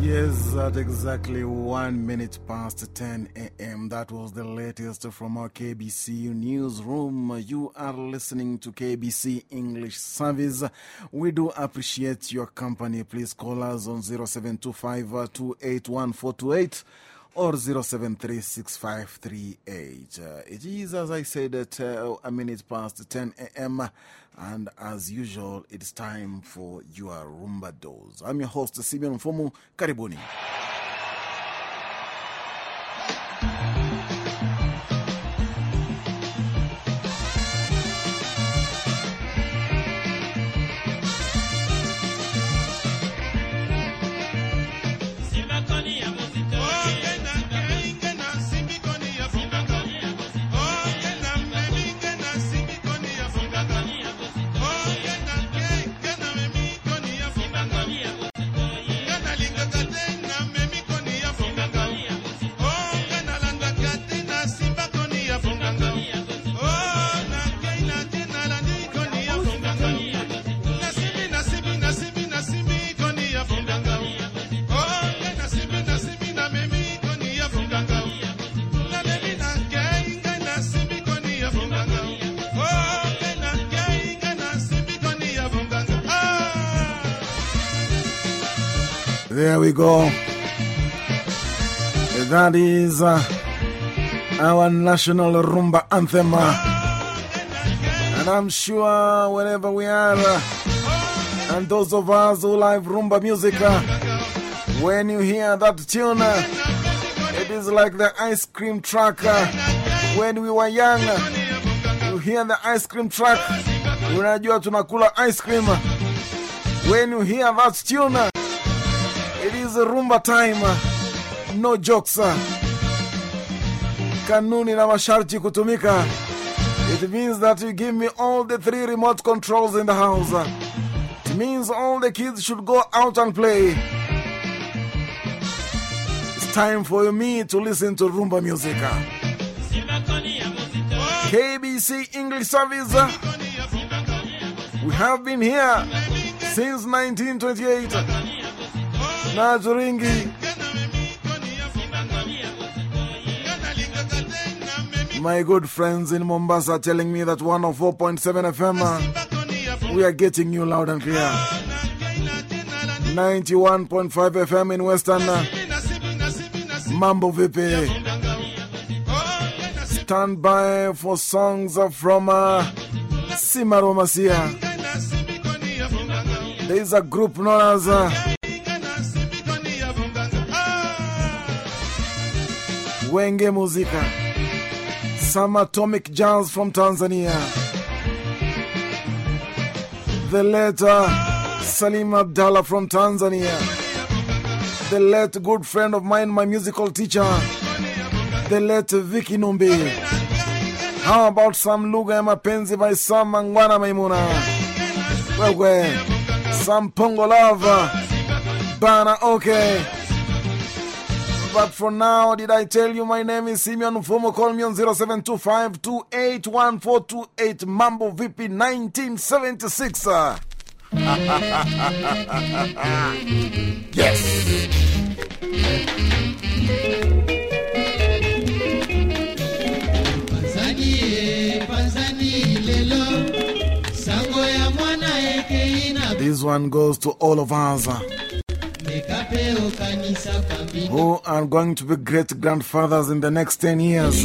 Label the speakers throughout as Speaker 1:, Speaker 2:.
Speaker 1: Yes, at exactly one minute past 10 a.m. That was the latest from our KBC newsroom. You are listening to KBC English Service. We do appreciate your company. Please call us on 0725 281428 or 07365338. Uh, it is, as I said, at uh, a minute past 10 a.m. And as usual, it's time for your Rumba Dose. I'm your host, Simeon Fomu. Karibuni. We go. That is uh, our national rumba anthem. And I'm sure wherever we are, uh, and those of us who like rumba music, uh, when you hear that tune, it is like the ice cream truck. when we were young, you hear the ice cream truck, unajua tunakula ice cream. When you hear that tune, it is rumba time. No jokes. Kanuni na masharti kutumika. It means that you give me all the three remote controls in the house. It means all the kids should go out and play. It's time for me to listen to rumba music. KBC English Service. We have been here since 1928. My good friends in Mombasa are telling me that 104.7 FM, we are getting you loud and clear. 91.5 FM in Western. Mambo Vipi. Stand by for songs from uh, Simaro Masia. There is a group known as. Uh, Wenge Muzika, some atomic jazz from Tanzania. The later uh, Salim Abdallah from Tanzania. The late good friend of mine, my musical teacher, the late Vicky Numbi. How about some lugha ya mapenzi by Sam Mangwana Maimuna? Wewe, some Pongo love, uh, Bana okay. But for now, did I tell you my name is Simeon Fumo? Call me on 0725 281428 Mambo VP 1976. yes. This one goes to all of us who are going to be great grandfathers in the next 10 years.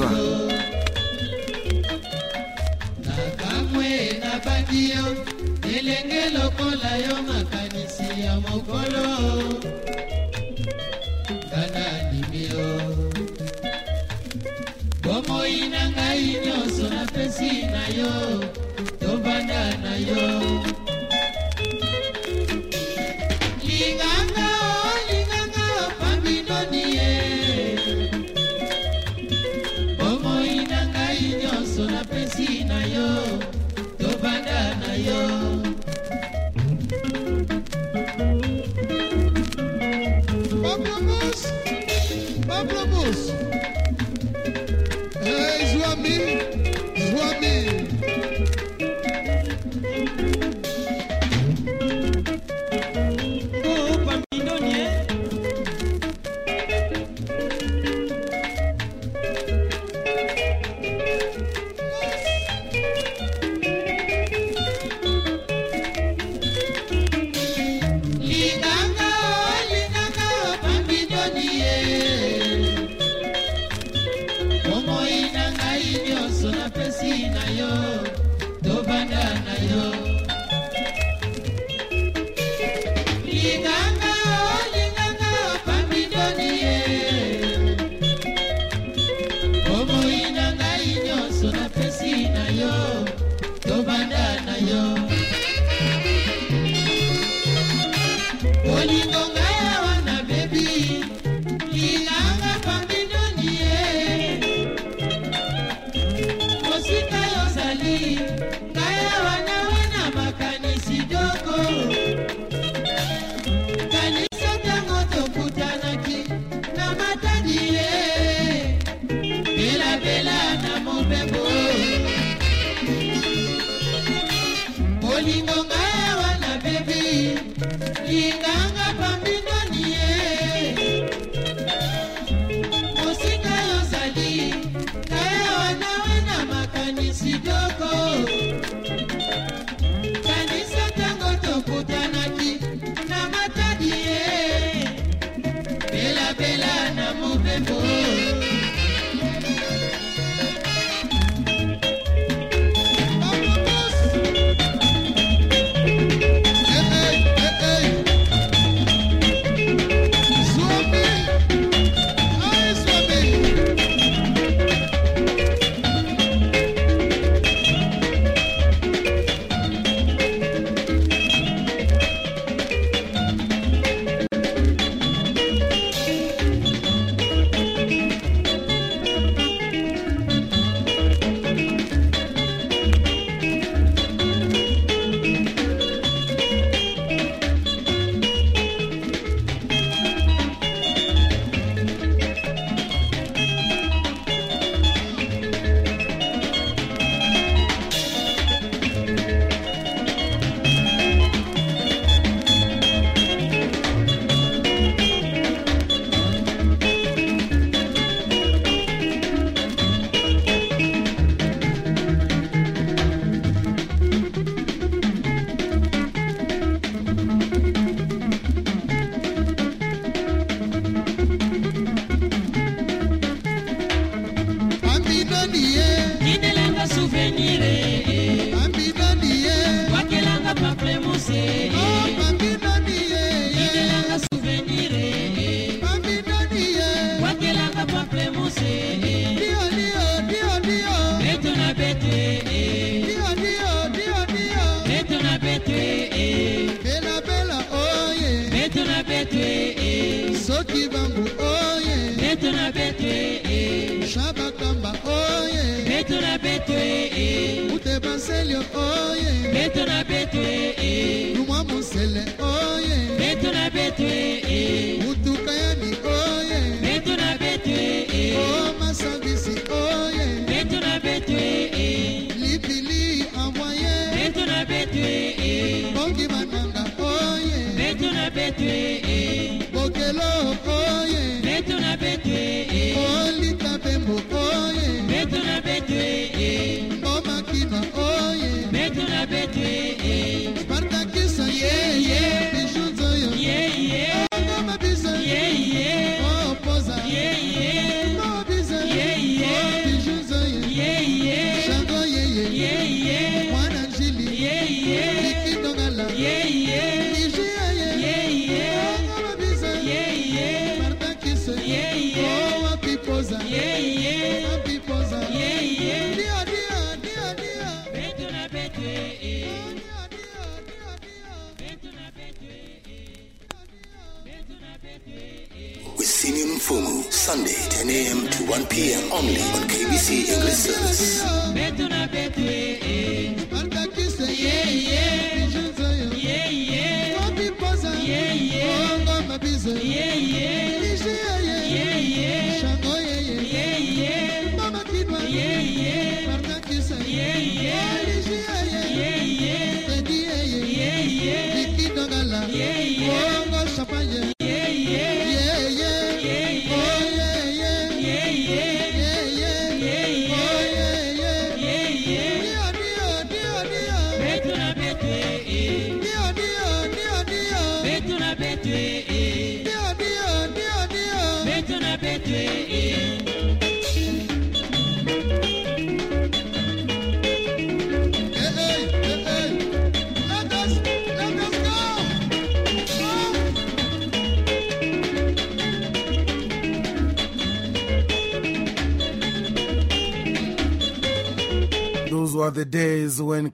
Speaker 2: Chiquita.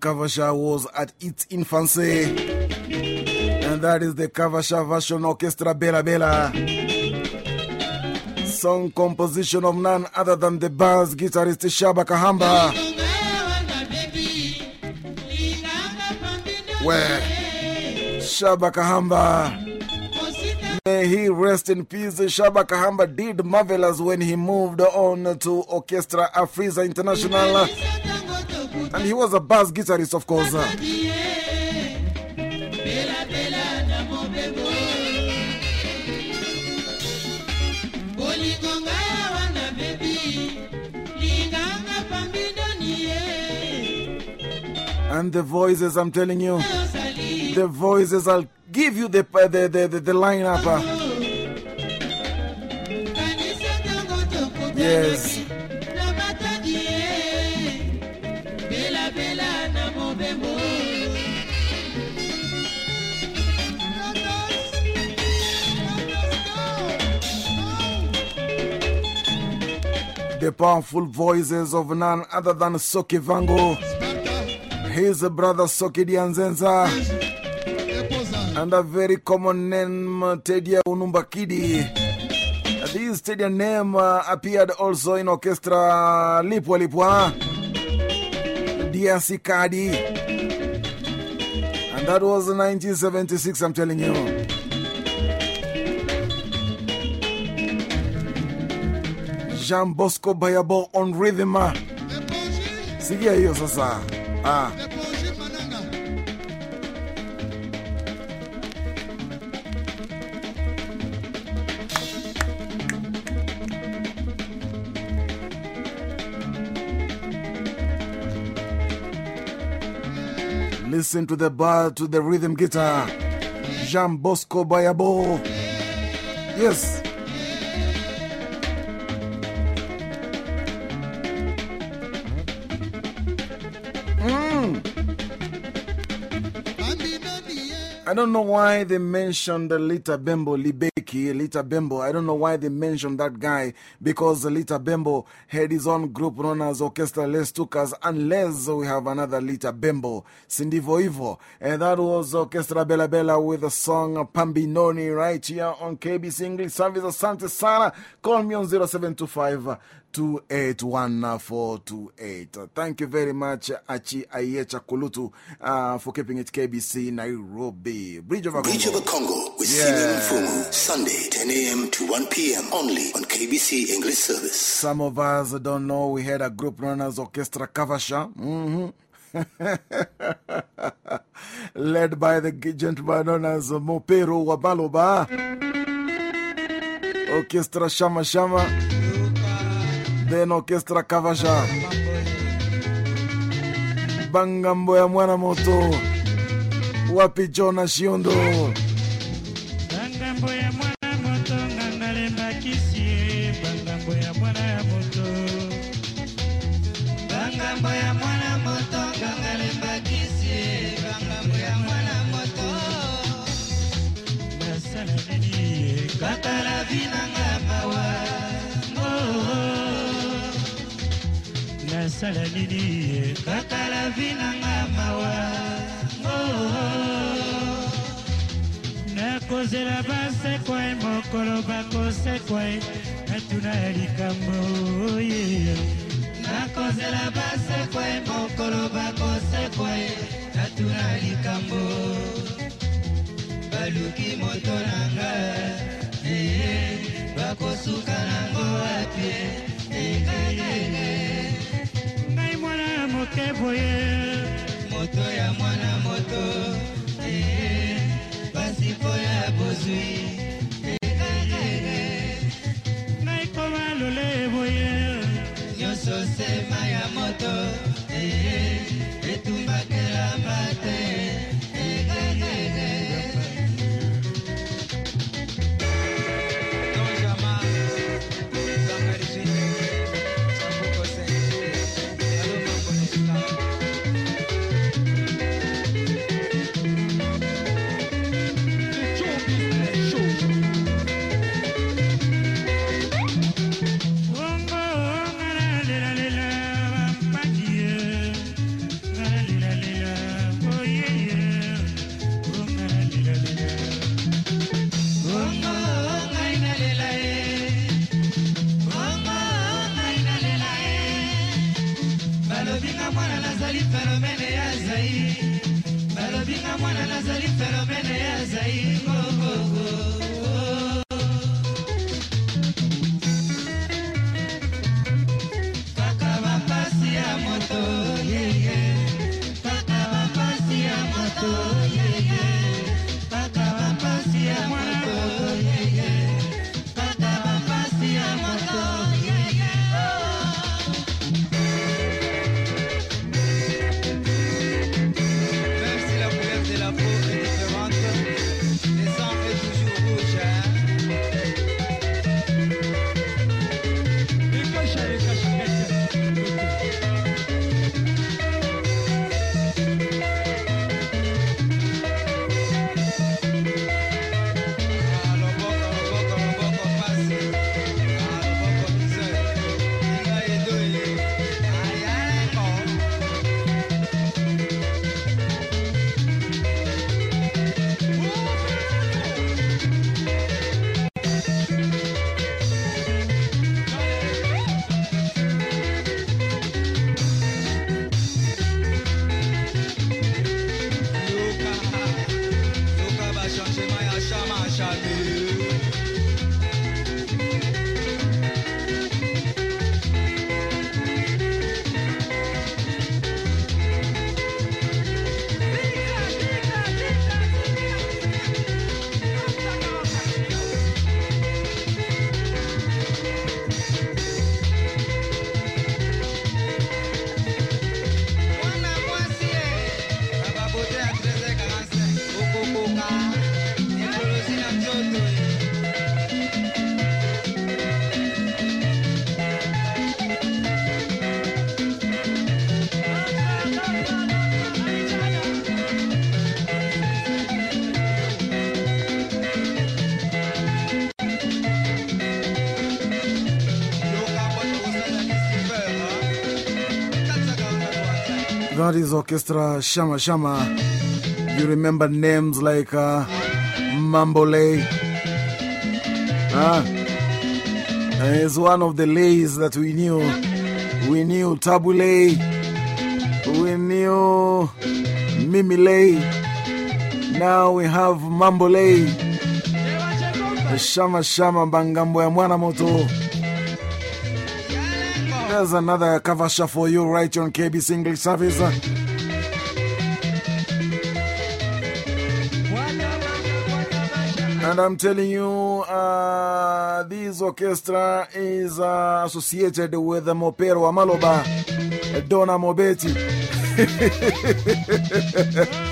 Speaker 2: Kavasha was at its infancy. And that is the Kavasha Version Orchestra Bella Bella. Song composition of none other than the band's guitarist Shaba Kahamba. Where Shaba Kahamba. May he rest in peace. Shaba Kahamba did marvelous when he moved on to Orchestra Afrisa International and he was a bass guitarist, of course.
Speaker 1: And the voices, I'm telling you, the voices, I'll give you the, the, the, the, the lineup. Yes. The powerful voices of none other than Soki Vangu, his brother Soki Dianzenza, and a very common name, Tedia Unumbakidi. This Tedia name uh, appeared also in orchestra Lipwa Lipwa, DRC Kadi, and that was 1976, I'm telling you. Jean Bosco Bayabo on rhythm. ah. Sikia hiyo sasa. Ah. Listen to the bar, to the rhythm guitar. Jean Bosco Bayabo. Yes. I don't know why they mentioned Lita Bembo, Libeki, Lita Bembo. I don't know why they mentioned that guy because Lita Bembo had his own group known as Orchestra Les Stukas, unless we have another Lita Bembo, Sindivo Ivo. And that was Orchestra Bella Bella with the song Pambinoni right here on KBC English Service. of Asante Sana. Call me on 0725 281428. Thank you very much, Achi Ayecha Kulutu, uh, for keeping it KBC Nairobi. Bridge over
Speaker 3: Bridge
Speaker 1: Congo.
Speaker 3: over Congo with
Speaker 1: Yeah.
Speaker 3: Simeon Fumu, Sunday, 10 a.m. to 1 p.m. only on KBC English Service.
Speaker 1: Some of us don't know we had a group known as Orchestra Kavasha. Mhm. Led by the gentleman known as Mopero Wamaloba. Orchestra Shama Shama. Then Orchestra Kavasha. Bangambo ya mwana moto. Wapi Jona Shiondo.
Speaker 4: Nasala nini? Ye kaka la vi nanga mawa. Oh, nakozela basekwa ye mokolo bakosekwa ye natuna ya likambo ye nakozela basekwa ye mokolo bakosekwa ye natuna ya likambo. Baluki moto nanga ee bakosuka nango mwana ya moke boye. Moto ya mwana moto ee basipo ya bozwi ekakeke ngai koma lole boye. Nyonso sema ya moto
Speaker 1: That is Orchestra Shama Shama. You remember names like uh, Mambole. Ah, is one of the lays that we knew. We knew Tabu Ley. We knew Mimile. Now we have Mambole. Shama Shama Bangambo ya Moto. There's another cover shot for you right on KBC English Service. And I'm telling you, uh, this orchestra is uh, associated with the Mopero Amaloba, Donna Mobeti.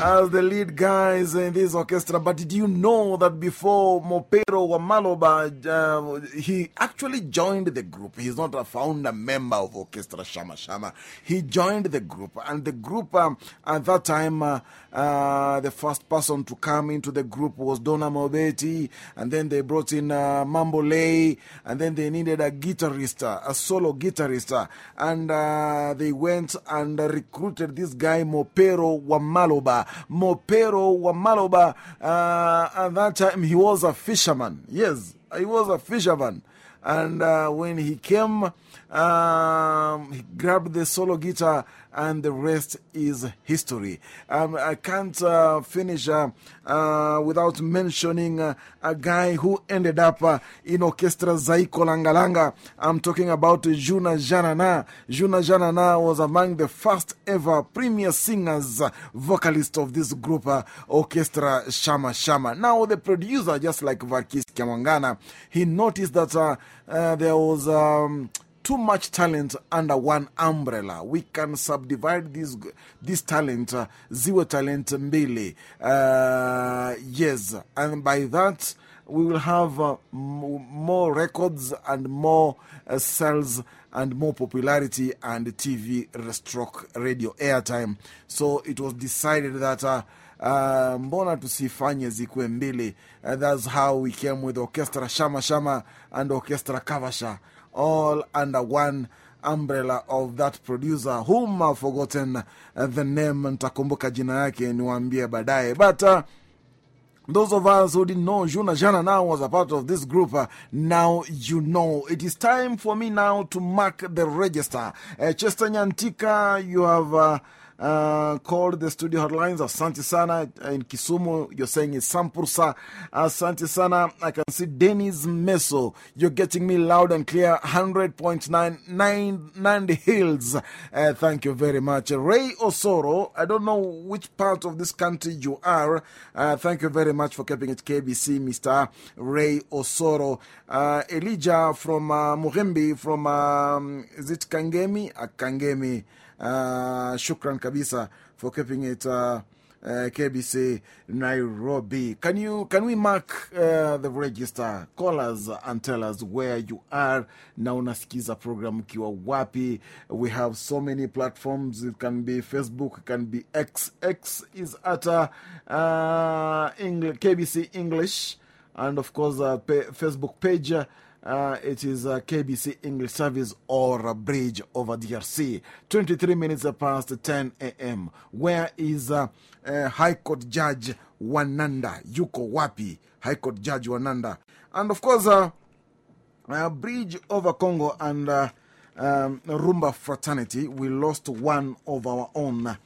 Speaker 1: as the lead guys in this orchestra. But did you know that before Mopero Wamaloba, uh, he actually joined the group? He's not a founder member of Orchestra Shama Shama. He joined the group, and the group um, at that time, uh, uh, the first person to come into the group was Donna Mobeti, and then they brought in uh, Mambo Lay, and then they needed a guitarist, uh, a solo guitarist, uh, and they went and recruited this guy Mopero Wamaloba. Mopero Wamaloba, uh, at that time he was a fisherman. Yes, he was a fisherman. And uh, when he came, um, he grabbed the solo guitar, and the rest is history. Um, I can't uh, finish uh, uh, without mentioning uh, a guy who ended up uh, in Orchestra Zaiko Langalanga. I'm talking about Djuna Djanana. Djuna Djanana was among the first ever premier singers, uh, vocalist of this group, Orchestra Shama Shama. Now, the producer, just like Verckys Kiamuangana, he noticed that there was. Um, too much talent under one umbrella. We can subdivide this, this talent, uh, zero talent mbili. Uh, yes, and by that, we will have uh, more records and more uh, sales and more popularity and TV stroke radio airtime. So it was decided that. Uh, uh, mbona tusifanye zikuwe mbili uh, that's how we came with orchestra shama shama and orchestra kavasha all under one umbrella of that producer whom I've forgotten uh, the name ntakumbuka jina yake niwaambie baadaye but uh, those of us who didn't know Juna Jana now was a part of this group, uh, now you know. It is time for me now to mark the register. Chester Nyantika, you have uh, uh, called the studio hotlines. Asante Sana in Kisumu, you're saying it's Sampursa. Asante Sana, I can see Dennis Meso. You're getting me loud and clear. 100.9 Nandi Hills. Uh, thank you very much. Ray Osoro, I don't know which part of this country you are. Uh, thank you very much for keeping it KBC, Mr. Ray Osoro. Uh, Elijah from uh, Muhimbi, from, um, is it Kangemi? Uh, Kangemi. Uh, shukran kabisa for keeping it uh, uh, KBC Nairobi. Can you can we mark uh, the register? Call and tell us where you are. Na unasikiza program ukiwa wapi. We have so many platforms. It can be Facebook, it can be X. X is at uh, uh, KBC English. And of course, uh, Facebook page. Uh, it is uh, KBC English Service or a bridge over DRC. 23 minutes past 10 a.m. Where is uh, uh, High Court Judge Wananda? Yuko Wapi? High Court Judge Wananda. And of course, uh, Bridge over Congo and um, Rumba Fraternity. We lost one of our own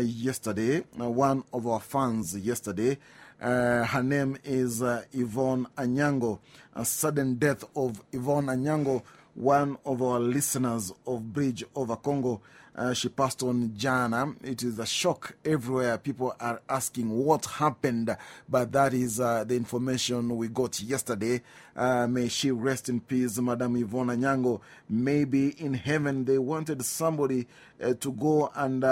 Speaker 1: yesterday, one of our fans yesterday. Uh, her name is uh, Yvonne Anyango. A sudden death of Yvonne Anyango, one of our listeners of Bridge over Congo. Uh, she passed on Jana. It is a shock everywhere. People are asking what happened, but that is uh, the information we got yesterday. Uh, may she rest in peace, Madam Yvonne Nyango. Maybe in heaven they wanted somebody to go and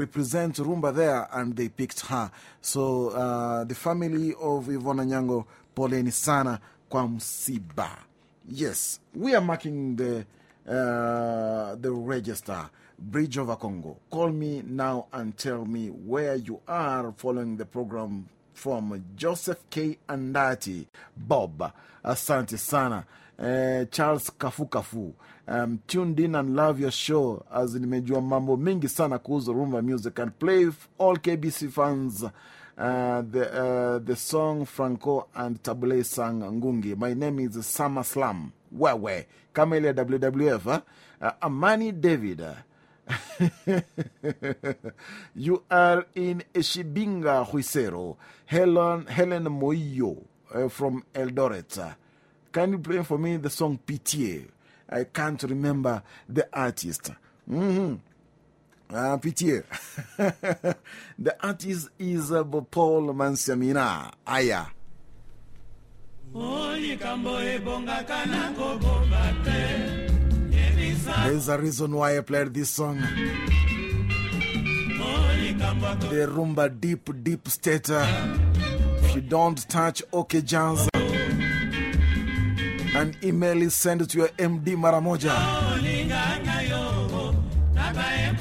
Speaker 1: represent Rumba there, and they picked her. So the family of Yvonne Nyango, poleni sana kwa. Yes, we are marking the uh, the register. Bridge over Congo. Call me now and tell me where you are following the program from Joseph K. Andati, Bob, Asante Sana, uh, Charles Kafu Kafu. Um, tuned in and love your show as in nimejua mambo mingi sana kuhusu rumba music and play all KBC fans uh, the, uh, the song Franco and Tabu Ley sang Ngungi. My name is Sama Slam. Where, where? Camelia WWF, Amani David. you are in Eshibinga Huisero. Helen, Helen Moyo uh, from Eldoret. Can you play for me the song Pitié? I can't remember the artist. Mm-hmm. Ah, Pitié. the artist is uh, Paul Mansiamina. Aya.
Speaker 5: likambo ebongaka na kobomba te yebisa
Speaker 1: There's a reason why I played this song. The rumba deep, deep state. uh, If you don't touch OK Jazz, an email is sent to your MD Maramoja
Speaker 5: olinganga yo nabaye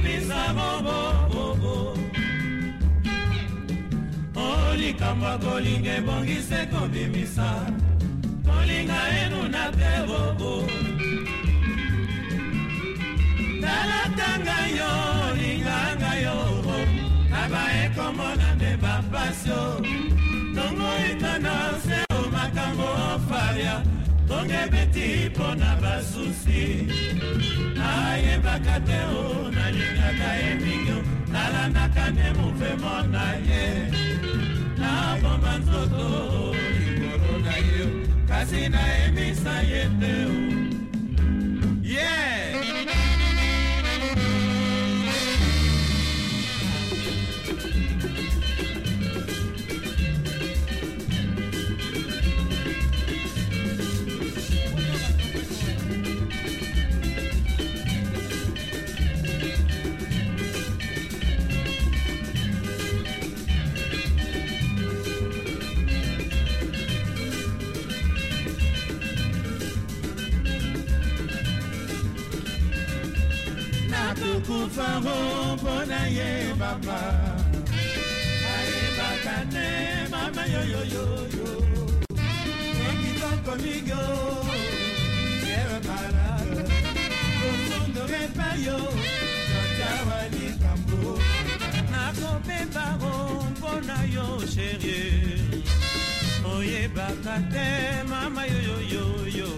Speaker 5: yebisa bobobobo o likambo ya kolinga ebongise kobimisa. Kolinga enuna te bobo. Talatanga yo linganga yo naba ekomona nde bapasi o tongo etana se o makambo ofalia tongebeti mpo basusi. Ye. Nzoto na kasi yeah! okufa ngo mpona ye mama ayebaka te mama yoyoyoyo. Ekitoko mingo yemala kosundore payo totawa likambo. Nakopemba ngo mpona yo sherie. Oyebaka te mama yoyoyoyo.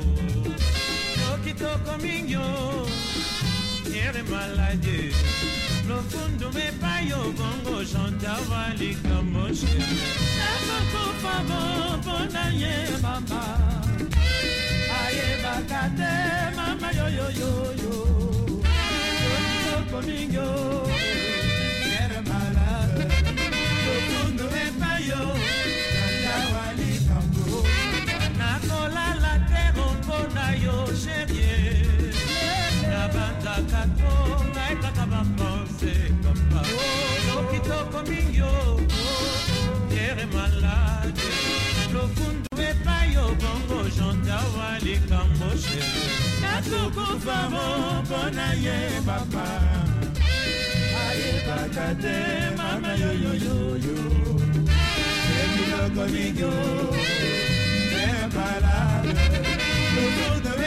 Speaker 5: Okitoko mingio mingi o ere malade lofundu mepayo bongo chantava likambo nakokofabo mpona ye mama ayebaka te mama yoyoyoyo okitoko mingi o ere lokundu epai yo mpona ye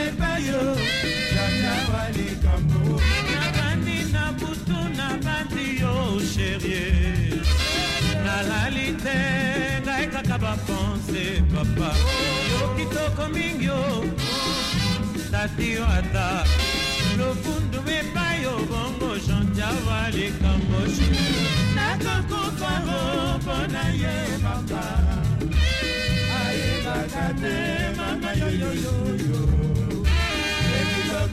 Speaker 5: epai yo jantawa likambo. Nabandi na butu nabandi yo sherie nalali te ngai kaka bapense papa. Yo kitoko mingi o tati yo ata. Lofundu epai yo bongo jantawa likambo. Nakokufango mpona ye papa. Ayebaka te mama yoyoyoyo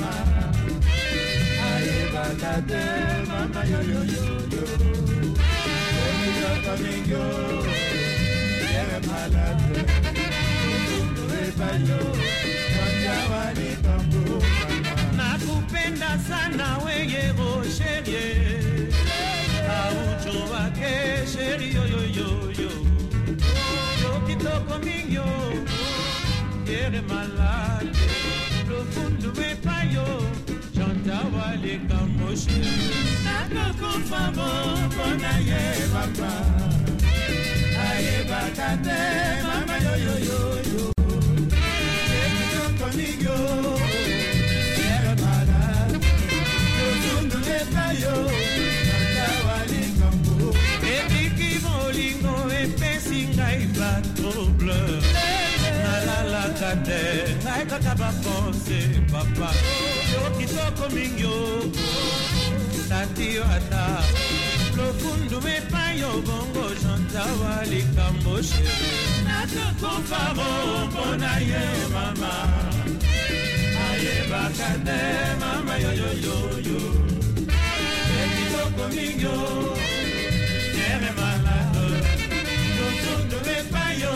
Speaker 5: mama ayebaka te mama yoyoyoyo kitoko mingi yo yere malade lofundu epai yo chantava likambo nakupenda sana weyero sherie aucho wake sheri yoyoyoyo. Yo kitoko mingi yo yere malade epayo ye mama nalalaka te. Ngai kaka bapense papa. Yo kitoko mingi o tati yo ata. Lofundu epai yo bongo jantawa likambo sheri nakokofamo mpona ye mama. Ayebaka te mama yoyoyoyo ekitoko mingi o yere malado lofundu epai yo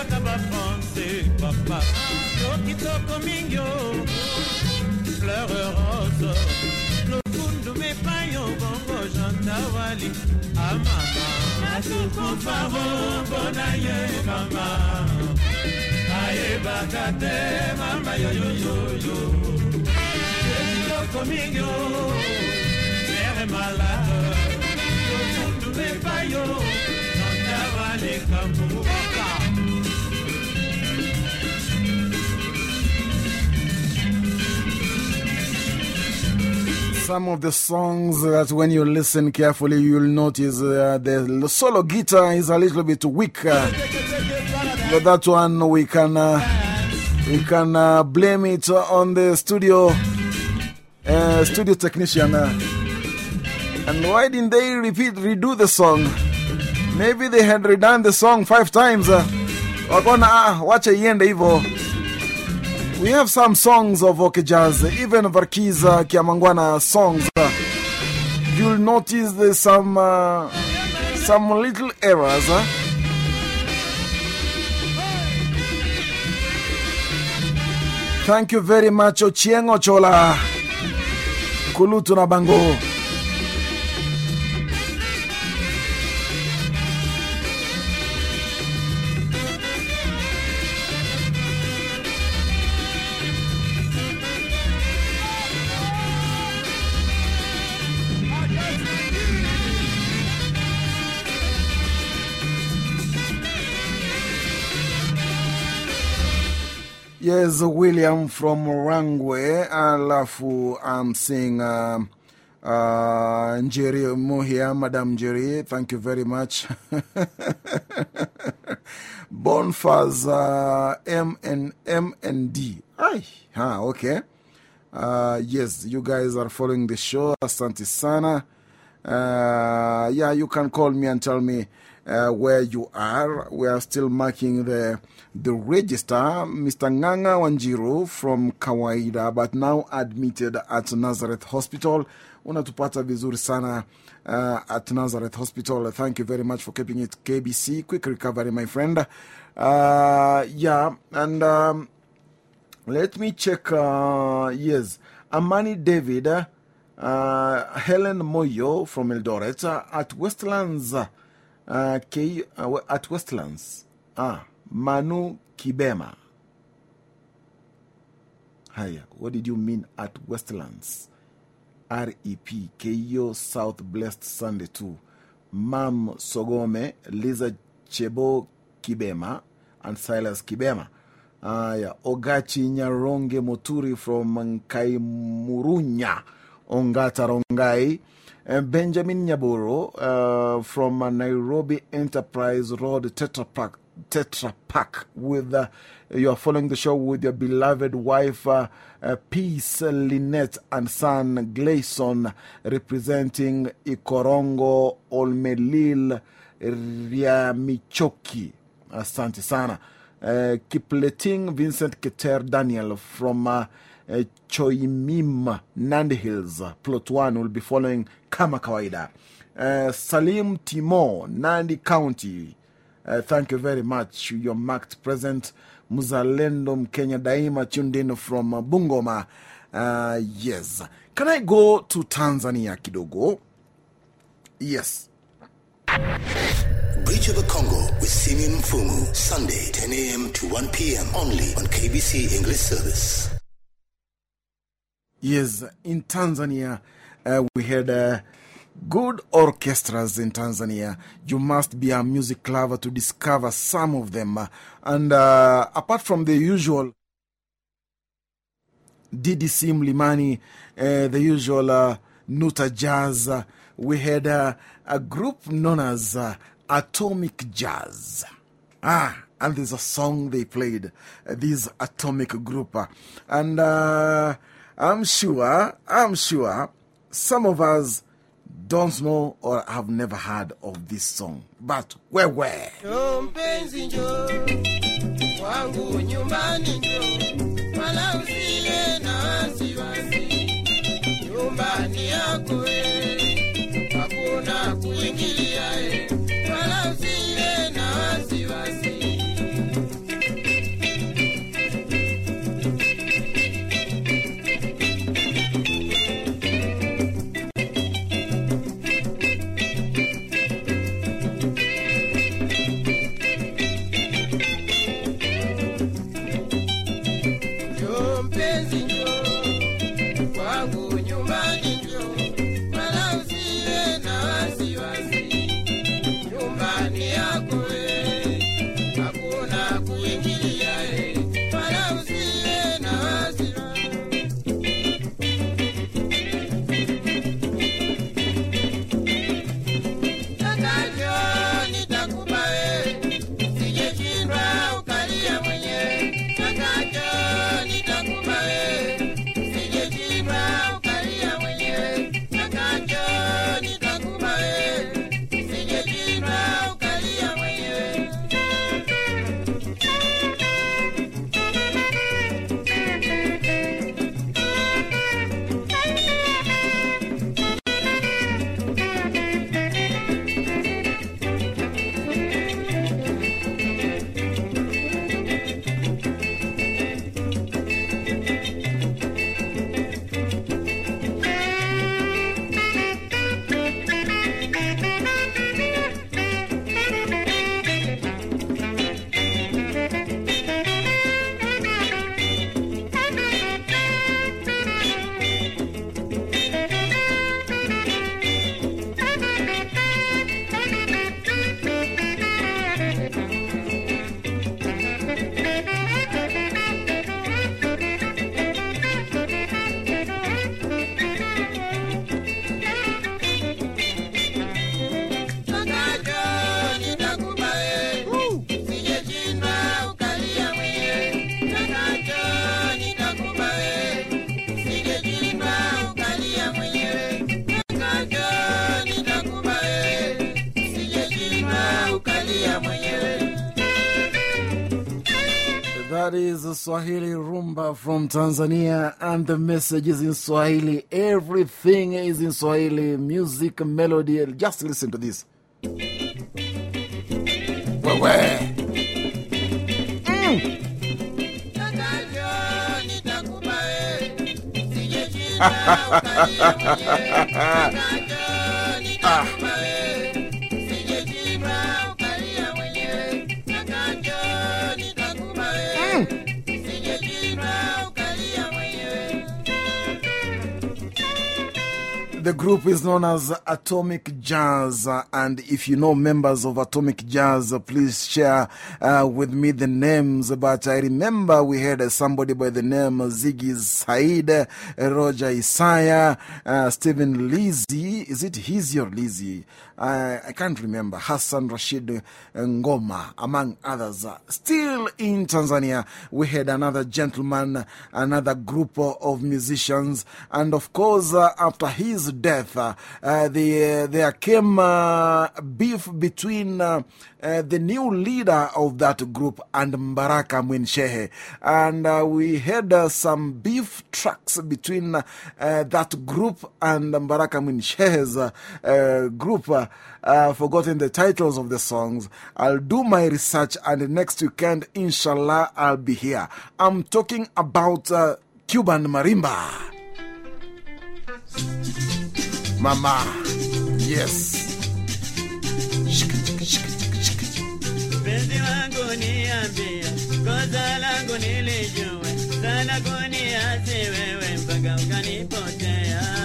Speaker 5: kaka bapense papa. Yo kitoko fleur rose. Lofundu epai yo bongo jantawali amama natukufamo mpona ye mama. Ayebaka te mama yoyoyoyo kitoko mingi mere malade. Lofundu epai yo jantawali kambuka
Speaker 1: Some of the songs that when you listen carefully, you'll notice uh, the solo guitar is a little bit weak. But that one we can, uh, we can uh, blame it on the studio, uh, studio technician. And why didn't they repeat, redo the song? Maybe they had redone the song five times. Wakona, ah, wacha iende hivyo. We have some songs of OK Jazz, even Verckys Kiamuangana songs. You'll notice there's some, uh, some little errors. Thank you very much, Ochieng Ochola. Kulutu na Bango. Yes, William from Rangwe. Alafu, I'm saying um, uh, Njeri Mohia, Madam Njeri. Thank you very much. Bonfaz uh, M and M and D. Ay, huh, okay. Uh, yes, you guys are following the show. Asante sana. Uh, yeah, you can call me and tell me uh, where you are. We are still marking the, the register. Mr. Nganga Wanjiru from Kawaida, but now admitted at Nazareth Hospital. Unatupata vizuri sana uh, at Nazareth Hospital. Thank you very much for keeping it KBC. Quick recovery, my friend. Uh, yeah, and um, let me check. Uh, yes, Amani David. Uh, Helen Moyo from Eldoret uh, at Westlands. Uh, K, uh, at Westlands. Ah, Manu Kibema. Hiya, what did you mean at Westlands? REP, Keyo South Blessed Sunday 2. Mam Sogome, Liza Chebo Kibema, and Silas Kibema. Aya, Ogachi Nyaronge Moturi from Nkaimurunya, Ongata Rongai. Uh, Benjamin Nyaboro uh, from Nairobi Enterprise Road Tetra Pak. Tetra Pak with uh, you are following the show with your beloved wife uh, uh, Peace Lynette and son Gleison representing Ikorongo Olmelil Riamichoki. Asante. Uh, Kipleting Vincent Keter Daniel from uh, Choimim Nandi Hills, plot 1 will be following kama kawaida. Uh, Salim Timo, Nandi County. Uh, thank you very much. Your marked present. Muzalendo Mkenya Daima tuned in from Bungoma. Uh, yes. Can I go to Tanzania kidogo? Yes.
Speaker 3: Bridge of the Congo with Simeon Mfumu, Sunday, 10 a.m. to 1 p.m. only on KBC English Service.
Speaker 1: Yes, in Tanzania, uh, we had uh, good orchestras in Tanzania. You must be a music lover to discover some of them. And uh, apart from the usual DDC Mlimani, the usual Nuta Jazz, we had a group known as Atomic Jazz. Ah, and there's a song they played, this Atomic group. and I'm sure, I'm sure some of us don't know or have never heard of this song. But where where?
Speaker 6: Nyumbani
Speaker 1: Swahili rumba from Tanzania, and the message is in Swahili. Everything is in Swahili. Music, melody. Just listen to this.
Speaker 6: Wewe, mm. sijeshindwa ah. ukalia
Speaker 1: The group is known as Atomic Jazz, and if you know members of Atomic Jazz, please share uh, with me the names. But I remember we had uh, somebody by the name Ziggy Said, Roger Isaiah, uh, Stephen Lizzie. Is it Hizzy or Lizzy? I, I can't remember. Hassan Rashid Ngoma, among others. Uh, Still in Tanzania, we had another gentleman, another group of musicians, and of course, uh, after his death, uh, uh, the, uh, there came uh, beef between uh, uh, the new leader of that group and Mbaraka Mwinshehe. And uh, we had uh, some beef tracks between uh, that group and Mbaraka Mwinshehe's uh, uh, group. Uh, forgotten the titles of the songs. I'll do my research, and next weekend, inshallah, I'll be here. I'm talking about uh, Cuban Marimba. Mama, yes.
Speaker 7: Sana mpaka ukanipotea.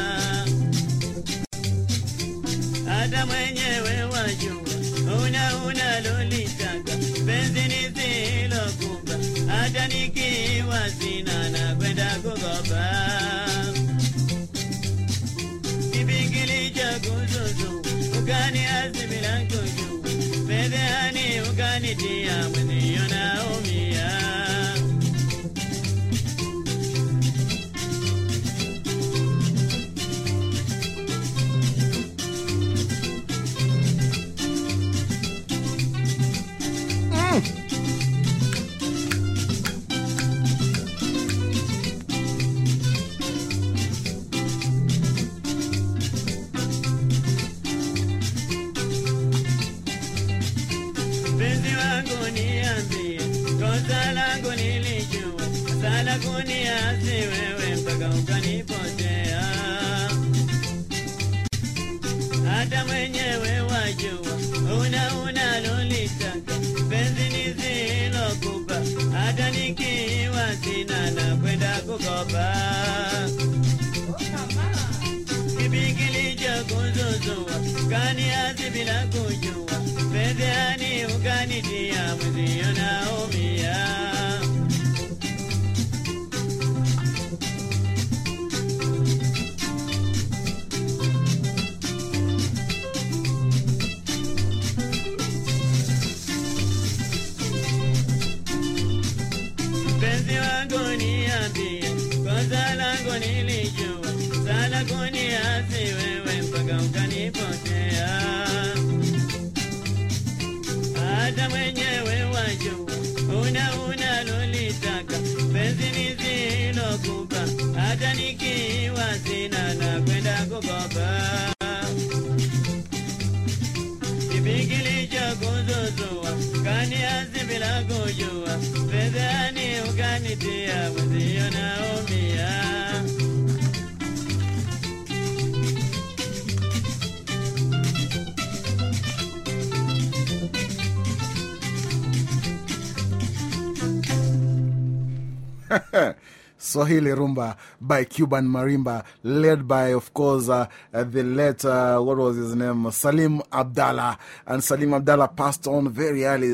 Speaker 7: Hata mwenyewe wajua, una unalolitaka, penzi nisilokupa, hata nikiwa sina na kwenda kukopa. kipingili cha kuzuzu, bila kujua, fedhehani ukanitia, mwenzio naumia. Hata mwenyewe wajua, una unalolitaka, penzi nisilokupa, hata nikiwa sina na kwenda kukopa. Kipi kilichokuzuzua, bila kujua, fedhehani ukanitia, mwenzio naumia. Kosa langu nilijua, sana kuniasi wewe mpaka ukanipotea. Hata mwenyewe wajua, una unalolitaka, penzi nisilokupa, hata nikiwa sina na kwenda kukopa. Kipi kilichokuzuzua, kaniasi bila kujua, fedhani ukanitia, mwenzio naumia.
Speaker 1: Swahili Rumba by Cuban Marimba, led by, of course, uh, the late, uh, what was his name? Salim Abdallah. And Salim Abdallah passed on very early.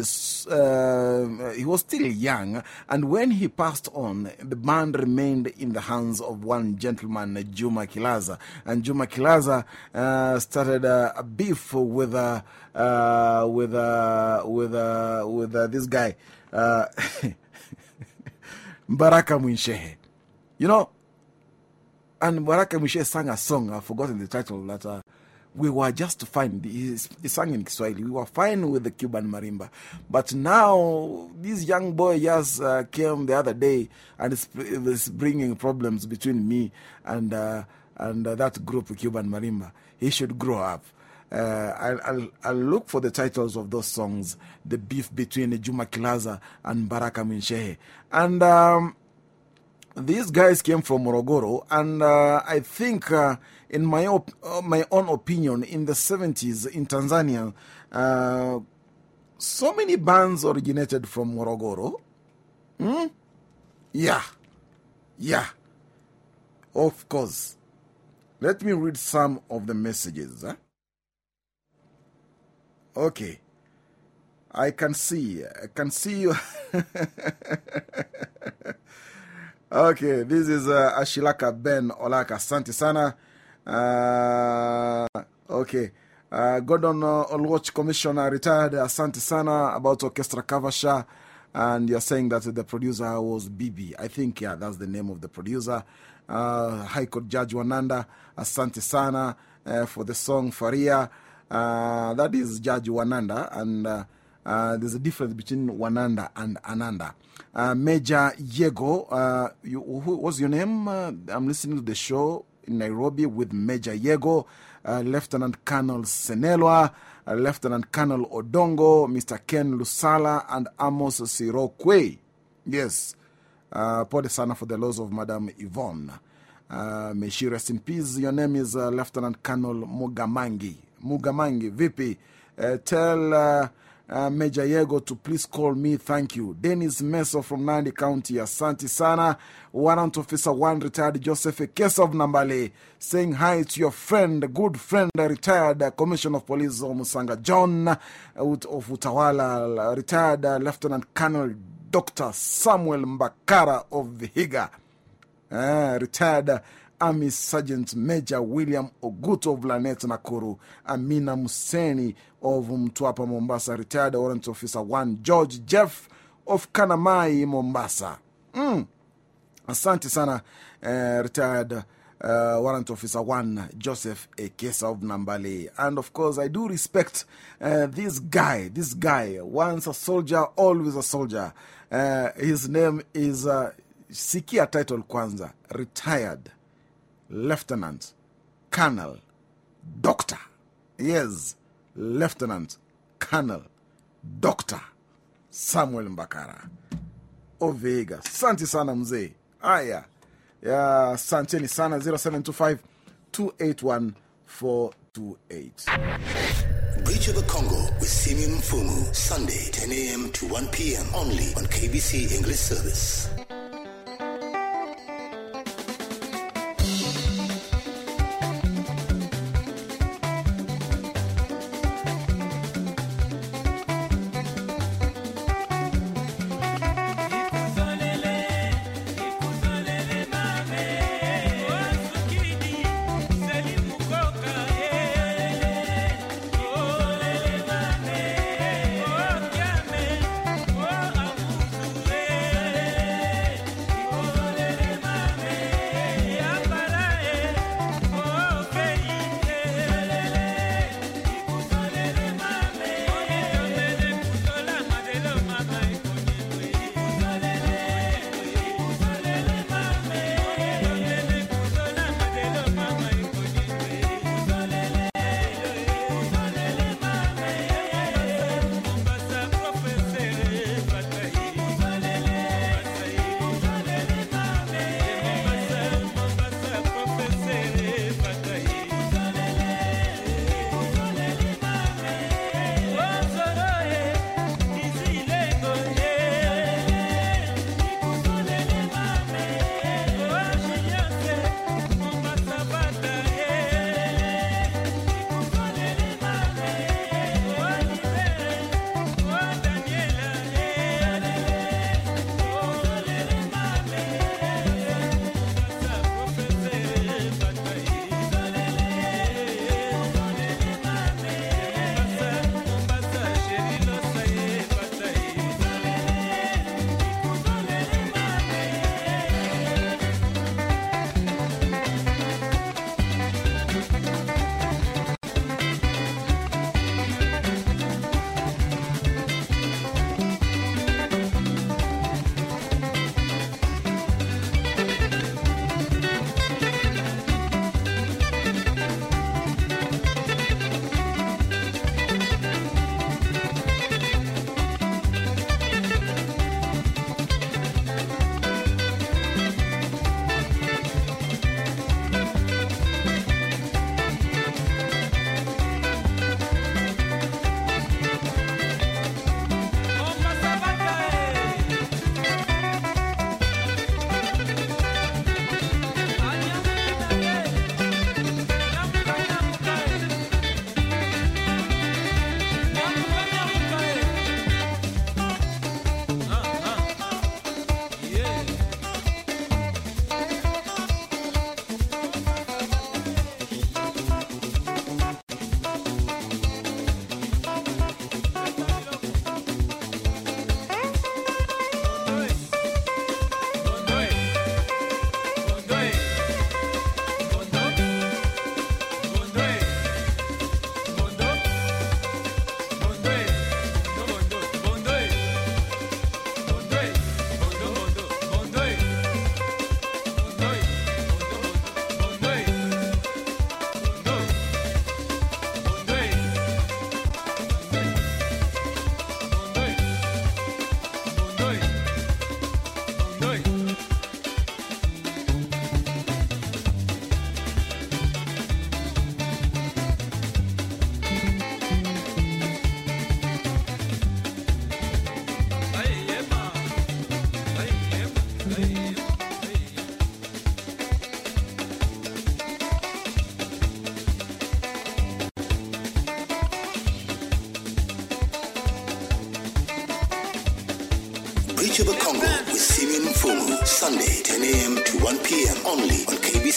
Speaker 1: Uh, he was still young. And when he passed on, the band remained in the hands of one gentleman, Juma Kilaza. And Juma Kilaza started a beef with, uh, with, with, with this guy. Mbaraka Mwinshehe. You know, and Mbaraka Mwinshehe sang a song, I've forgotten the title, that uh, we were just fine. He, he sang in Kiswahili. We were fine with the Cuban marimba. But now, this young boy just uh, came the other day and is bringing problems between me and, uh, and uh, that group, Cuban marimba. He should grow up. Uh, I'll, I'll, I'll look for the titles of those songs, the beef between Juma Kilaza and Baraka Mwinshehe. And um, these guys came from Morogoro, and uh, I think, uh, in my, uh, my own opinion, in the 70s in Tanzania, so many bands originated from Morogoro. Hmm? Yeah. Yeah. Of course. Let me read some of the messages. Okay. I can see. I can see you. okay, this is uh, Ashilaka Ben Olaka. Asante sana. Uh, okay. Uh, Gordon Olwatch Commissioner retired. Asante sana about Orchestra Kavasha. And you're saying that the producer was BB. I think, yeah, that's the name of the producer. Uh, High Court Judge Wananda. Asante sana uh, for the song Faria. That is Judge Wananda. And there's a difference between Wananda and Ananda. Uh, Major Yego, uh, you, who was your name? Uh, I'm listening to the show in Nairobi with Major Yego, uh, Lieutenant Colonel Senelwa, uh, Lieutenant Colonel Odongo, Mr. Ken Lusala, and Amos Sirokwe. Yes, uh, pole sana for the loss of Madam Yvonne. Uh, may she rest in peace. Your name is Lieutenant Colonel Mugamangi. Mugamangi, VP. Uh, tell uh, uh, Major Yego to please call me. Thank you. Dennis Meso from Nandi County. Asante sana. Warrant Officer 1 retired Joseph Ekesa of Nambale saying hi to your friend, good friend, retired Commissioner of Police Musanga John uh, of Utawala, retired uh, Lieutenant Colonel Dr. Samuel Mbakara of Vihiga. Uh, retired Army Sergeant Major William Oguto of Lanet Nakuru, Amina Museni of Mtwapa Mombasa, retired Warrant Officer 1 George Jeff of Kanamai Mombasa. Mm. Asante sana, uh, retired uh, Warrant Officer 1 Joseph Ekesa of Nambale. And of course, I do respect uh, this guy. This guy, once a soldier, always a soldier. His name is Sikia title Kwanza, retired Lieutenant Colonel Doctor. Yes, Lieutenant Colonel Doctor Samuel Mbakara Ovega. Asante sana mzee. Aya, ya asanteni sana 0725 281 428.
Speaker 3: Bridge of the Congo with Simeon Mfumu, Sunday, 10 a.m. to 1 p.m. only on KBC English Service.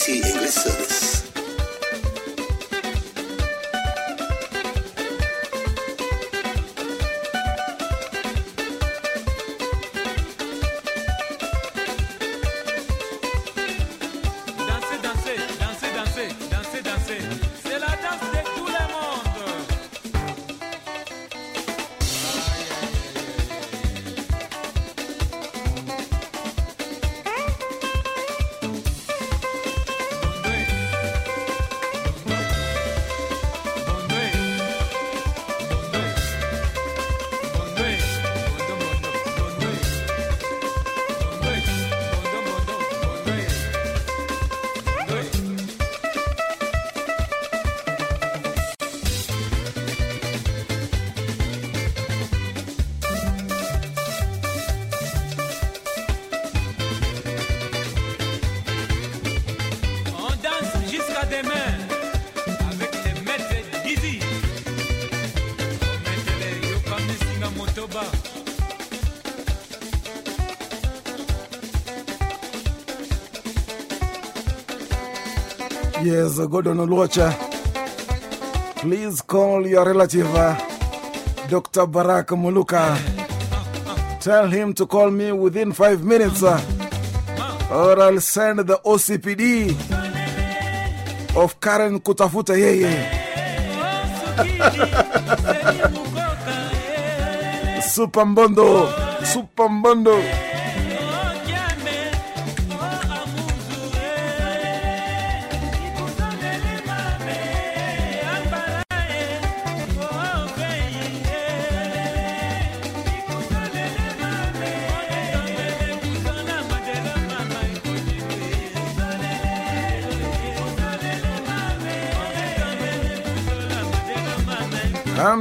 Speaker 3: KBC English.
Speaker 1: Yes, Gordon Oluocha. Please call your relative, uh, Dr. Barak Muluka. Tell him to call me within five minutes, uh, or I'll send the OCPD of Karen Kutafuta Yeye. Super Mbondo, Super Mbondo.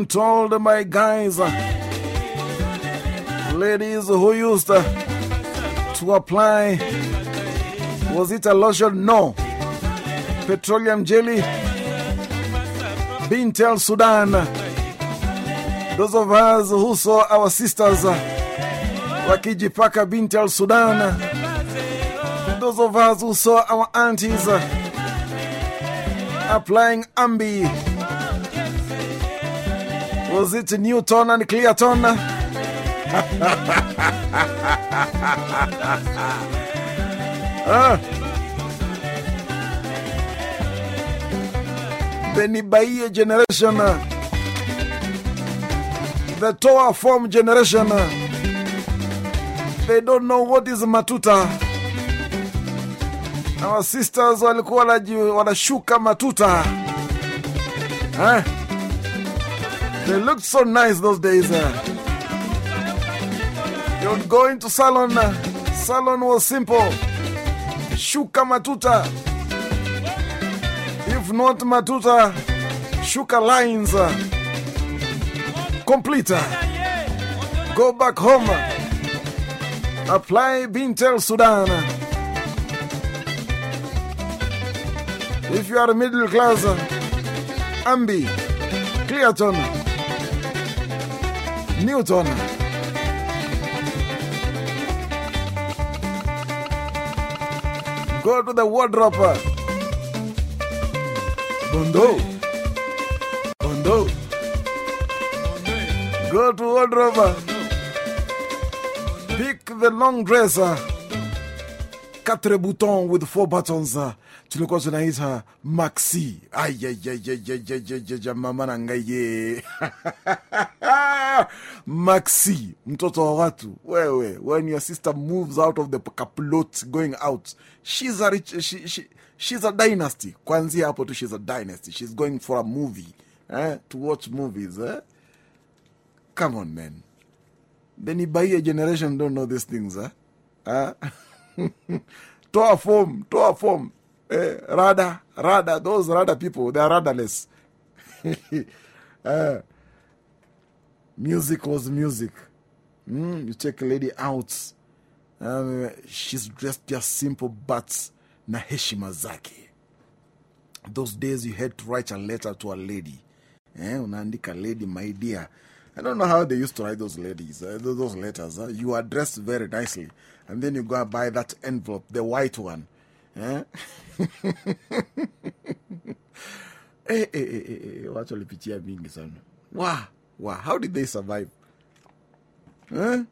Speaker 1: Told my guys, uh, ladies who used uh, to apply, was it a lotion? No. Petroleum jelly, Bintel Sudan. Those of us who saw our sisters uh, wakijipaka Bintel Sudan. Those of us who saw our aunties applying Ambi. Was it Newton and Clearton? ah. Beni Baye generation, the Toa form generation, they don't know what is Matuta. Our sisters walikuwa wanashuka Matuta. Eh? They looked so nice those days. Uh. You would go into salon. Uh, salon was simple. Shuka matuta. If not matuta, shuka lines. Uh, complete. Go back home. Apply Bintel Sudan. If you are middle class, Ambi, Clearton. Newton. Go to the wardrobe. Bondo. Bondo. Go to wardrobe. Pick the long dresser. Quatre boutons with four buttons. Tulikuwa tunaita maxi mama ngaye maxi mtoto wa watu wewe when your sister moves out of the kaplot going out she's a, rich, she, she, she's a dynasty kwanzia hapo tu she's a dynasty she's going for a movie eh, to watch movies eh? come on man the Nibaia generation don't know these things eh? Eh? toa form, toa form. Eh, rada, rada, those rather people, they are radarless. Eh, music was music. Mm, you take a lady out, um, she's dressed just simple, but na heshima zake. Those days you had to write a letter to a lady. Eh, unaandika lady, my dear, I don't know how they used to write those ladies, uh, those those letters. Uh, you are dressed very nicely, and then you go and buy that envelope, the white one. Eh? Eh, eh, eh, eh, watu walipitia mingi sana. Wow, wow, how did they survive? Eh?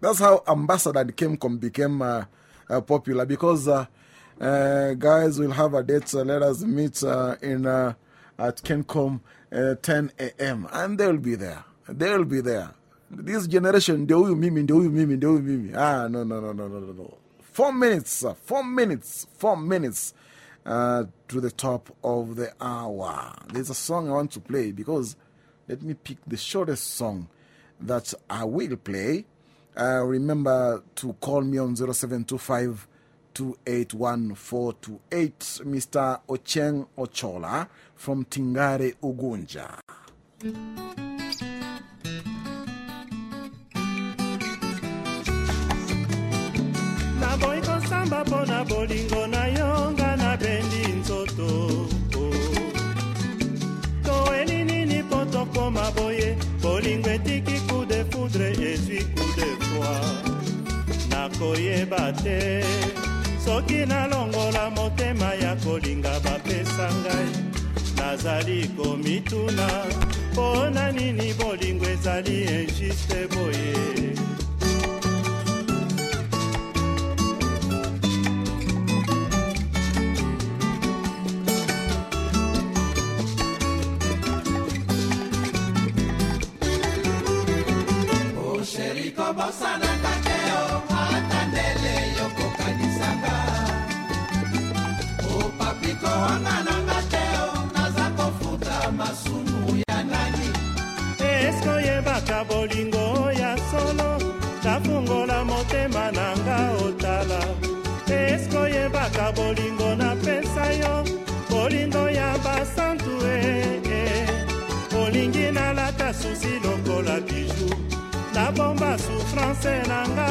Speaker 1: That's how Ambassador camcom became uh, uh, popular because uh, uh, guys will have a date. Uh, let us meet uh, in uh, at Kencom uh, 10 a.m. and they'll be there. They'll be there. This generation, ndio huyu mimi, ndio huyu mimi, huyu mimi. Ah, no, no, no, no, no, no. Four minutes, four minutes, four minutes uh, to the top of the hour. There's a song I want to play because let me pick the shortest song that I will play. Uh, remember to call me on 0725 281428, Mr. Ochieng Ochola from Tingare Ugunja.
Speaker 8: Kosamba mpo na bolingo na yo nga nabendi nzoto. Toweni nini mpo tokoma boye? Bolingo etiki coup de foudre ezwi coup de froid nakoyeba te. Soki nalongola motema ya kolinga bapesa ngai nazali komituna mpo na nini bolingo ezali injuste boye
Speaker 9: tobosanaka te o ata ndele yokokanisaka. Oh, Opapi kohangananga te o naza kofuta masumu ya nani?
Speaker 8: E, eske oyebaka bolingo ya solo? Tafungola motema na nga otala e, eske oyebaka bolingo napesa yo? Bolingo ya basantu e, e. Olingi nalata susi lokola bijou. Nabomba souffrance na nga.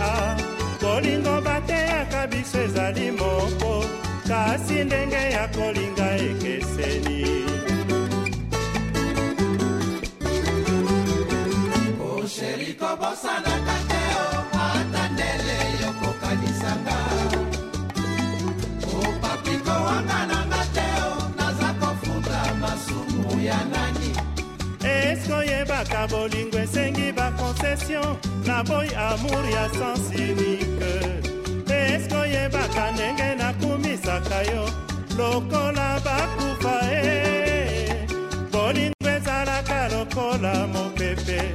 Speaker 8: Ah. bolingo bateyaka biso ezali moko. Kasi ndenge ya kolinga ekeseni. Eske oyebaka bolingo esengi baconcession na boy amour ya sens unique. Eske oyebaka ndenge nakumisaka yo? Lokola bakufa e bolingo ezalaka lokola mopepe.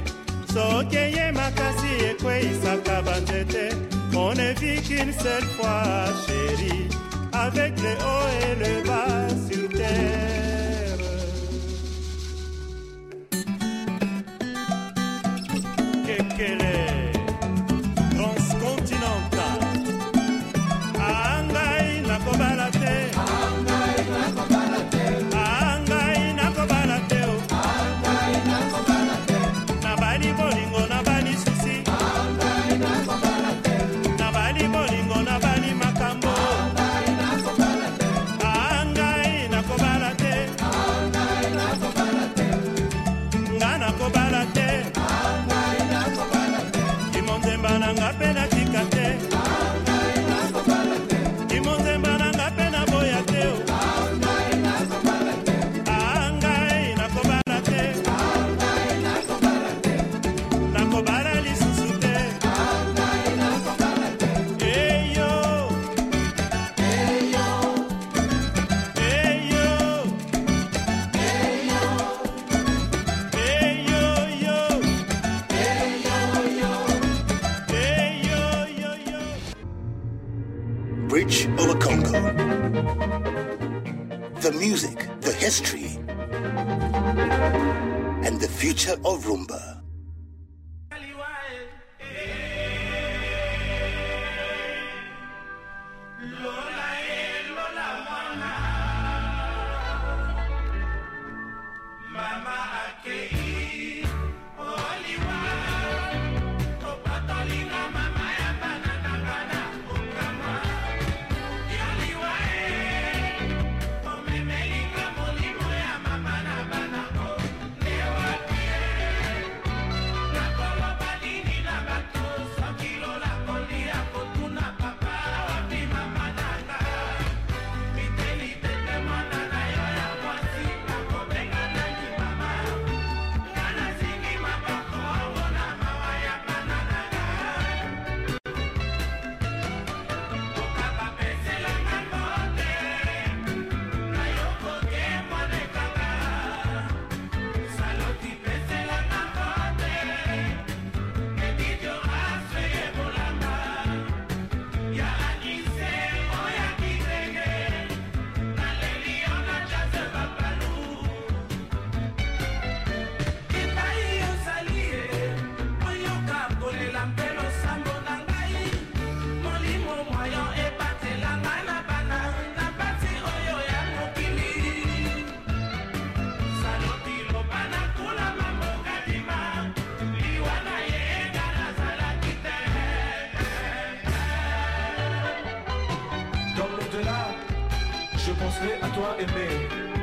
Speaker 8: Soki eye makasi ekweyisaka banzete on ne vit qu'une seule fois chéri avec le haut et le bas sur terre
Speaker 3: history, and the future of Rumba.
Speaker 10: penserai à toi
Speaker 5: aimer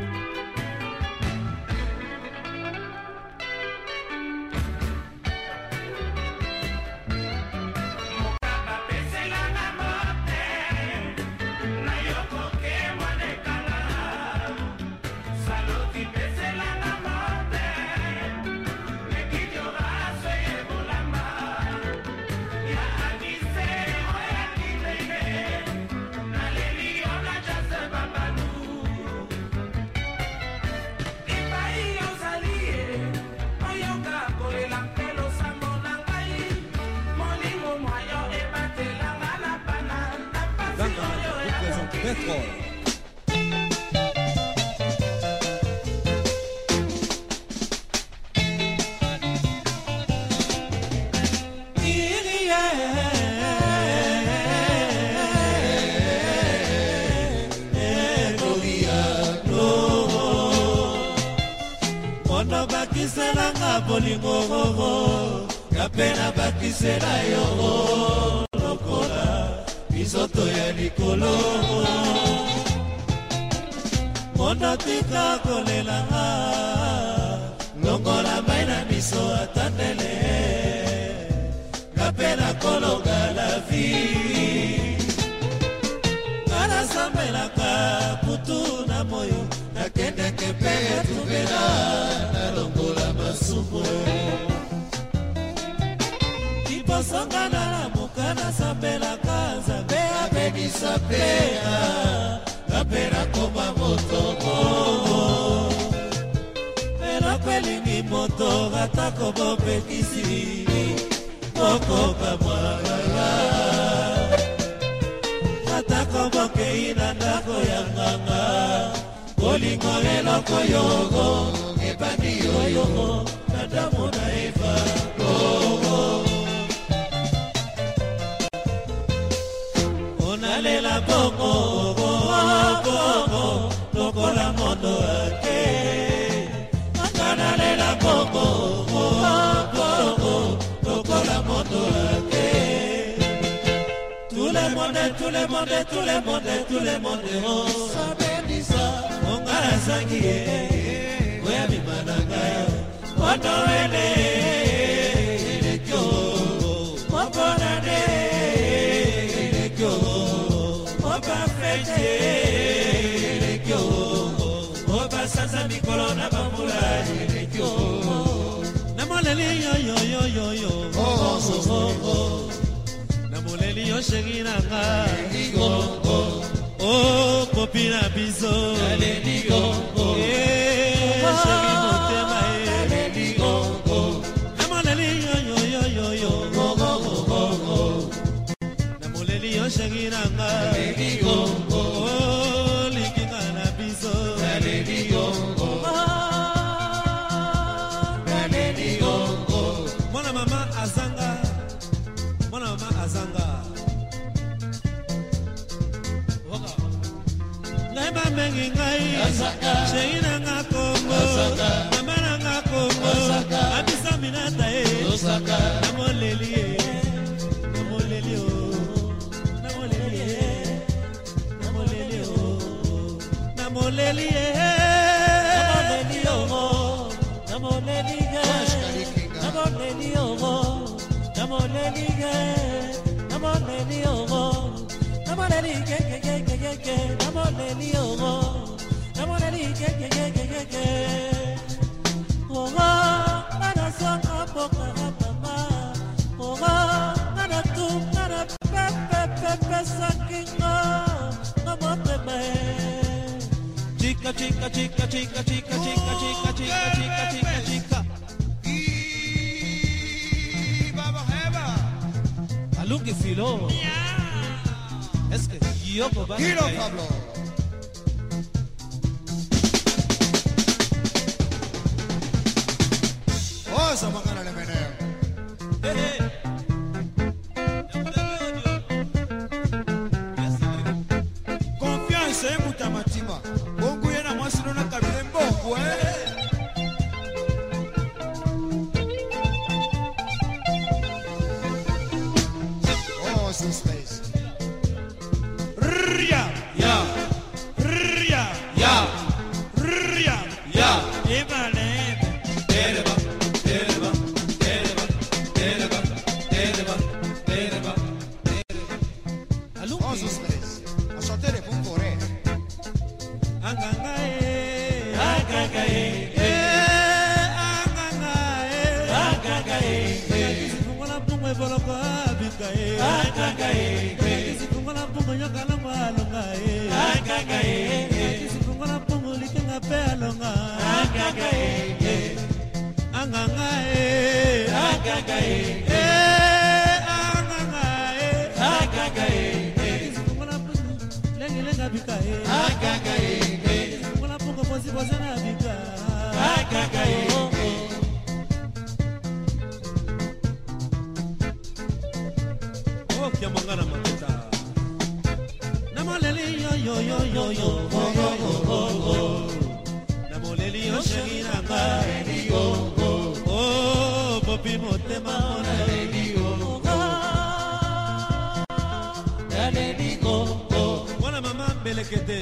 Speaker 5: mbelekete.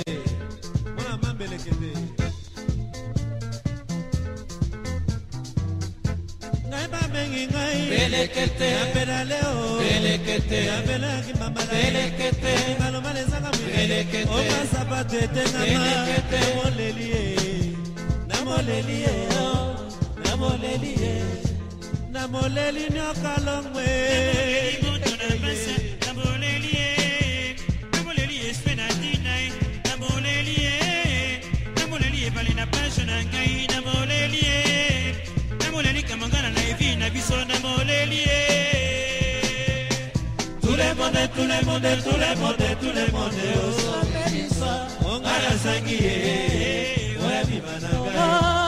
Speaker 5: Mwana ma mbelekete. Ngai bamengi ngaiapelaleoapelaki mamalaibaloba lezaka oma sapato etengama namoleli ye. Namoleli ye. Namoleli ye. Namoleli nyokalongwe ngai namoleli ye. Namoleli kamangana na evi na biso namoleli ye. Tout le monde, tout le monde, tout le monde, tout le monde, osambelisa oh. ngai asangi ye. Oyabima na ngai. Oh. Oh.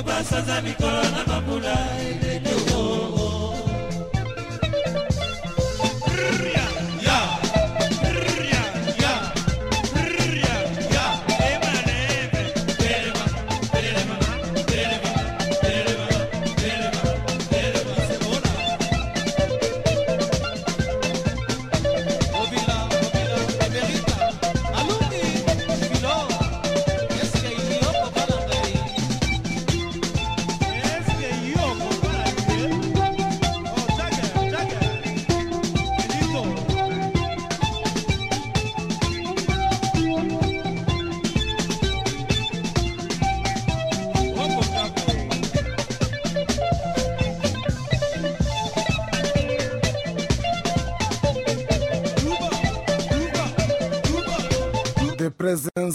Speaker 5: Obasanza mikolo na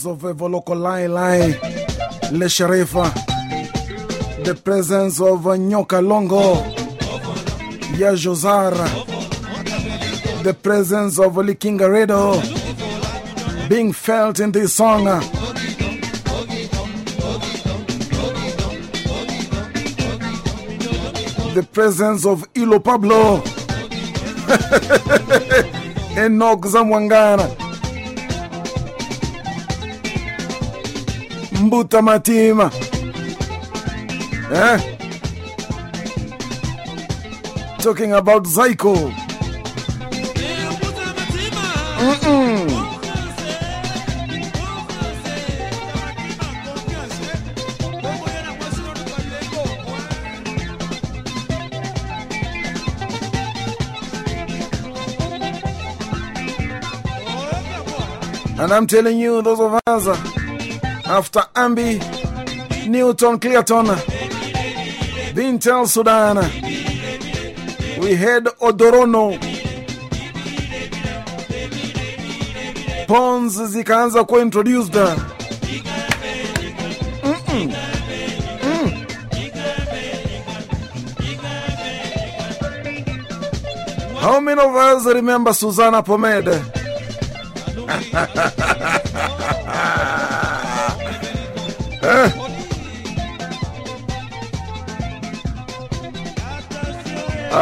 Speaker 1: of Evoloko Lai Lai, Le Sharifa. The presence of Nyoka Longo, Ya Josara. The presence of Likinga Redo being felt in this song. The presence of Ilo Pablo. Enoch Zamwangana. Mbuta Matima. Eh? Talking about Zaiko. And I'm telling you, those of us after Ambi, Newton, Clearton, Bintel, Sudan, we had Odorono, Pons zikaanza kuwa introduced. Mm. How many of us remember Susanna Pomede?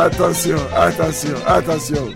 Speaker 1: Attention, attention, attention.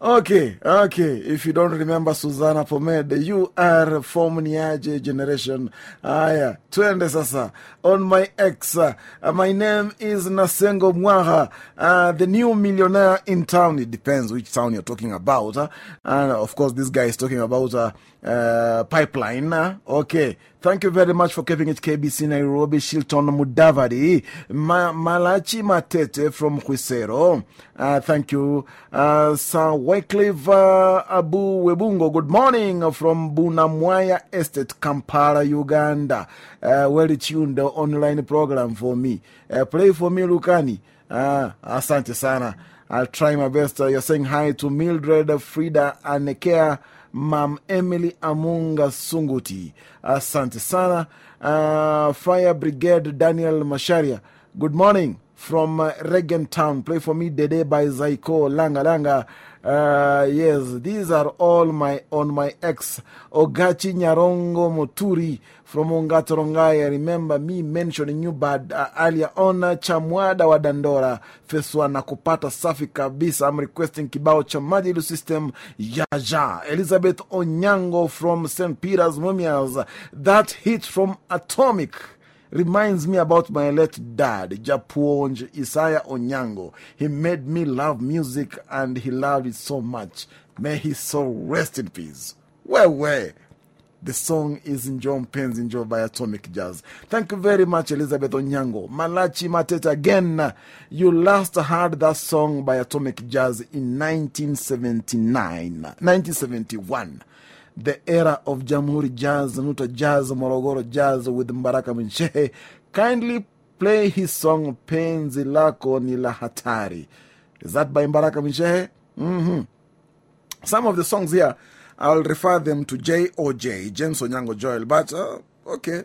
Speaker 1: Okay, okay. If you don't remember Susanna Pomede, you are from Niaje generation. Aya, twende sasa. On my ex, uh, my name is Nasengo Mwaha, uh, the new millionaire in town. It depends which town you're talking about. uh. and of course, this guy is talking about uh, pipeline. okay, Thank you very much for keeping it KBC Nairobi, Shilton Mudavadi, Ma- Malachi Matete from Huisero. Uh, thank you. Uh, Sir Wycliffe Abu Webungo, good morning from Bunamwaya Estate, Kampala, Uganda. Uh, well tuned online program for me. Uh, play for me, Lukani. Uh, asante sana. I'll try my best. Uh, you're saying hi to Mildred, Frida, and Nekea. Mam Emily Amunga Sunguti. Asante sana. Uh, Fire Brigade Daniel Masharia. Good morning from uh, Regan Town. Play for me Dede by Zaiko Langa Langa. Uh, yes, these are all my on my ex Ogachi Nyarongo Moturi from Ongata Rongai. I remember me mentioning you bad uh, earlier on Chamwada wa Dandora Feswa na kupata safi kabisa. I'm requesting kibao cha Madilu System Yaja Elizabeth Onyango from St. Peter's Mumias. That hit from Atomic reminds me about my late dad, Japuonj Isaiah Onyango. He made me love music and he loved it so much. May his soul rest in peace. Where, where? The song is in John Penn's Enjoy by Atomic Jazz. Thank you very much, Elizabeth Onyango. Malachi Mateta again. You last heard that song by Atomic Jazz in 1979, 1971 the era of Jamhuri Jazz, Nuta Jazz, Morogoro Jazz with Mbaraka Mshehe. Kindly play his song Penzi Lako Ni La Hatari. Is that by Mbaraka Mshehe? Mm -hmm. Some of the songs here, I'll refer them to J.O.J., James Onyango Joel, but uh, okay.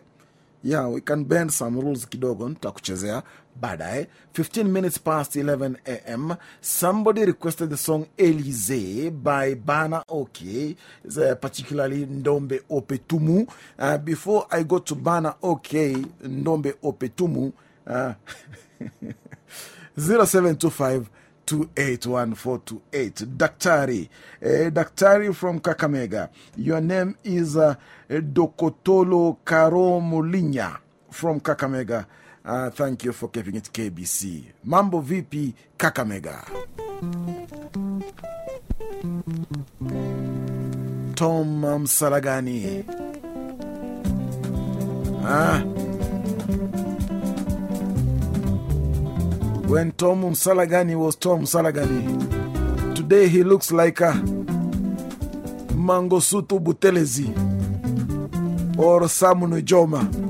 Speaker 1: Yeah, we can bend some rules kidogo, nitakuchezea baadaye. 15 minutes past 11 a.m. Somebody requested the song Elise by Bana OK, uh, particularly Ndombe Opetumu. Uh, before I go to Bana OK, Ndombe Opetumu, uh, 0725 281428. Daktari. Eh, Daktari from Kakamega. Your name is uh, Dokotolo Karomulinya from Kakamega. Uh, thank you for keeping it KBC. Mambo VP Kakamega. Tom Msalagani. Ah. when Tom Msalagani was Tom Msalagani, Today he looks like a Mangosuthu Buthelezi or Samuel Joma.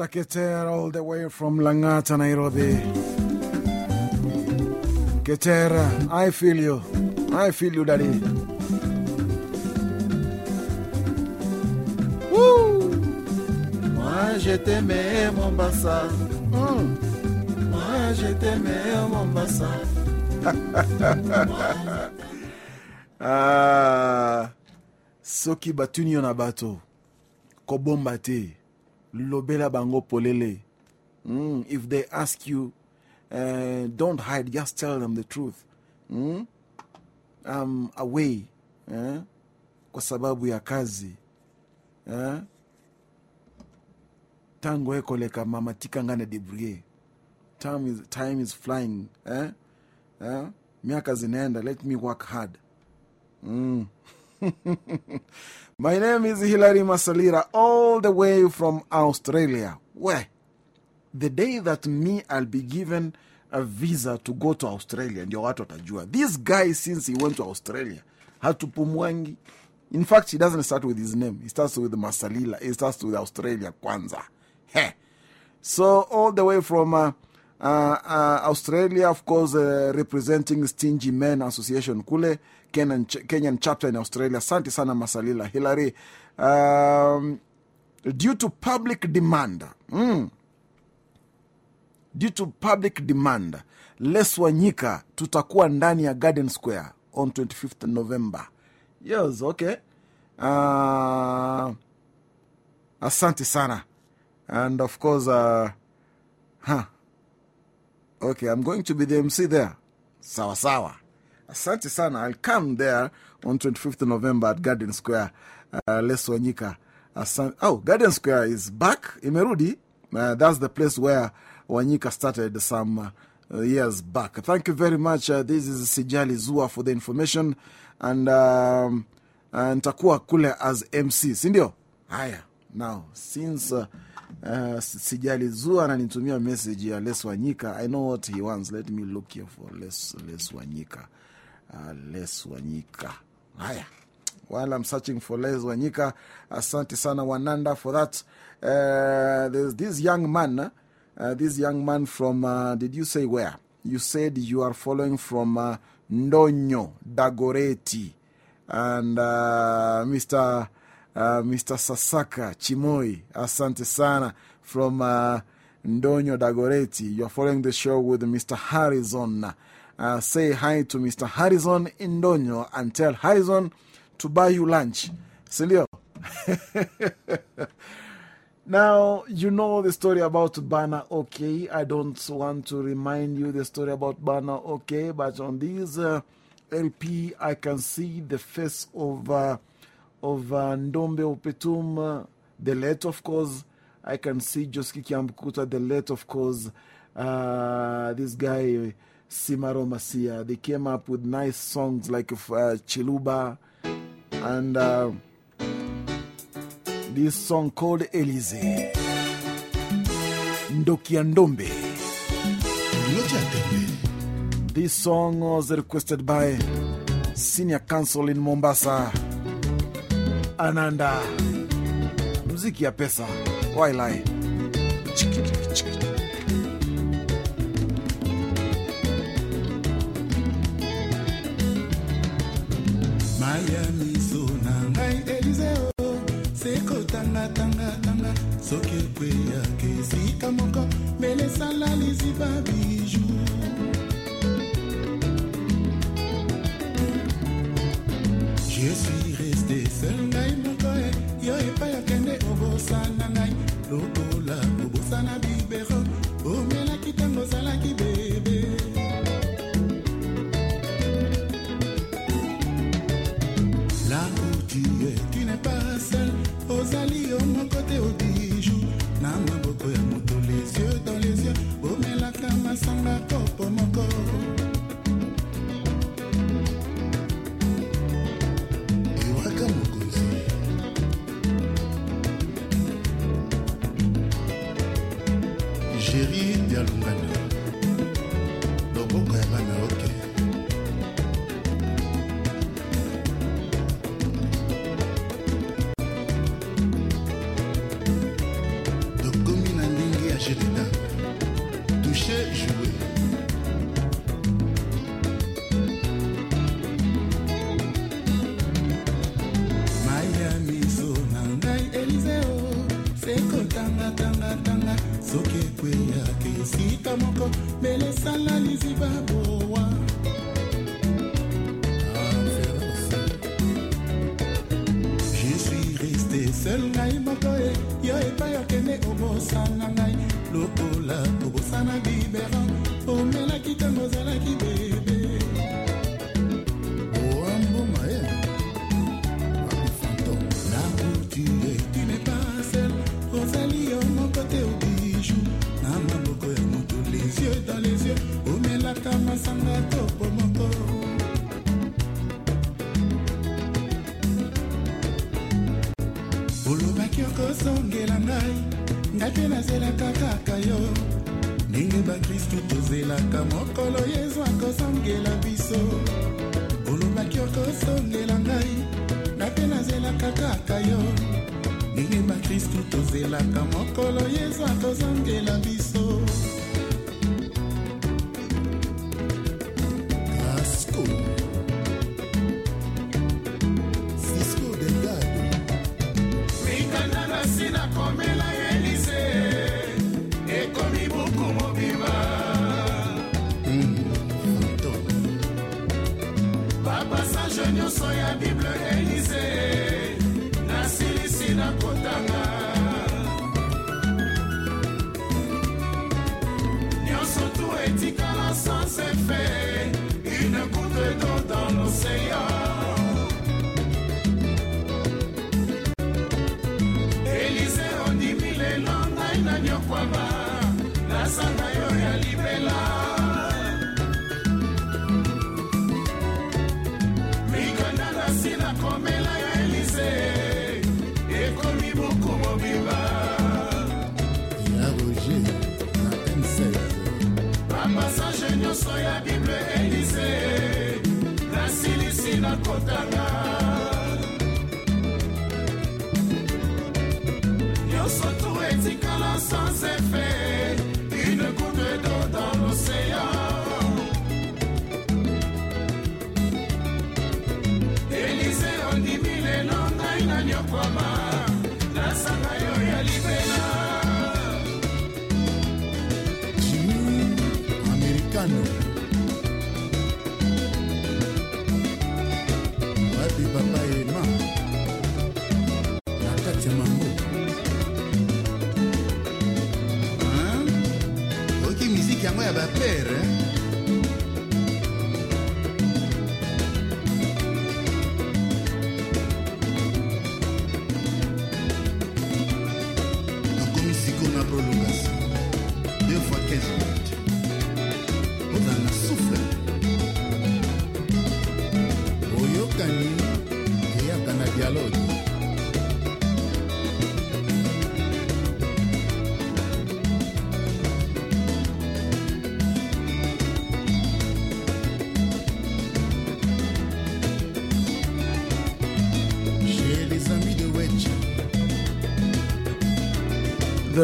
Speaker 1: Mr. Ketera, all the way from Langata, Nairobi. Ketera, I feel you. I feel you, daddy. Woo! Moi, je t'aimais, Mombasa. Mm. Moi, je t'aimais, Mombasa. ah, soki batuni yo na bato kobomba te lobela bango polele mm, if they ask you uh, don't hide just tell them the truth mm? I'm away eh? kwa sababu ya kazi eh? tango ekoleka mama tikanga na debrie time is, time is flying eh? Eh? miaka zinaenda let me work hard mm. My name is Hilary Masalira, all the way from Australia. Where? The day that me, I'll be given a visa to go to Australia, ndio watu watajua. This guy, since he went to Australia, had to hatupumwangi. In fact, he doesn't start with his name. He starts with Masalila. He starts with Australia kwanza. He. So, all the way from uh, uh, uh, Australia, of course, uh, representing Stingy Men Association kule Kenyan, Kenyan chapter in Australia. Asante sana Masalila Hilary. Um, due to public demand, mm, due to public demand, Les Wanyika tutakuwa ndani ya Garden Square on 25th November. Yes, ok Uh, asante sana. And of course, uh, huh. Okay, I'm going to be the MC there. Sawa sawa. Asante sana. I'll come there on 25th November at Garden Square. Uh, Les Wanyika. Asan oh, Garden Square is back. Imerudi. Uh, that's the place where Wanyika started some uh, years back. Thank you very much. Uh, this is Sijali Zua for the information. And um, uh, nitakuwa kule as MC, sindio? Haya, now since uh, uh, Sijali Zua ananitumia message ya Les Wanyika, I know what he wants. Let me look here for Les, Les Wanyika. Uh, Les Wanyika. Haya. While I'm searching for Les Wanyika, asante sana Wananda for that. Uh, there's this young man, uh, this young man from, did you say where? You said you are following from uh, Ndonyo Dagoretti and Mr. Mr. Sasaka Chimoi, asante sana from uh, Ndonyo Dagoretti. You're following the show with Mr. Harrison. Uh, say hi to Mr. Harrison in Ndonyo and tell Harrison to buy you lunch. Sindio? Now, you know the story about Bana OK. I don't want to remind you the story about Bana OK, but on this uh, LP, I can see the face of, uh, of uh, Ndombe Opetum, uh, the late, of course. I can see Joski Kiambukuta, the late, of course. This guy, Simaro Masia. They came up with nice songs like uh, Chiluba and. Uh, this song called Elise. Ndokia Ndombe. This song was requested by Senior Council in Mombasa. Ananda. Mziki ya pesa. Why lie?
Speaker 11: Sekotangatangatanga soki ekweyaka esika moko mbele esala liziba biju je suis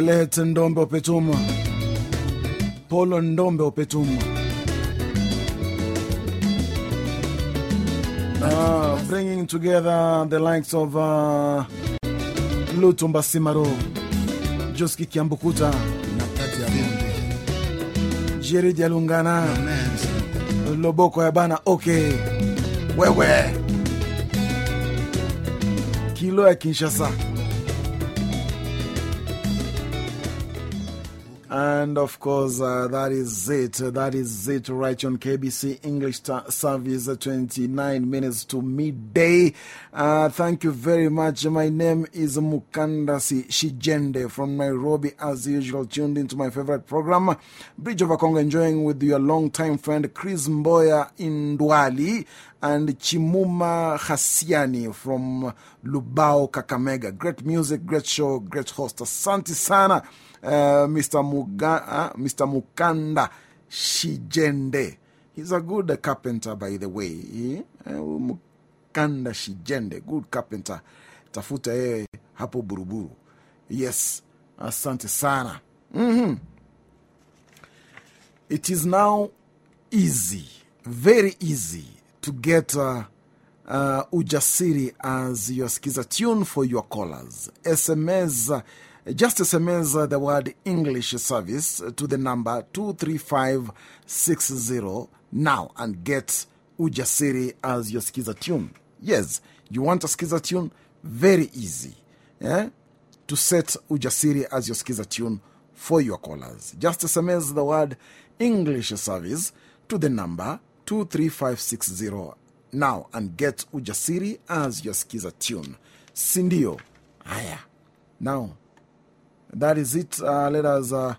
Speaker 1: late Ndombe Opetuma, Polo Ndombe Opetuma. Uh, bringing together the likes of uh, Lutumba Simaro, Joski Kiambukuta, Jerry Dialungana, Loboko Yabana, okay, wewe kilo ya Kinshasa. And of course, uh, that is it. That is it right on KBC English service, uh, 29 minutes to midday. Uh, thank you very much. My name is Mukandasi Shijende from Nairobi, as usual, tuned into my favorite program, Bridge over Congo, enjoying with your longtime friend Chris Mboya in Ndwali and Chimuma Hasiani from Lubao, Kakamega. Great music, great show, great host. Asante sana. Uh, Mr. Muga, uh, Mr. Mukanda Shijende. He's a good carpenter, by the way. Yeah? Uh, Mukanda Shijende, good carpenter. Tafuta yeye hapo Buruburu. Yes, asante sana. Mhm. It is now easy, very easy to get uh, uh, Ujasiri as your skiza tune for your callers. SMS, uh, just SMS uh, the word English service to the number 23560 now and get Ujasiri as your skiza tune. Yes, you want a skiza tune? Very easy. Eh? To set Ujasiri as your skiza tune for your callers. Just SMS the word English service to the number 23560 now and get Ujasiri as your skiza tune. Sindio. Haya. Now, that is it. Uh, let us uh,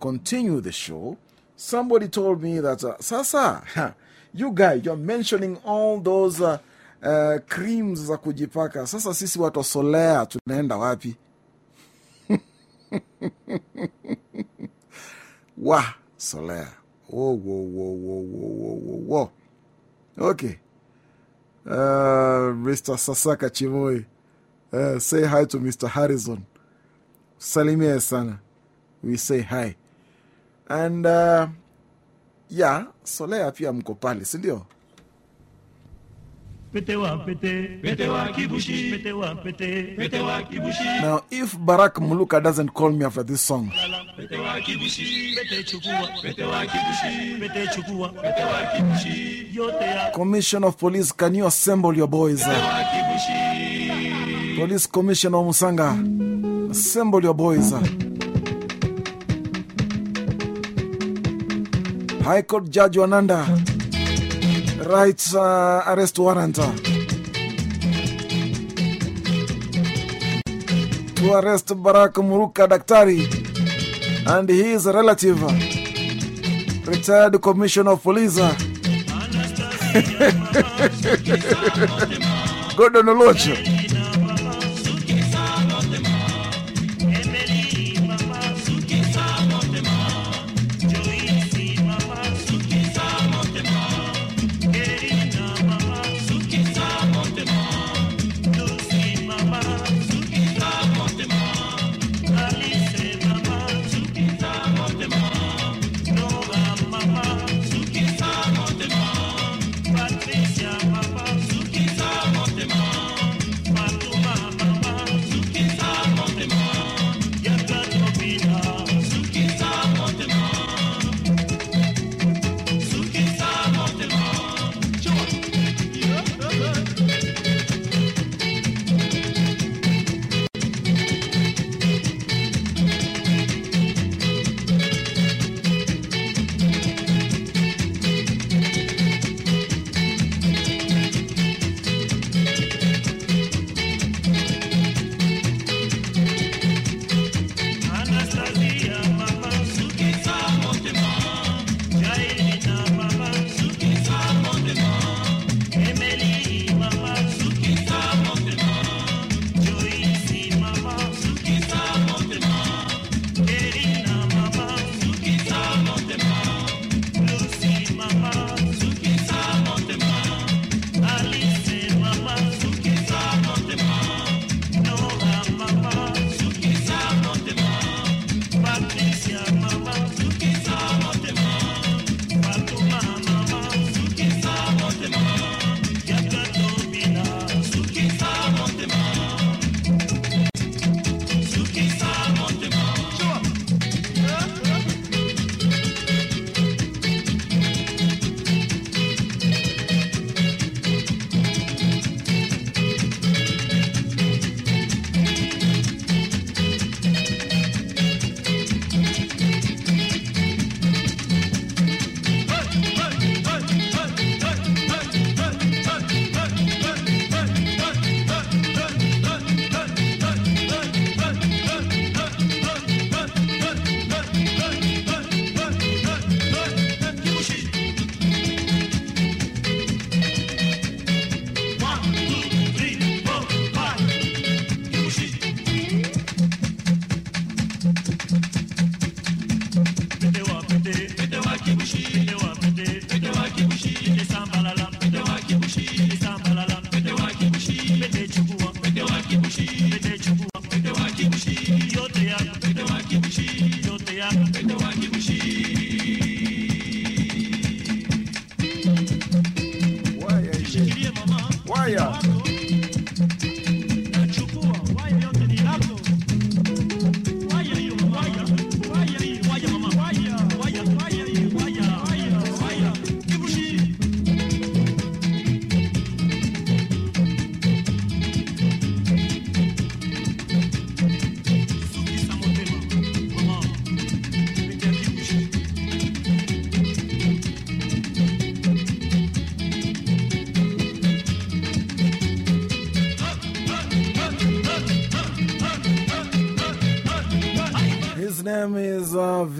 Speaker 1: continue the show. Somebody told me that, uh, Sasa, you guy, you're mentioning all those uh, uh, creams za kujipaka. Sasa sisi watu Solea tunaenda wapi? Wa, Solea. Whoa, whoa, whoa, whoa, whoa, whoa, whoa, whoa. Okay. Uh, Mr. Sasaka Chimoi. Say hi to Mr. Harrison salimia sana. We say hi. And uh, ya yeah solea pia mko pale
Speaker 12: sindio
Speaker 5: Now, if Barak Muluka doesn't call me after this song, Commission of Police, can you assemble your boys? Police Commissioner Musanga. Assemble your boys. High Court Judge Wananda writes uh, arrest warrant to arrest Barack Muruka Daktari and his relative, retired Commissioner of Police. Gordon Olocho.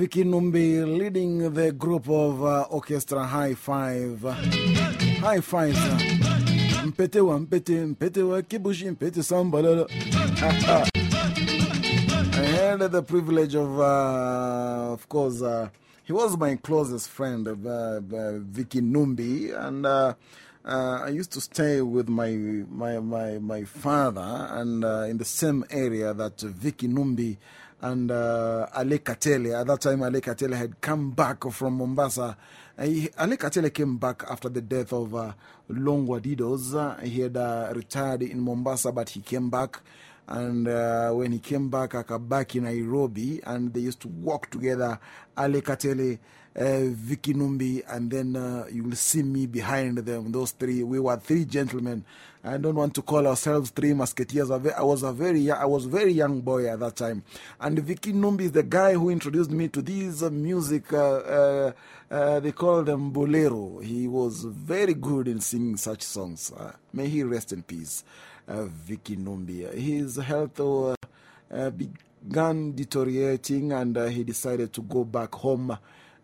Speaker 5: Vicky Numbi, leading the group of uh, Orchestra High Five. High Five. Mpete wa mpete, mpete kibushi, mpete sambalala. I had the privilege of, uh, of course, uh, he was my closest friend, Vicky Numbi, and I used to stay with my, my, my, my father and in the same area that Vicky Numbi and uh, Ale Katele. At that time, Ale Katele had come back from Mombasa
Speaker 1: Uh, he, Ale Katele came back after the death of uh, Longwa Uh, he had uh, retired in Mombasa, but he came back. And uh, when he came back, akabaki Nairobi, and they used to walk together. Ale Katele, Vicky Numbi, and then uh, you will see me behind them. Those three, we were three gentlemen. I don't want to call ourselves three musketeers. I was a very, I was very young boy at that time. And Vicky Numbi is the guy who introduced me to these uh, music. Uh, uh, uh, they call them bolero. He was very good in singing such songs. Uh, may he rest in peace, uh, Vicky Numbi. His health uh, uh, began deteriorating, and uh, he decided to go back home.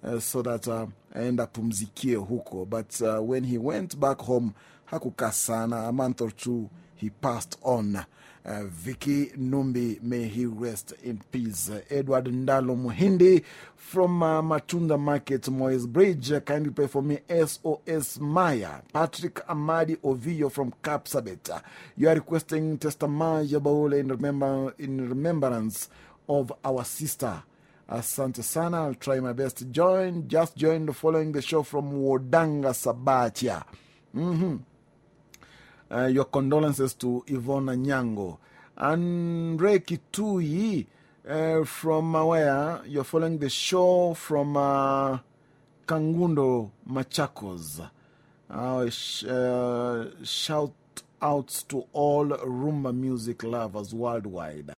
Speaker 1: Uh, so that uh, aenda pumzikie huko. But uh, when he went back home, hakukaa sana, a month or two, he passed on. Uh, Vicky Numbi, may he rest in peace. Uh, Edward Ndalo Muhindi from uh, Matunda Market, Moi's Bridge, kindly play for me SOS Maya. Patrick Amadi Ovio from Kapsabet. You are requesting Testamaya in, remember, in remembrance of our sister. Asante sana. I'll try my best to join. Just joined following the show from Wodanga Sabatia. Mhm. Uh, your condolences to Ivona Nyango. And Reiki Tui uh, from where? You're following the show from uh, Kangundo, Machakos. Uh, sh shout outs to all rumba music lovers worldwide.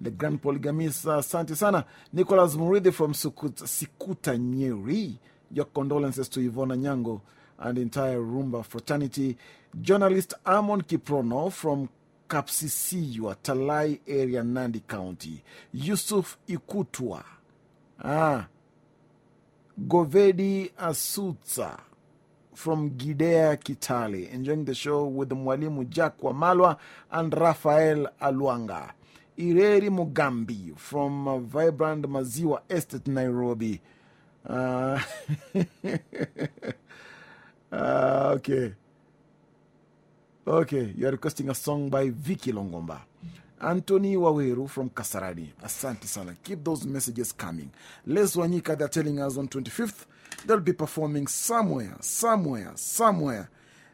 Speaker 1: The Grand Polygamist, uh, asante sana. Nicholas Murithi from Sukut, Sikuta Nyeri. Your condolences to Ivona Nyango and the entire Rumba fraternity. Journalist Amon Kiprono from Kapsisiywa, Talai area, Nandi County. Yusuf Ikutwa. Ah. Govedi Asutsa from Gidea Kitale. Enjoying the show with Mwalimu Jack Wamalwa and Rafael Alwanga. Ireri Mugambi from uh, Vibrant Maziwa Estate, Nairobi. Uh, uh, okay. Okay, you are requesting a song by Vicky Longomba. Anthony Waweru from Kasarani. Asante sana. Keep those messages coming. Les Wanyika, they're telling us on 25th, they'll be performing somewhere, somewhere, somewhere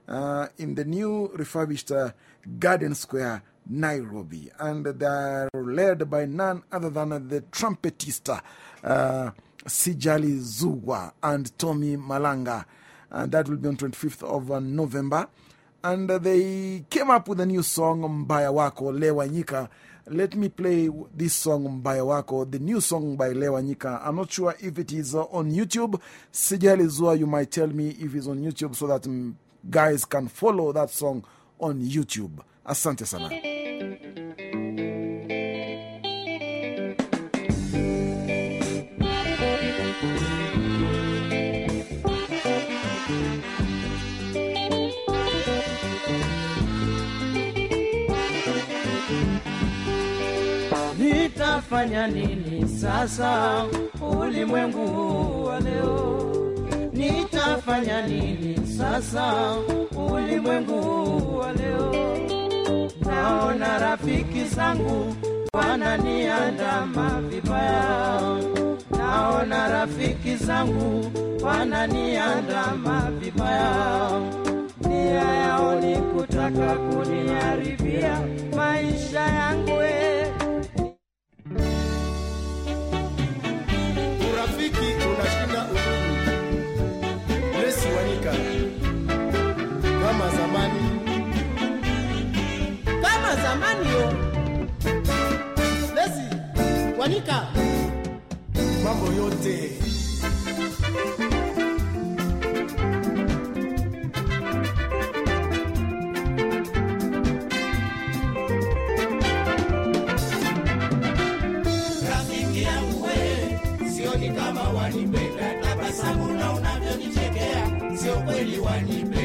Speaker 1: uh, in the new refurbished uh, Garden Square, Nairobi. And they're led by none other than the trumpetista, uh, Sijali Zugwa and Tommy Malanga. And that will be on 25th of uh, November. And they came up with a new song, Mbaya Wako, Les Wanyika. Let me play this song, Mbaya Wako, the new song by Les Wanyika. I'm not sure if it is uh, on YouTube. Sijali Zua, you might tell me if it's on YouTube so that mm, guys can follow that song on YouTube. Asante sana.
Speaker 13: Nitafanya nini sasa ulimwengu wa leo? Nitafanya nini sasa ulimwengu wa leo? Naona rafiki zangu wananiandama vibaya, naona rafiki zangu wananiandama vibaya, nia yao ni kutaka kuniharibia maisha yangu eh.
Speaker 14: urafiki unashinda kama zamani
Speaker 15: yo oh. lesi wanika
Speaker 14: mambo yote.
Speaker 15: Rafiki yangu we sioni kama wanipenda. Tabasamu na unavyonichekea sio kweli wanipenda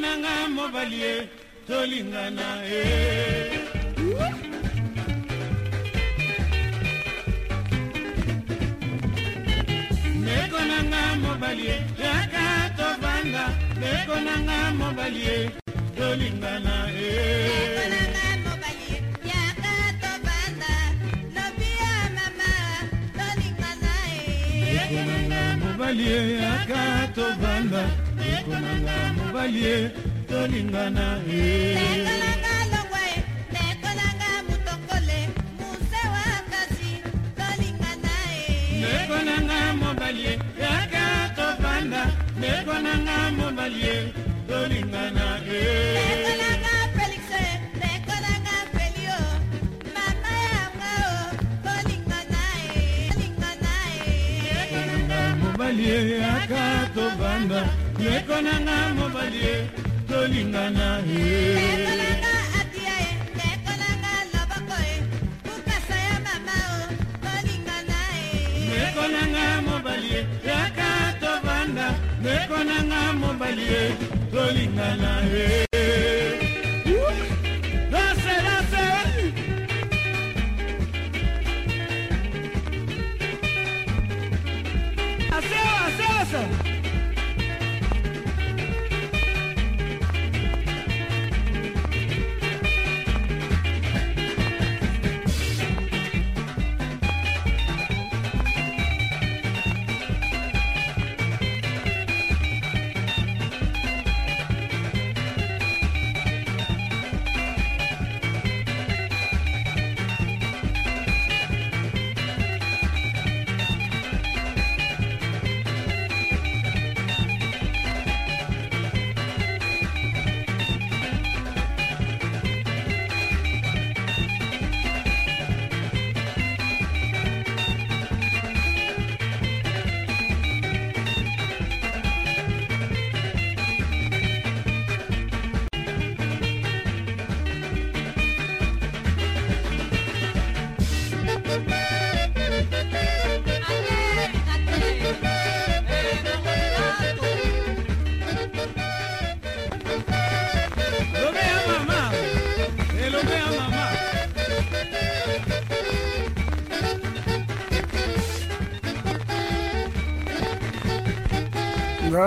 Speaker 16: nanga mobali ye tolingana e ndeko nanga mobali ye yaka tovanda. Ndeko nanga mobali ye Nana.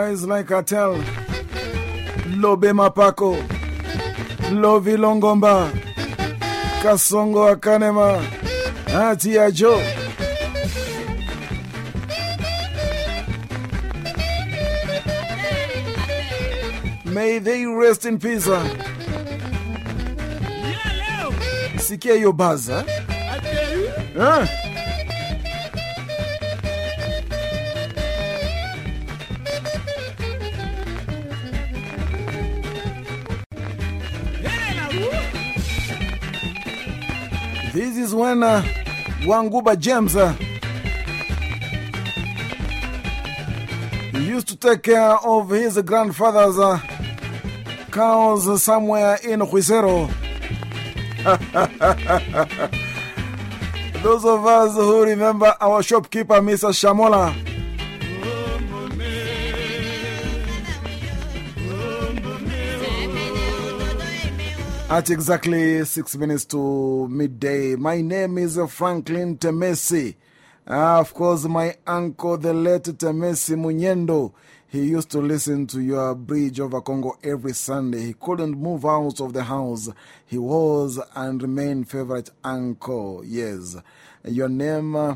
Speaker 1: Guys like I tell Lobe Mapako, Lovy Longomba, Kasongo Akanema, Atia Joe. May they rest in peace. Sikia hiyo baza. Huh? Uh, Wanguba James used to take care of his grandfather's cows somewhere in Huisero. Those of us who remember our shopkeeper, Mr. Shamola. At exactly six minutes to midday, my name is Franklin Temesi. Ah, of course, my uncle, the late Temesi Munyendo, he used to listen to your bridge over Congo every Sunday. He couldn't move out of the house. He was and remained favorite uncle. Yes. Your name uh,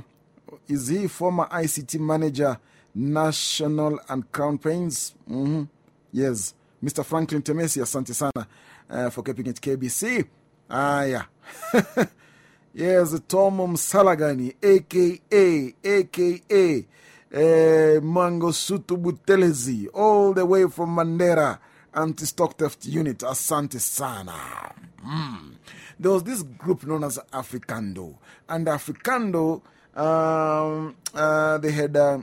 Speaker 1: is he former ICT manager, national and crown? Mm -hmm. Yes. Mr. Franklin Temesi, asante sana uh, for keeping it KBC. Ah, yeah. yes, Tom Salagani, aka, aka uh, Mangosuthu Buthelezi, all the way from Mandera Anti Stock Theft Unit, Asante Sana. Mm. There was this group known as Africando, and Africando, um, uh, they had uh,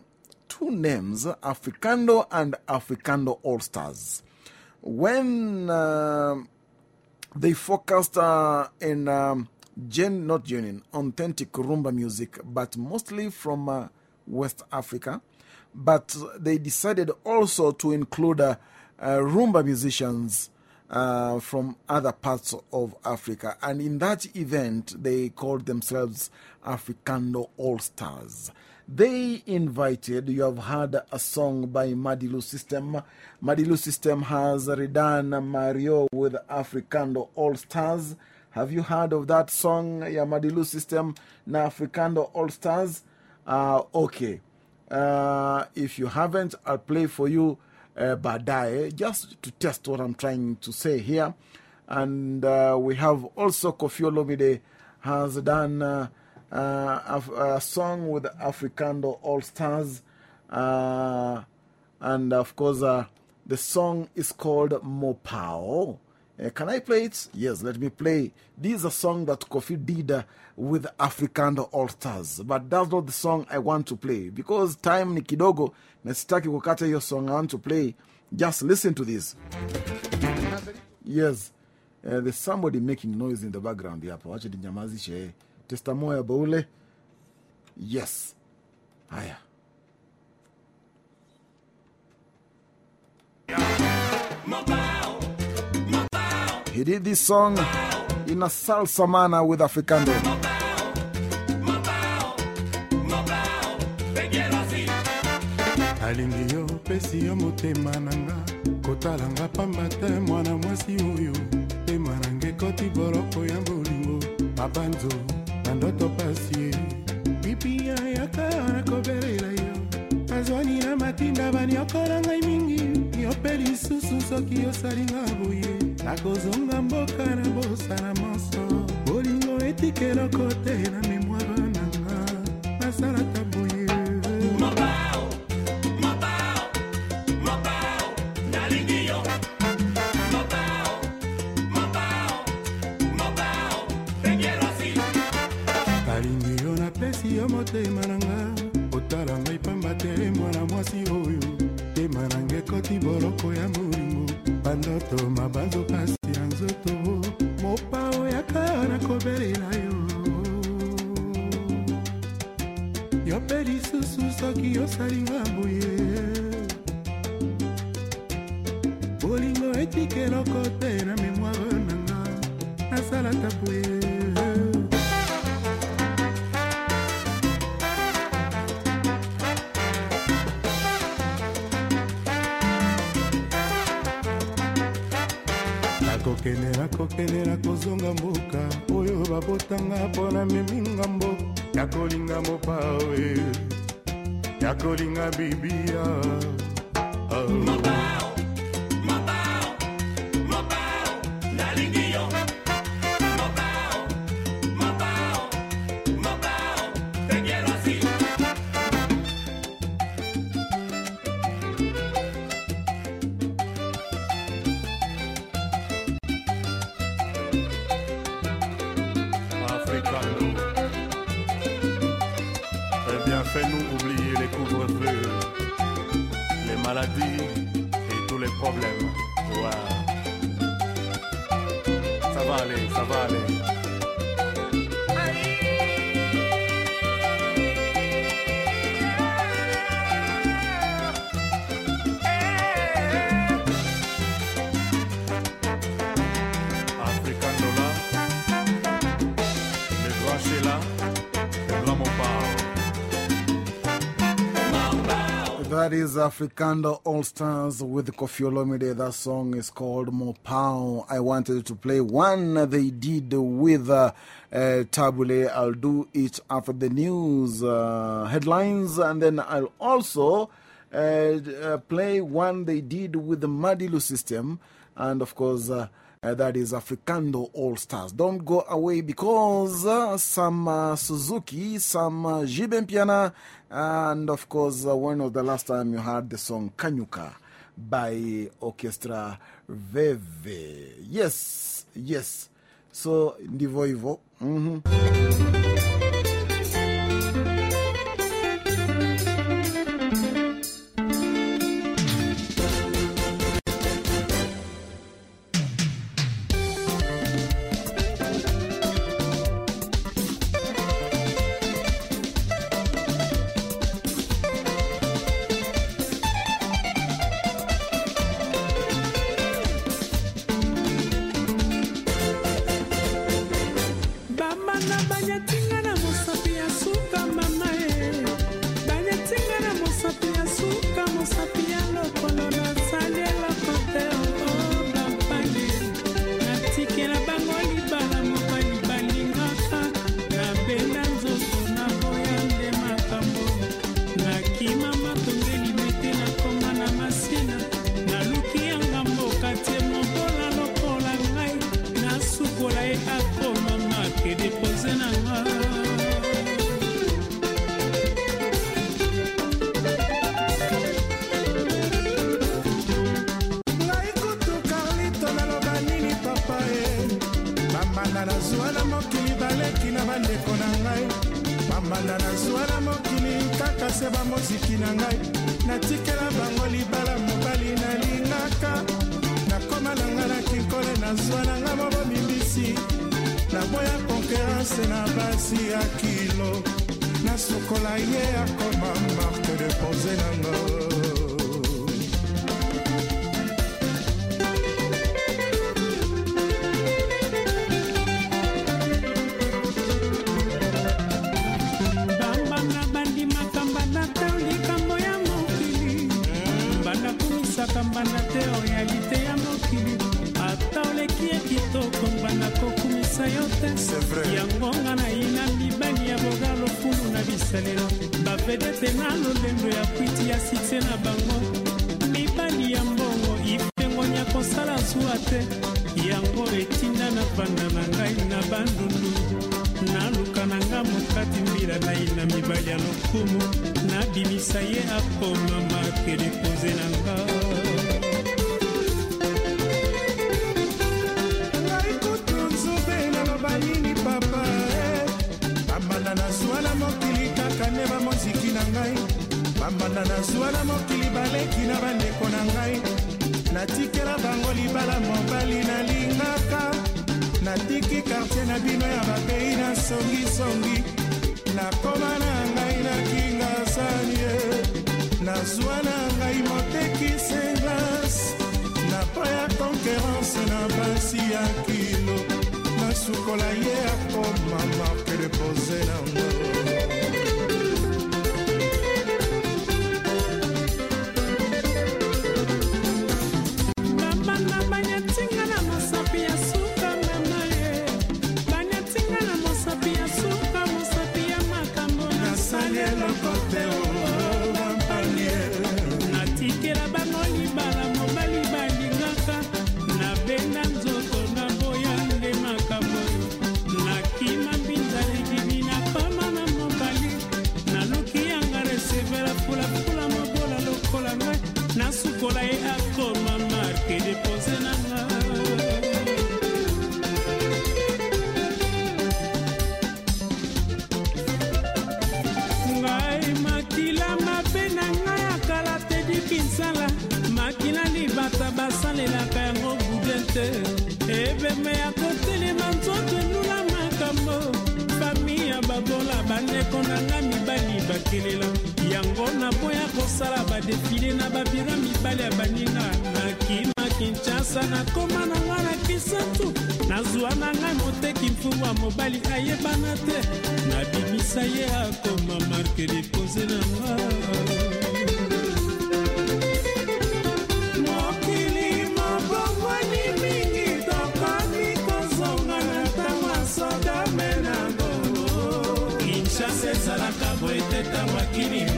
Speaker 1: two names Africando and Africando All Stars. When uh, they focused uh, in um, not genuine, authentic rumba music, but mostly from uh, West Africa. But they decided also to include uh, rumba musicians uh, from other parts of Africa. And in that event, they called themselves Africando All Stars. They invited, you have heard a song by Madilu System. Madilu System has redone Mario with Africando All Stars. Have you heard of that song, ya Madilu System, na Africando All Stars? Uh, okay. Uh, if you haven't, I'll play for you uh, Badae, just to test what I'm trying to say here. And uh, we have also Koffi Olomide has done uh, uh, a, a, song with Africando All Stars. Uh, and of course, uh, the song is called Mopao. Uh, can I play it? Yes, let me play. This is a song that Koffi did uh, with Africando All Stars. But that's not the song I want to play. Because time ni kidogo, na sitaki kukata hiyo song I want to play. Just listen to this. Yes, uh, there's somebody making noise in the background ninyamazishe. Testa moya baule. Yes. Haya. He did this song in a salsa manner with Africando.
Speaker 11: alingi yo pesi yo motema na nga kotala nga pamba te mwana mwasi oyo pema na nga ekoti boroko ya bolingo mabanzo na ndoto pasi. Pipia yaka nakobelela yo. Nazwani na matinda baniokola ngai mingi. Yope lisusu soki osalinga boye. Nakozonga mboka na bosana moso. Bolingo etikeloko te na memoire na nga. Nasalaka boye yo motema na nga. Otala ngai pamba te mwana mwasi oyo. Tema na nga ekoti boloko ya molingo bandoto mabanzo pasi ya nzoto. Mopao yaka nakobelela yo. Yo mpe lisusu soki osalinga boye. Bolingo etikeloko te na memoire na nga. Nasalata boye
Speaker 17: nakokende nakokelela kozonga mboka. Oyo babotanga mpo na memi ngambo ya kolinga mopawe ya kolinga bibia. Oh.
Speaker 18: is Africando All Stars with Koffi Olomide. That song is called Mopao. I wanted to play one they did with uh, uh, Tabu Ley. I'll do it after the news uh, headlines and then I'll also uh, uh, play one they did with the Madilu system and, of course,、uh, uh, that is Africando All Stars. Don't go away because uh, some uh, Suzuki, some uh, Jiben Piana, and of course, uh, when was the last time you heard the song Kanyuka by Orchestra Veve? Yes, yes. So, ndivo -hmm.
Speaker 19: Na nga
Speaker 18: mibali bakelela. Yango naboya kosala badefile na babiro mibali ya baninga. Nakima kinshasa nakoma na nga na kisatu nazwa na ngai moteki mfumu ya mobali ayebana te. Nabimisa ye akoma marke depose na nga
Speaker 20: kuleta
Speaker 1: mwakini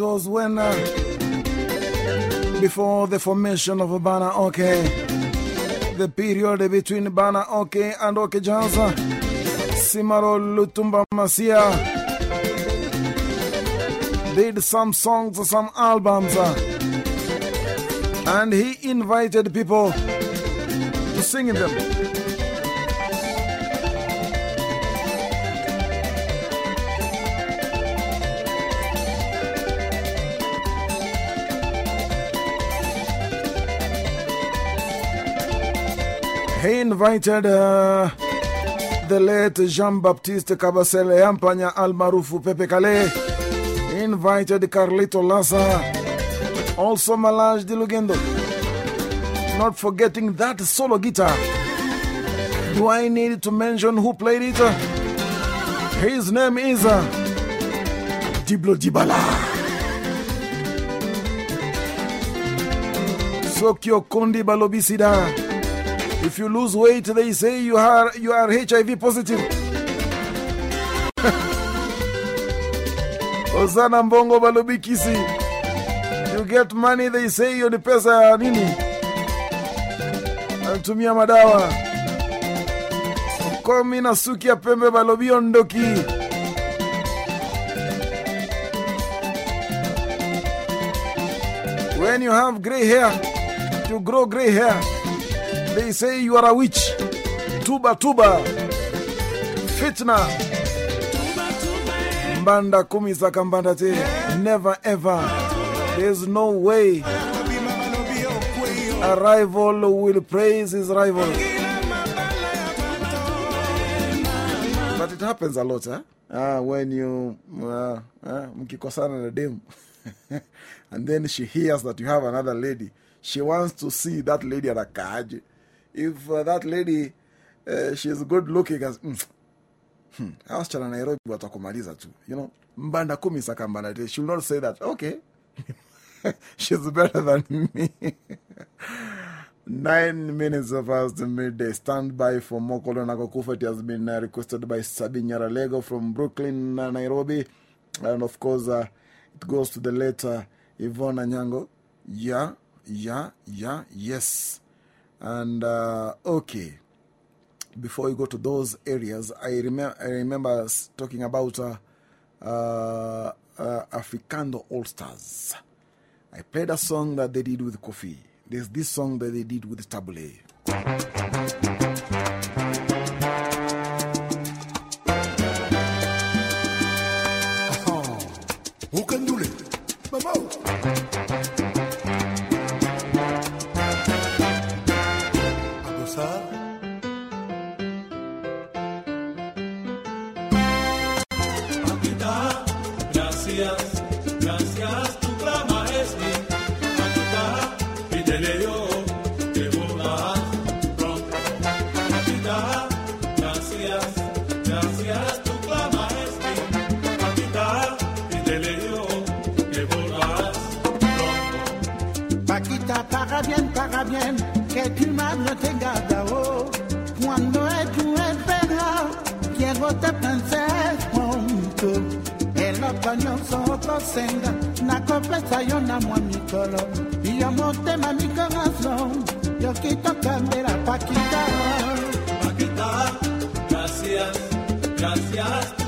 Speaker 1: was when, before the formation of Bana OK, the period between Bana OK and OK Jazz, Simaro Lutumba Masia. Did some songs, some albums, and he invited people to sing in them. He invited uh, the late Jean Baptiste Kabasele Yampanya Almarufu Pepe Kalle. He invited Carlito Lassa, also Malage de Lugendo. Not forgetting that solo guitar. Do I need to mention who played it? His name is uh, Diblo Dibala. Sokyo Kondi Balobisida. If you lose weight, they say you are, you are HIV positive. Osana Mbongo Balobikisi. You get money, they say you're the pesa ya nini? Natumia madawa. Komi na suki ya pembe balobi ondoki. When you have gray hair, you grow gray hair. They say you are a witch. Tuba tuba. Fitna. Mbanda kumi saka mbanda te. Never ever. There's no way. A rival will praise his rival. But it happens a lot, eh? Ah, when you uh, uh, mkikosana na and then she hears that you have another lady, she wants to see that lady at a kaji. If uh, that lady uh, she's good looking as mm, hmm, wasichana Nairobi watakumaliza tu, you know, mbanda kumi saka mbanda not say that, okay, she's better than me. Nine minutes of us to midday. Stand by for Mokolo Nakokufa. It has been uh, requested by Sabi Nyaralego from Brooklyn, uh, Nairobi. And of course, uh, it goes to the letter Yvonne Anyango. Yeah, yeah, yeah, yes. And uh, okay, before we go to those areas, I, remem I remember talking about uh, uh, uh, Africando All Stars. I played a song that they did with Koffi. There's this song that they did with Tabu Ley.
Speaker 17: ukandule mamau
Speaker 21: kosa yo
Speaker 22: na mwa mikolo ya motema mikanga so yoki tokambela pakita
Speaker 21: pakita gracias gracias.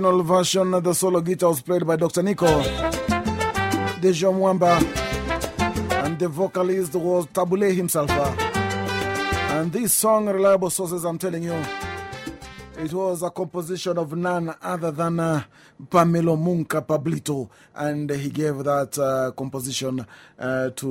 Speaker 1: Original version, the solo guitar was played by Dr. Nico. Dechaud Mwamba. And the vocalist was Tabu Ley himself. And this song, Reliable Sources, I'm telling you, it was a composition of none other than uh, Pamelo Munka Pablito. And he gave that uh, composition uh, to,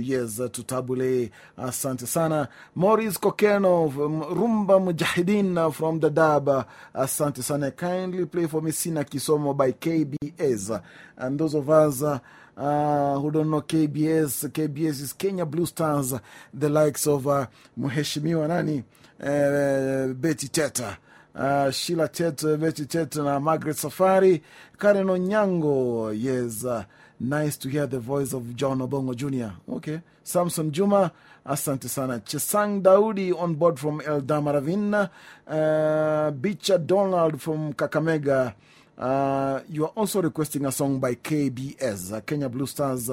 Speaker 1: yes, tutabule. to Tabule. Asante sana. moris cokeno um, Rumba Mujahidin uh, from Dadab. Dab. uh, Asante sana. Kindly play for me Sina Kisomo by KBS. And those of us uh, uh, who don't know KBS, KBS is Kenya Blue Stars, the likes of uh, Mheshimiwa nani, uh, Betty Teta. Uh, Sheila Tete, Betty Tete na Margaret Safari, Karen Onyango. Yes, uh, nice to hear the voice of John Obongo Jr. Okay. Samson Juma, asante sana. Chesang Daudi on board from elda maravin Uh, Bicha Donald from Kakamega. Uh, you are also requesting a song by KBS, uh, Kenya Blue Stars.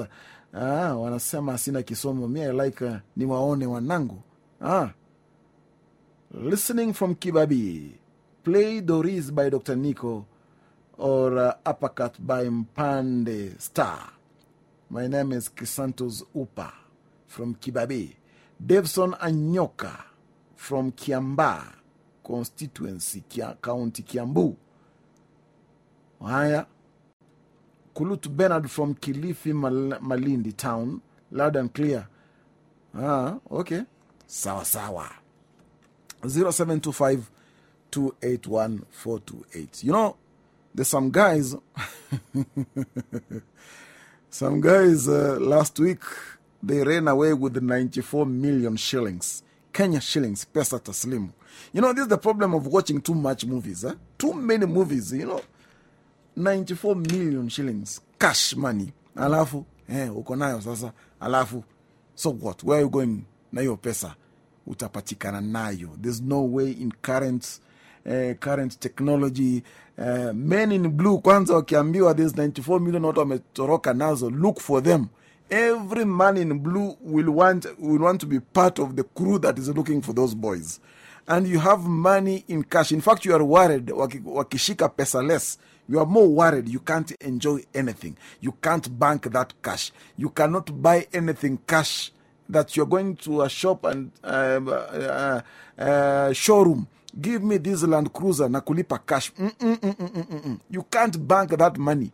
Speaker 1: Ah, wanasema sina kisomo. Me, I like uh, niwaone wanangu. Ah. Listening from Kibabi. Play Doris by Dr. Nico or uh, Uppercut by Mpande Star. My name is Kisantos Upa from Kibabe. Davson Anyoka from Kiamba constituency, Kia, County Kiambu. Haya. Kulut Bernard from Kilifi Mal Malindi town. Loud and clear. Ah, okay. Sawa sawa. 0725 281 428. You know, there's some guys, some guys uh, last week, they ran away with 94 million shillings. Kenya shillings, pesa taslimu. You know, this is the problem of watching too much movies. Too many movies, you know. 94 million shillings, cash money. Alafu, eh, uko sasa. Alafu, so what? Where are you going na hiyo pesa? Utapatikana nayo. There's no way in current, uh, current technology. Uh, men in blue, kwanza wakiambiwa there's 94 million watu wametoroka nazo, look for them. Every man in blue will want, will want to be part of the crew that is looking for those boys. And you have money in cash. In fact, you are worried, waki- wakishika pesa less, you are more worried you can't enjoy anything. You can't bank that cash. You cannot buy anything cash that you're going to a shop and uh, uh, uh, showroom. Give me this Land Cruiser na kulipa cash. -mm -mm -mm -mm -mm -mm. You can't bank that money.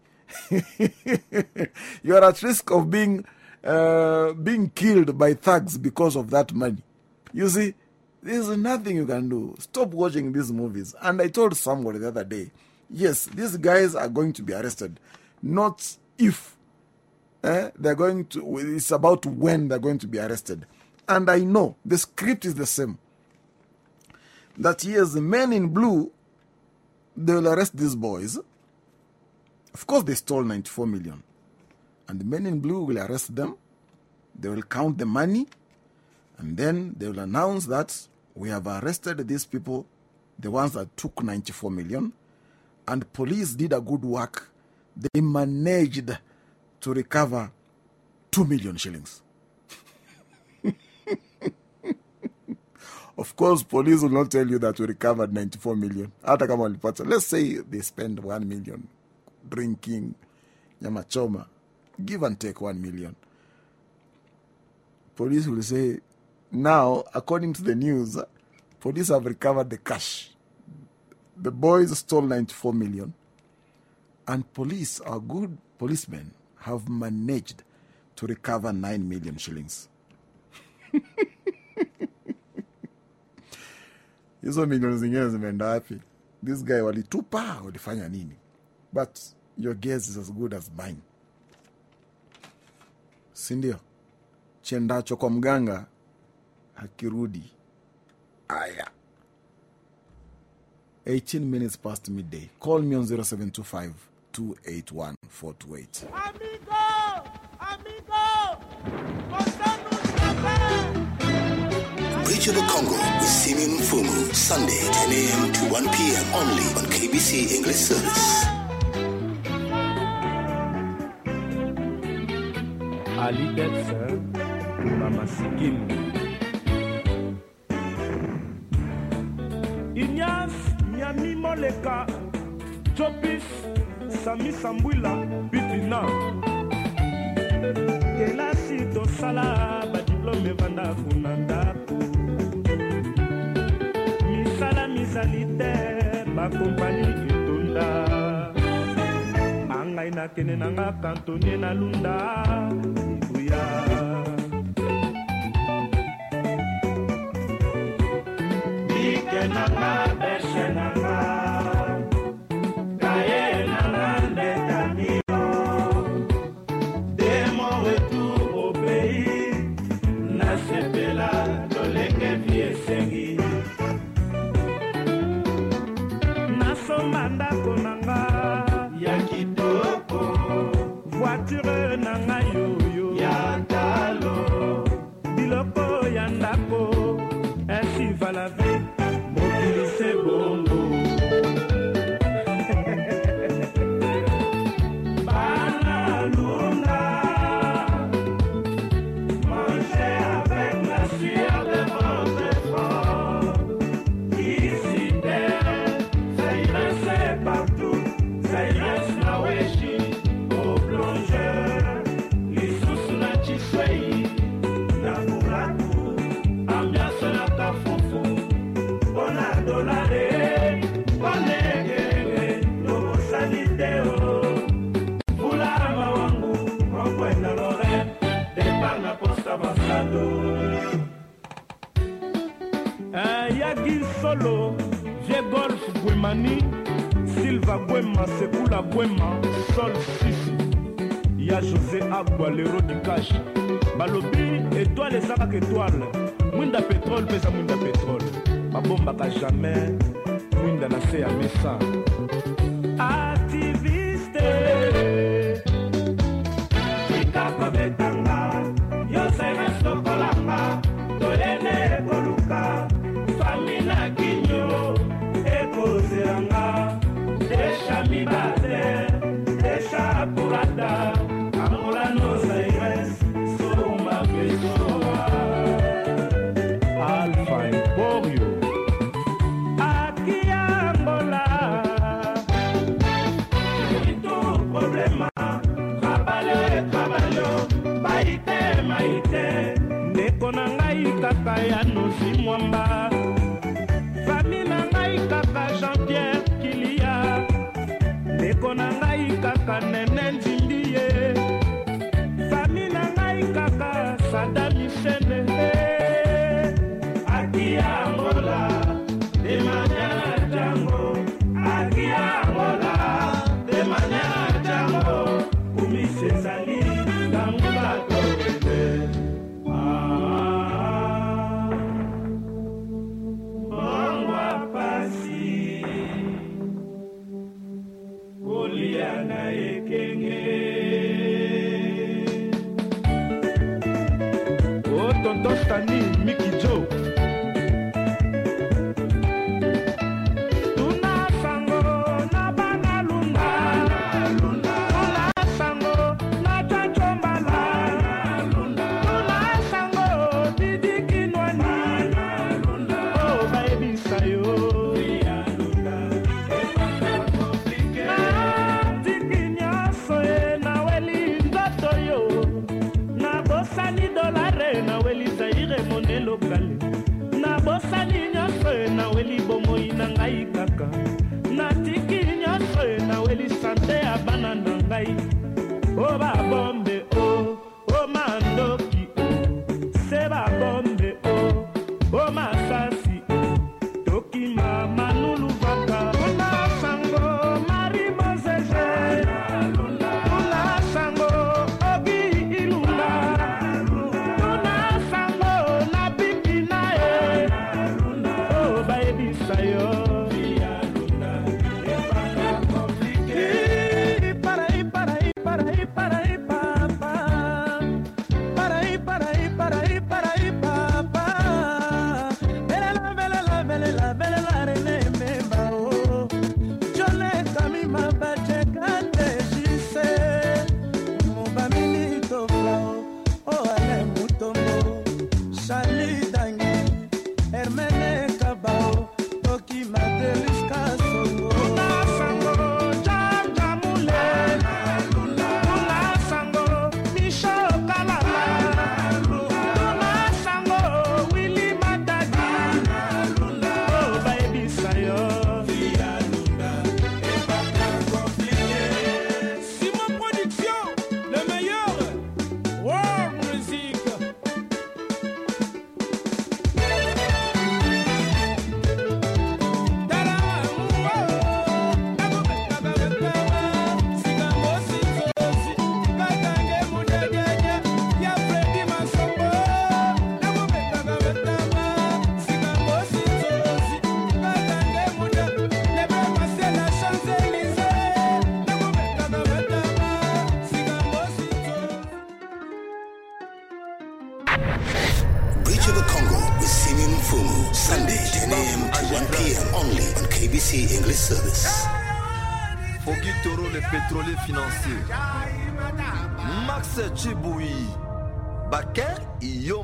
Speaker 1: you are at risk of being, uh, being killed by thugs because of that money. You see, there's nothing you can do. Stop watching these movies. And I told somebody the other day, yes, these guys are going to be arrested. Not if. Eh? They're going to, it's about when they're going to be arrested. And I know the script is the same. That yes, the men in blue, they will arrest these boys. Of course, they stole 94 million. And the men in blue will arrest them. They will count the money. And then they will announce that we have arrested these people, the ones that took 94 million. And police did a good work. They managed to recover 2 million shillings. Of course, police will not tell you that we recovered 94 million. Let's say they spend 1 million drinking nyama choma, give and take 1 million. Police will say, now, according to the news, police have recovered the cash. The boys stole 94 million, and police, our good policemen, have managed to recover 9 million shillings. hizo milioni zingine zimeenda wapi? This guy walitupa, walifanya nini? But your guess is as good as mine, si ndio? Chendacho kwa mganga hakirudi. Aya, 18 minutes past midday. Call me on 0725 281 428.
Speaker 3: Bridge of the Congo with Simeon Fumu, Sunday, 10 a.m. to 1 p.m. only on KBC English Service.
Speaker 23: Ali Delphin, Mama Sikini. Ignace Nyami Moleka, Jopis, Sami Sambwila, Bitina. kelasi tosala badiplome evanda kuna mizali te bakompani etonda angai nakende nanga kantonie na lunda ebuya bike Kolo, Jegolf Gwemani, Silva Gwema, Sekula Gwema, Sol Sisi, ya José Agua, l'héros du cash. Balobi, étoile ezalaka étoile, mwinda pétrole mpe eza mwinda pétrole, babombaka jamais mwinda na se ya mesa.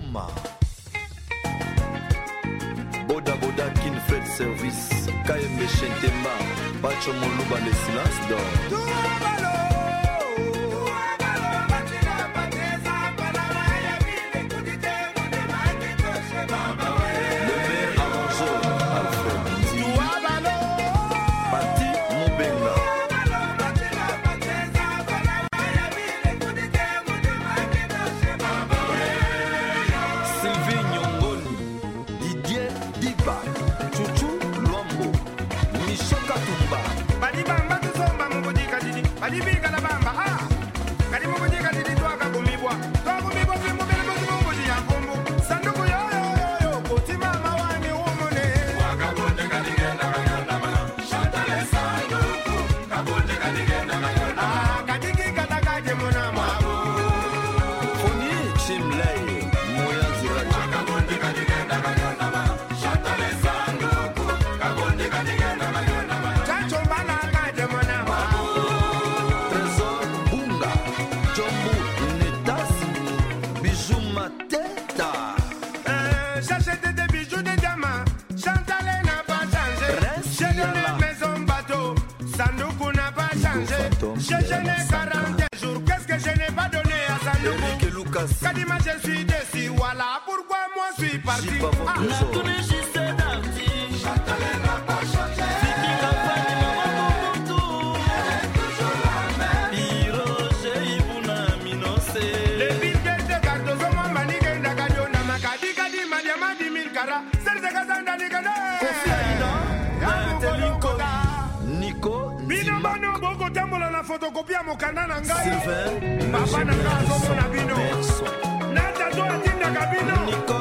Speaker 24: Goma. Boda Boda King Fred Service, KM Chentemba, Bacho Moluba, le silence d'or.
Speaker 25: amadi milkara serisegazandanikene kofiaina yatelinkoda
Speaker 24: niko
Speaker 25: bino bano bokotambola na fotokopi ya mokanda na ngai. Papa na ngai azomona bino.
Speaker 24: Na tato
Speaker 1: atindaka bino.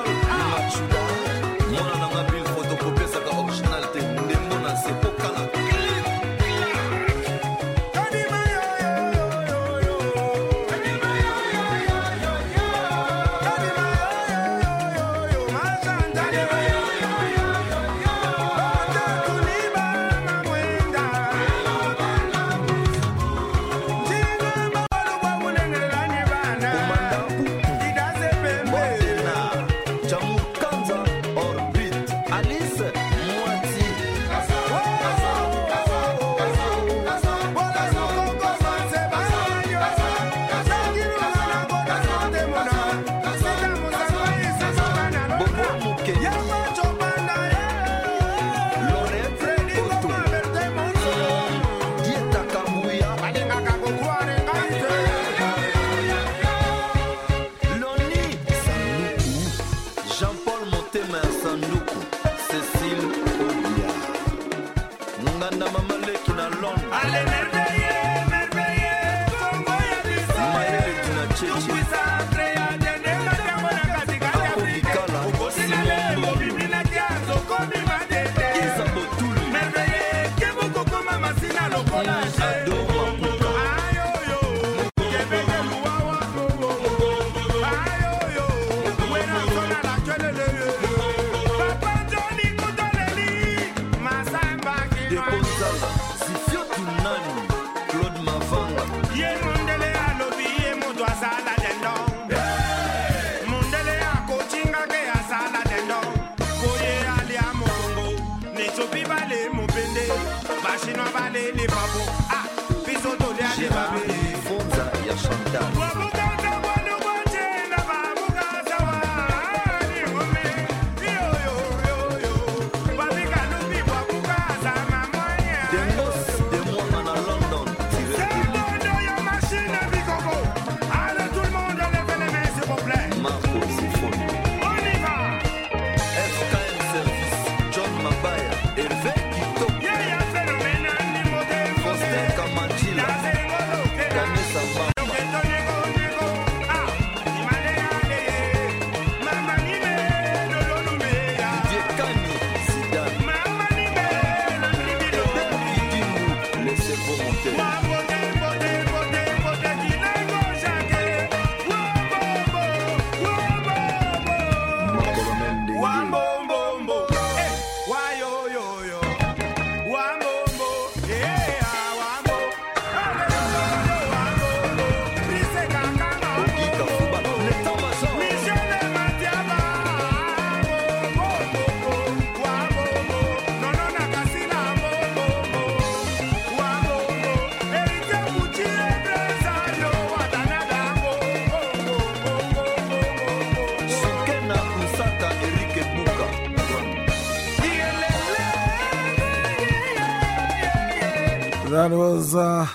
Speaker 1: Uh,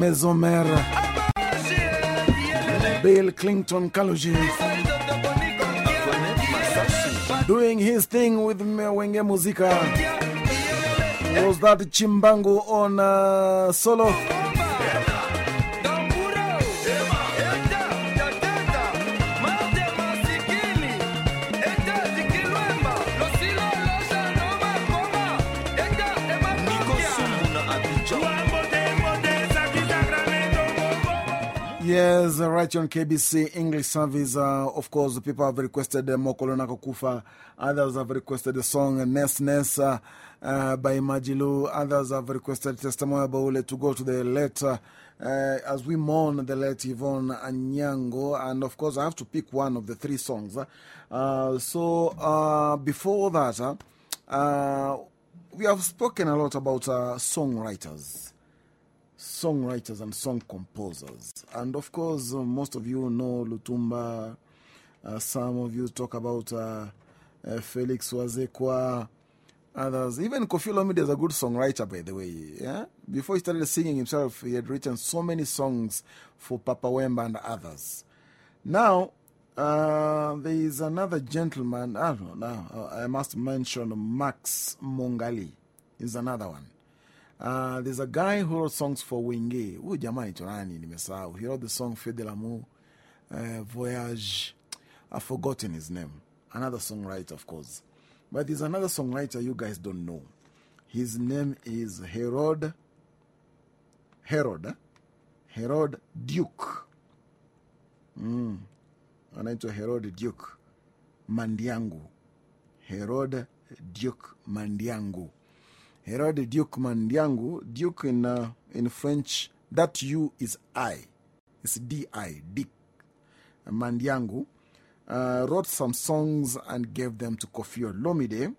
Speaker 1: Mesomer. Bill Clinton Kalonji. Doing his thing with Wenge Musica. Was that Chimbangu on uh, solo? Yes, uh, right on KBC English service. Uh, of course, people have requested uh, Mokolo Nakokufa. Others have requested the song Ness Ness uh, uh, by Majilu. Others have requested Testimony Baule to go to the letter uh, as we mourn the late Yvonne Anyango. And of course, I have to pick one of the three songs. Uh, so, uh, before that, uh, uh, we have spoken a lot about uh, songwriters songwriters and song composers. And of course, uh, most of you know Lutumba. Uh, some of you talk about uh, uh, Felix Wazekwa. Others, even Koffi Olomide is a good songwriter, by the way. Yeah? Before he started singing himself, he had written so many songs for Papa Wemba and others. Now, there is another gentleman. I don't know. Now, I must mention Max Mongali, is another one. Uh, there's a guy who wrote songs for Wenge. Huyu jamaa anaitwa nani? Nimesahau. He wrote the song Feu de l'amour, uh, Voyage. I've forgotten his name. Another songwriter, of course. But there's another songwriter you guys don't know. His name is Herod. Herod. eh? Herod Duke. Mm. Anaitwa Herod Duke Mandiangu. Herod Duke Mandiangu. Herod Duke Mandiangu. Duke in, uh, in French, that U is I. It's D-I, Dick. Mandiangu. Uh, wrote some songs and gave them to Koffi Olomide.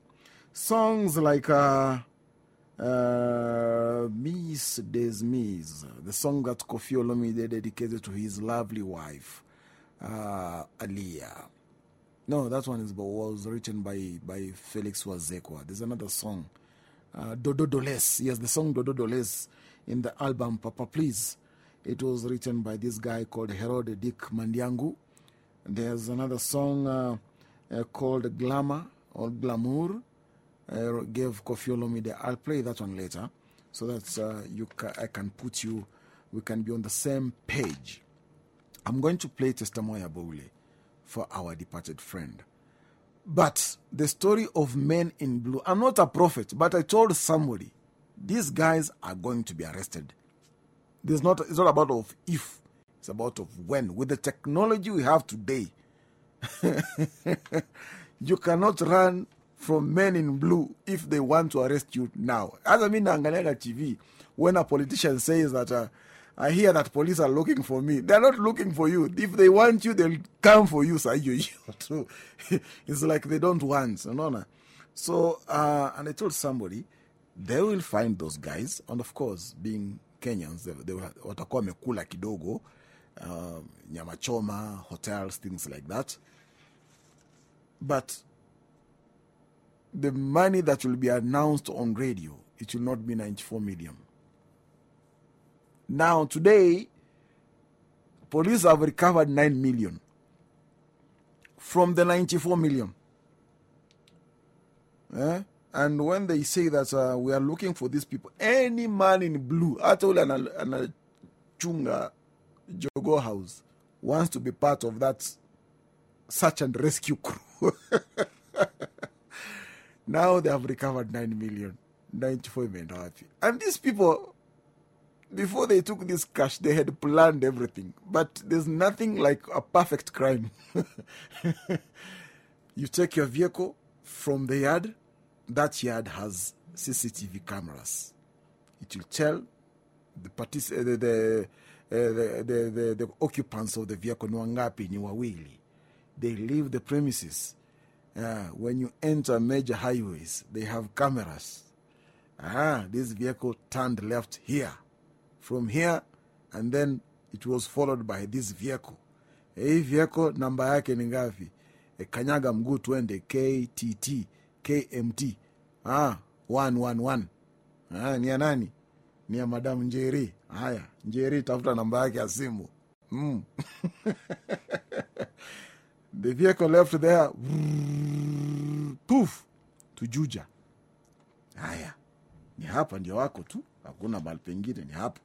Speaker 1: Songs like uh, uh, Miss Des Mis, the song that Koffi Olomide dedicated to his lovely wife, uh, Aliyah. No, that one is, was written by, by Felix Wazekwa. There's another song, uh, Dodo Doles. Yes, the song Dodo Doles in the album Papa Please. It was written by this guy called Herod Dick Mandiangu. There's another song uh, uh, called Glamour or Glamour. Uh, gave Koffi Olomide. I'll play that one later so that uh, you ca I can put you, we can be on the same page. I'm going to play Testamoya Boule for our departed friend. But the story of men in blue, I'm not a prophet, but I told somebody these guys are going to be arrested. There's not, it's not about of if, it's about of when. With the technology we have today, you cannot run from men in blue if they want to arrest you now. As I mean, TV, when a politician says that uh, I hear that police are looking for me, they're not looking for you. If they want you, they'll come for you, so you. So it's like they don't want. So, uh, and I told somebody, they will find those guys, and of course, being Kenyans, they, they watakuwa wamekula kidogo, uh, nyama choma, hotels, things like that. But the money that will be announced on radio, it will not be 94 million. Now, today, police have recovered 9 million from the 94 million. Eh? And when they say that uh, we are looking for these people, any man in blue, hata ule ana- Chunga Jogoo House, wants to be part of that search and rescue crew. now they have recovered 9 million. 94 imeenda wapi? And these people, before they took this cash, they had planned everything. But there's nothing like a perfect crime. you take your vehicle from the yard, that yard has CCTV cameras. It will tell the, partic- uh, the, the, uh, the, the, the, the occupants of the vehicle ni wangapi ni wawili. They leave the premises. Uh, when you enter major highways, they have cameras. Ah, this vehicle turned left here. From here, and then it was followed by this vehicle. Hii vehicle namba yake ni ngapi? E, kanyaga mguu twende KTT, KMT. Ah, 111. Ah, ni ya nani? ni ya madamu njeri haya njeri tafuta namba yake ya simu mm. the vehicle left there poof to juja haya ni hapa ndio wako tu hakuna mahali pengine ni hapa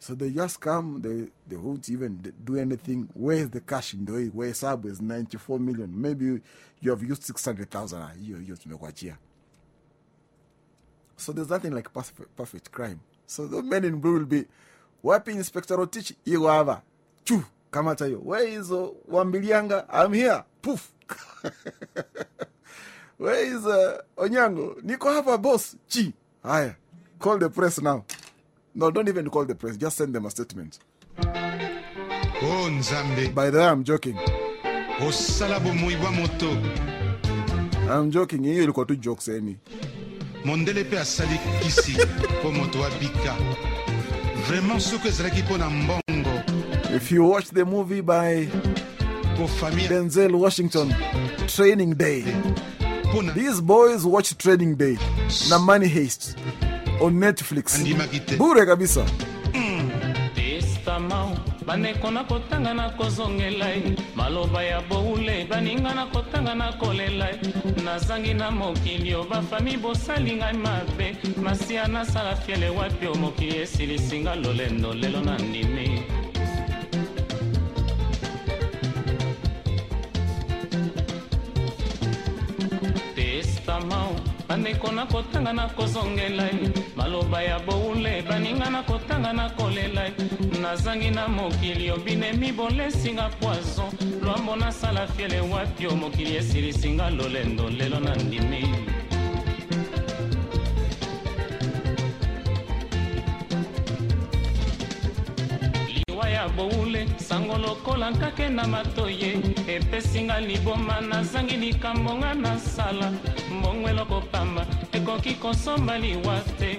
Speaker 1: so they just come they, they won't even do anything. Where's the cash in the way? Where sabu is 94 million. Maybe you, you have used 600000 Ah, hiyo hiyo tumekuachia so there's nothing like perfect, perfect crime. So the men in blue will be wapi inspector rotich? Iko hapa. Chu kamata hiyo. Where is uh, wambilianga? I'm here. Poof. Where is uh, onyango? Niko hapa boss. Chi. Haya. Call the press now no don't even call the press. Just send them a statement.
Speaker 26: O nzambe.
Speaker 1: By the way i'm joking.
Speaker 26: Osala bomoi bwa moto.
Speaker 1: I'm joking. Hiyo ilikuwa tu jokes yani.
Speaker 26: Mondele mpe asali kisi mpo moto abika vraiment soki ezalaki mpo na mbongo.
Speaker 1: If you watch the movie by denzel washington training day. These boys watch training day. Na money haste on netflix. Bure kabisa.
Speaker 27: Testament bandeko na kotanga na kozongela ye. Maloba ya boule baninga na kotanga na kolela ye. Nazangi na mokili o bafami bosali ngai mabe. Masiya nasala fiele wapi o mokili esilisinga lolendo lelo na ndimi. Testament bandeko na kotanga na kozongela ye maloba ya boule baninga na kotanga na kolela ye nazangi na mokili obinemi bolesinga poison. Lwambo nasala fiele wapi o mokili esilisinga lolendo lelo na ndimi liwa ya boule sango lokola nkake na matoye. Epesinga liboma nazangi likambo nga nasala mbongo eloko pamba ekoki kosomba liwa te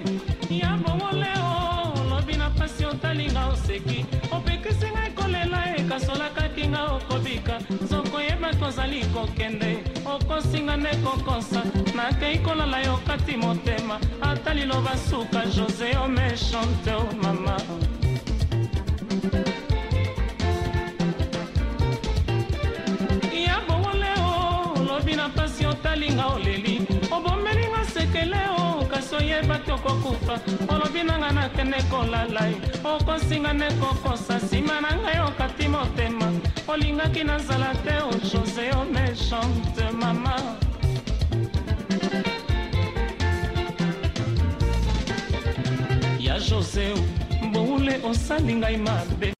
Speaker 27: ya bowole o lobi na pasi otalinga oseki. Opekisi ngai kolela ekasolakaki nga okobika. Zokoyeba tozali kokende okosinga nde kokosa nakei kolala yo kati motema ata liloba suka jose o méchante o mama ya bowole o lobi na pasi otalinga oleli. Obomelinga sekele o kasi oyeba te okokufa olobi nanga nakende kolala ye okosinga nde kokosa. Nsima na ngai okati motema olingaki nazala te o jose o méchante mama. Ya jose boule osali ngai mabe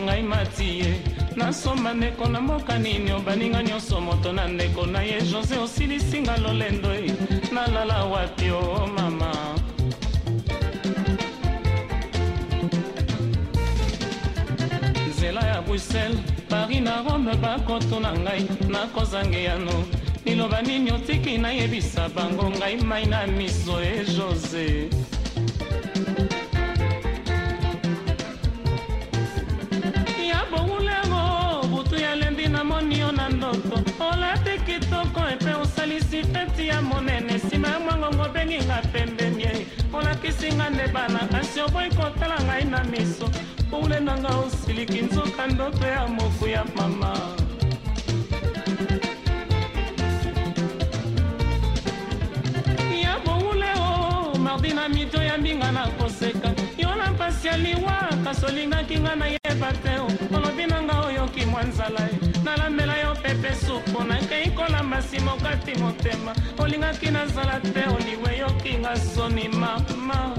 Speaker 27: ngai mati ye nasomba ndeko na mboka nini obaninga nyonso moto na ndeko na ye jose osilisinga lolendo e nalala wapi o mama. Nzela ya bruxelles paris na rome bakotuna ngai nakozangeyano liloba nini otiki nayebisa bango ngai mai na miso e jose kitoko epe osalisi feti ya monene nsima ya mwangongo obenginga pembeni ye olakisinga nde bana kasi oboyi kotala ngai na miso boule nanga osiliki nzoka ndoto ya moku ya mama ya bowule o mardi na midi oyambinga na koseka yo na mpasi ya liwa kasi olingaki nga nayeba te o olobi na nga oyoki mwa nzala ye nalambela yo pepe supu nakei kolamba nsima okati motema. Olingaki nazala te oliwe yoki nga soni mama.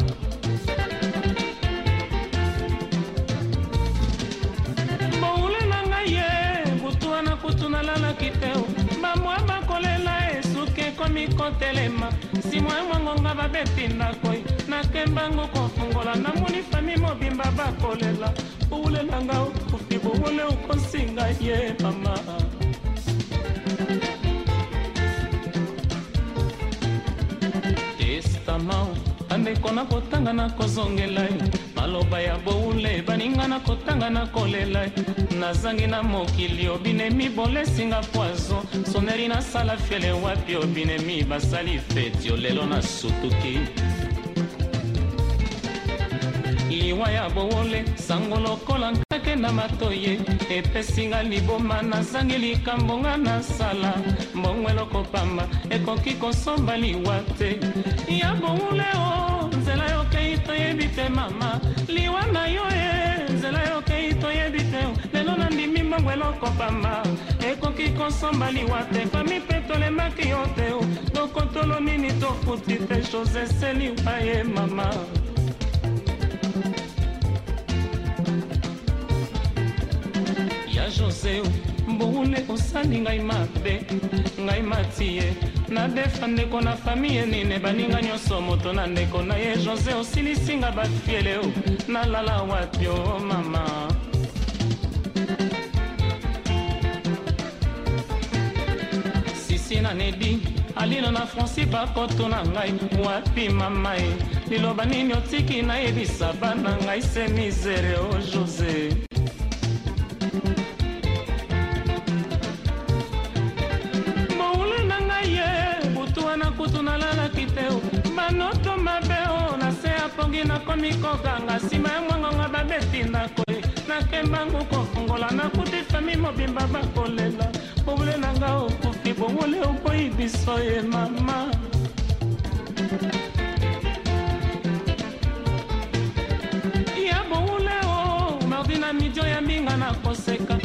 Speaker 27: Boule na ngai ye butu wana kutu nalalaki te bamwa bakolela ekomi kotelema. Nsima ya mwangonga babeti ndako nakembango kofungola namoni fami mobimba bakolela boule na nga okufi boule okosinga ye mama. Testament bandeko na kotanga na kozongela ye maloba ya boule baninga na kotanga na kolela. Nazangi na mokili obinemi bolesinga poizo soneri nasala fiele wapi obinemi basali feti olelo na sutuki. Liwa ya bowole sango lokola nkake na matoye. Epesinga liboma nazangi likambo nga nasala mbongo eloko pamba ekoki kosomba liwa te. Ya bowule o yokei toyebi te mama. Liwa na yo e nzela yokei toyebi te. Lelo nandimi mbongo eloko pamba. Ekoki kosomba liwa te fami mpe tolemaki yo te. O tokotolo nini tofuti te jose seliwa ye mama ya jose mbowule osali ngai mabe ngai matie. Nadefa ndeko na famille nini baninga nyonso moto na ndeko na ye. Jose osilisinga bafiele o nalala wapi o mama? Sisi na nedi alino na franci bakoto na ngai. Wapi mama e? Liloba nini otiki nayebisa bana ngai se misere o jose banoto mabe o na se ya pongi nakomi koganga. Nsima ya mwangonga babeti ndako e nakembangu kofungola nakuti fami mobimba bakolela. Bobule na nga okufi bongole oboyi biso ye mama. Ya bongule o mardi na midi oyambinga na koseka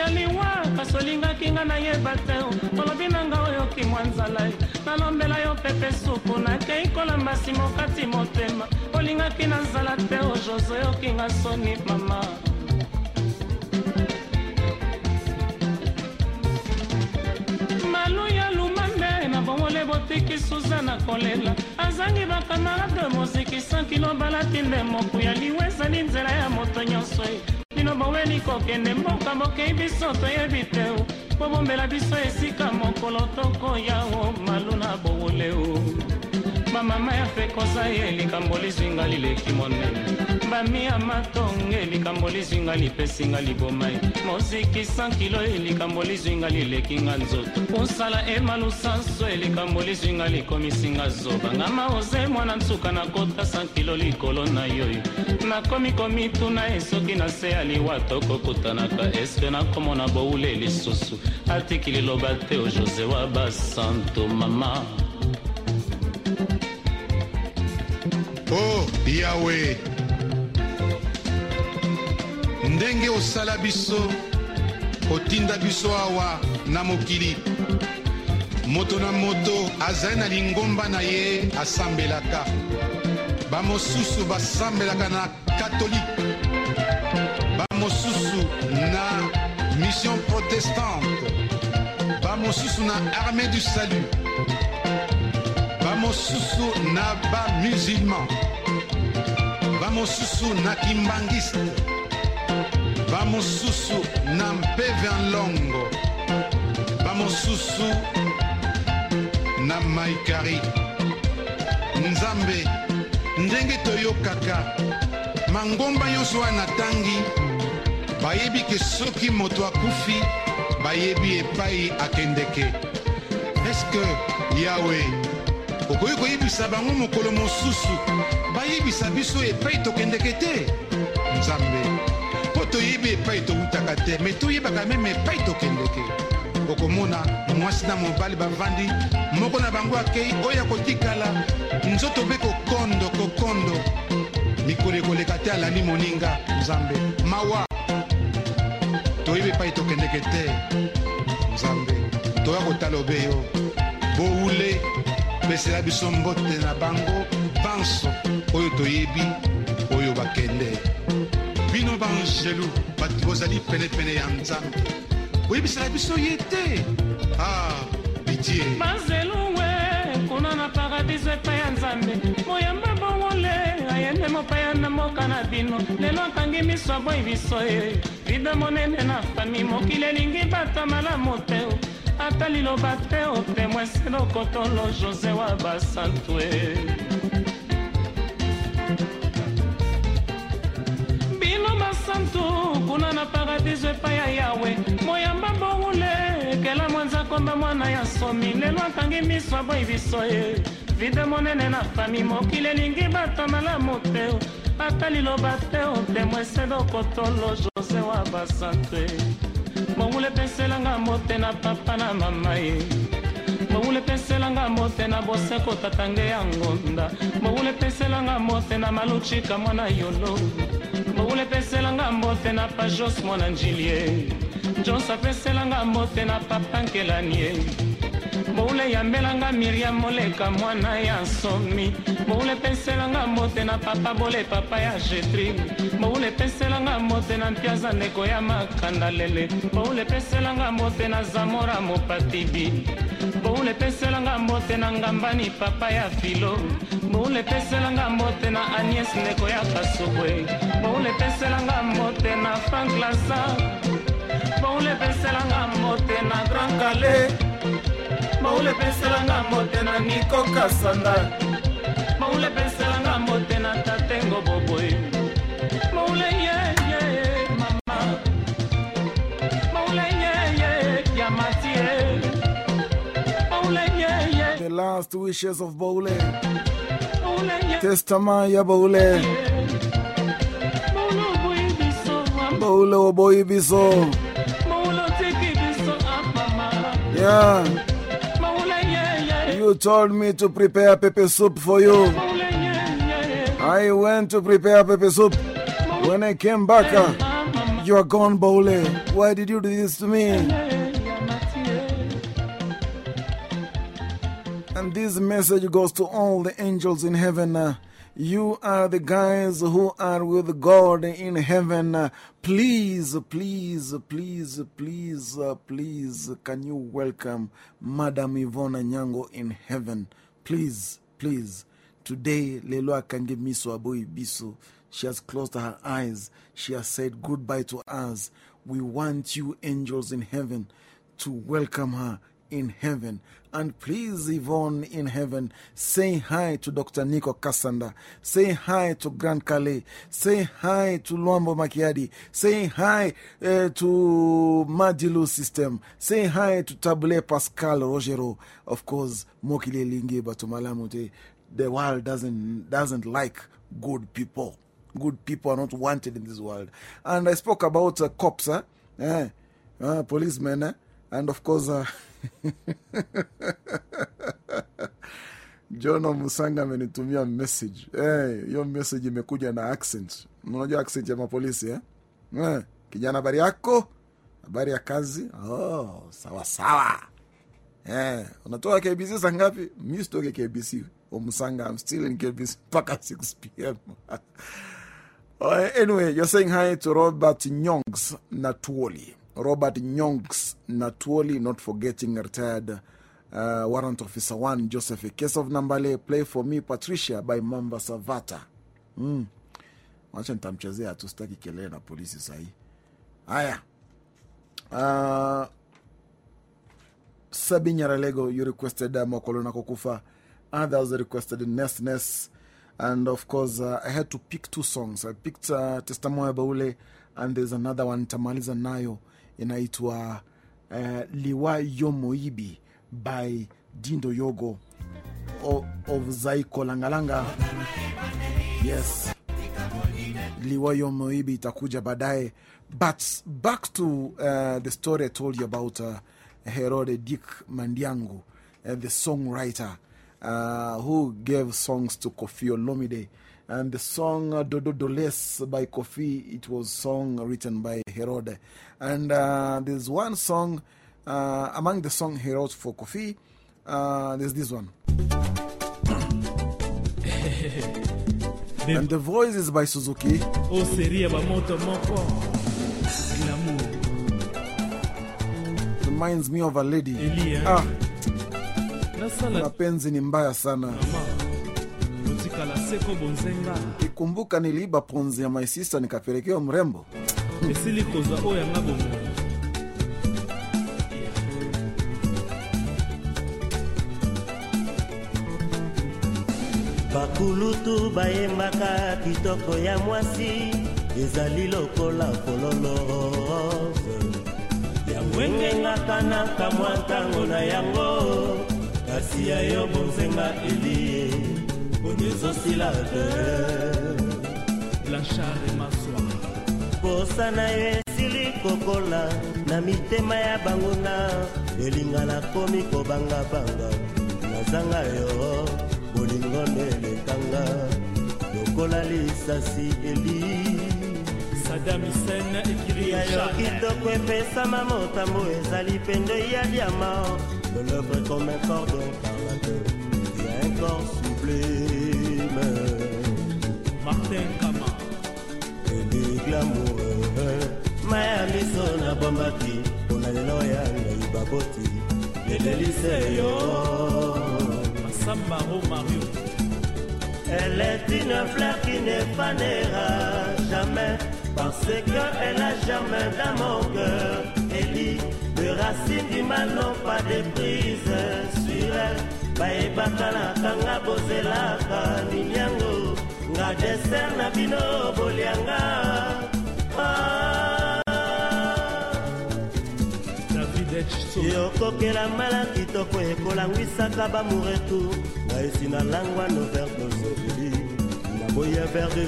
Speaker 27: yo na mpasi ya liwa kasi olingaki nga nayeba te olobi na nga oyoki mwa nzala ye. Nalombela yo pepe supu nakei kolamba nsima okati motema. Olingaki na nzala te o jose oyoki nga soni mama. Malu ya lumambe na bongole botiki suzana kolela. Azangi bakamarade moziki sankilo balati nde moku ya liwa ezali nzela ya moto nyonso e bino boweni kokende mboka bokei biso toyebi te o. Bobombela biso esika mokolo tokoya o malu na bowole o bamama ya fekoza ye likambo lizwinga lileki monene bami ya matonge likambo lizwinga lipesinga liboma ye moziki sankilo ye likambo lizwinga lilekinga nzoto. Kosala emalusanso ye likambo lizwinga likomisinga zoba. Ngama oze mwana nsuka nakota sankilo likolo na yoyo nakomi komituna ye soki na se ya liwa tokokutanaka eske nakomona boule lisusu? Atiki liloba te o jose wa basanto mama
Speaker 26: o yawe ndenge osala biso otinda biso awa na mokili. Moto na moto azali na lingomba na ye asambelaka. Bamosusu basambelaka na katolike bamosusu na mission protestante. Bamosusu na armée du salut bamosusu na bamusulman bamosusu na kimbangiste bamosusu na mpeve nlongo bamosusu na maikari. Nzambe ndenge toyokaka mangomba nyonso wana tangi bayebi ke soki moto akufi bayebi epai akendeke. Eske yawe okoki koyebisa bango mokolo mosusu bayebisa biso epai tokendeke te. Nzambe mpo toyebi epai towutaka te me toyebaka meme epai tokendeke. Okomona mwasi na mobali bavandi moko na bango akei oyo akotikala nzoto mpe kokondo kokondo. Mikolo ekoleka te alandi moninga nzambe mawa. Toyebi epai tokendeke te. Nzambe toya kotala obeyo. Bowule pesela biso mbote na bango banso oyo toyebi oyo bakende. Bino baangelu bato bozali penepene ya nzambe boyebisela biso ye te. Ah pitie
Speaker 27: mazeluwe kuna na paradiso epai ya nzambe. Moyamba bongole ayende mopaya na mboka na bino. Lelo akangi miso aboyi biso ye. Vide monene na fami mokili elingi bato malamu te ata liloba te otemwe selokotolo jose wa basantue bino basantu kuna na paradiso epai ya yawe. Moyamba bongule ekela mwanza komba mwana ya somi. Lelo akangi miso aboyi biso ye vide monene na fami mokili elingi bato malamu te ata liloba te otemwe sedokotolo jose wa basante mawula epeselanga motena papa na mama ye. Mawula epeselanga motena boseko tatange ya ngonda. Mawula epeselanga motena maluchika mwana yolo. Mawula epeselanga motena pajos mwana njilie njons apeselanga motena papa nkelanie moule yambelanga miriam moleka mwana ya nsomi moule epeselanga mbote na papa bole papa ya jetri. Moule epeselanga mbote na mpiaza ndeko ya makanda lele. Moule epeselanga mbote na zamora mopatibi. Moule epeselanga mbote na ngambani papa ya filo. Moule epeselanga mbote na agnes ndeko ya kasobwe moule epeselanga mbote na franklasa moule epeselanga mbote na grand calais maule peselanga mbote na niko maule peselanga mbote tatengo boboy maule yeye mama maule yeye ya matie maule yeye
Speaker 1: The last wishes of Bole. Testament ya Bole.
Speaker 27: maule boy biso
Speaker 1: Bole oboy biso.
Speaker 27: maule biso ah, mama
Speaker 1: Yeah. You told me to prepare pepper soup for you. I went to prepare pepper soup. When I came back, uh, you are gone, Bole. Why did you do this to me? And this message goes to all the angels in heaven. uh, you are the guys who are with God in heaven. Please, please, please, please, please, can you welcome Madam Ivona Nyango in heaven? Please, please. Today, Lelo Akange Miso Aboy Biso. She has closed her eyes. She has said goodbye to us. We want you, angels in heaven, to welcome her in heaven. And please, Yvonne in heaven, say hi to Dr. Nico Kasanda. Say hi to Grand Kallé. Say hi to Luambo Makiadi. Say hi uh, to Madilu System. Say hi to Tabu Ley Pascal Rochereau. Of course, Mokile Lingi Batumalamute. The world doesn't, doesn't like good people. Good people are not wanted in this world. And I spoke about uh, cops, huh? Eh, uh, policemen, eh? and of course, John Musanga amenitumia message. hiyo. Hey, message imekuja na accent. Unajua accent ya mapolisi eh? Eh, kijana, habari yako? Habari ya kazi? Oh, sawa sawa. Eh, unatoka KBC saa ngapi? Mi sitoke KBC. Omusanga, I'm mpaka 6 p.m. Anyway, you're saying hi to Robert Nyongs Natuoli. Robert Nyongs Natuoli, not forgetting retired uh, warrant officer one Joseph. Of Nambale, play for me Patricia by Mamba Savata. Mm. Wacha nitamchezea tu, kelele na polisi sahi. Haya. Uh, Sabi Nyaralego, you requested uh, Mokolo na Kukufa. Others requested Ness. And of course, uh, I had to pick two songs. I picked uh, Testamoya Baule, and there's another one, Tamaliza Nayo, inaitwa uh, Liwa Yomoibi by Dindo Yogo of, of Zaiko Langalanga. Yes. Liwa Yomoibi itakuja baadaye. But back to uh, the story I told you about uh, Herode Dick Mandiangu, uh, the songwriter uh, who gave songs to Kofi Olomide. And the song uh, Dodo Doles by Koffi, it was song written by Herode. And uh, there's one song, uh, among the song he wrote for Koffi, uh, there's this one. and the voice is by Suzuki.
Speaker 28: o seria bamoto moko
Speaker 1: Reminds me of a lady. Ah,
Speaker 28: nasala
Speaker 1: mapenzi ni mbaya sana.
Speaker 28: Otikala seko bonzenga.
Speaker 1: Ikumbuka niliiba ponzi ya my sister nikapelekewa mrembo.
Speaker 28: esili kozwa oyo yanga bomoi
Speaker 7: bakulutu bayembaka kitoko ya mwasi ezali lokola fololo. Ya mwengengaka na kamwa ntango na yango kasi ya yo bonzenga elie ezosila te.
Speaker 23: Blanchard maswa
Speaker 7: posa na yo esili kokola na mitema ya banguna elinga nakomi kobangabanga nazanga yo bolingo nde elekanga lokola lisasi eli. Yo kitoko epesama motambo ezali pendo ya diamant. De l'œuvre comme un cordon carlateur et un corps sublime
Speaker 23: martin kama
Speaker 7: eliglamoureux maya miso nabombaki mpona lelo ya ngai baboti. Elelise yo
Speaker 23: masamba romario
Speaker 7: Elle est une fleur qui ne fanera jamais. Parce qu'elle a germé dans mon cœur. Ellie, les racines du mal n'ont pas de prise sur elle. bayebaka na kanga bozelaka minyango nga deser na bino bolianga. Yokokela mala kitoko ekolangwisaka bamuretu ngai esi nalangwa no verdoseli naboya ver de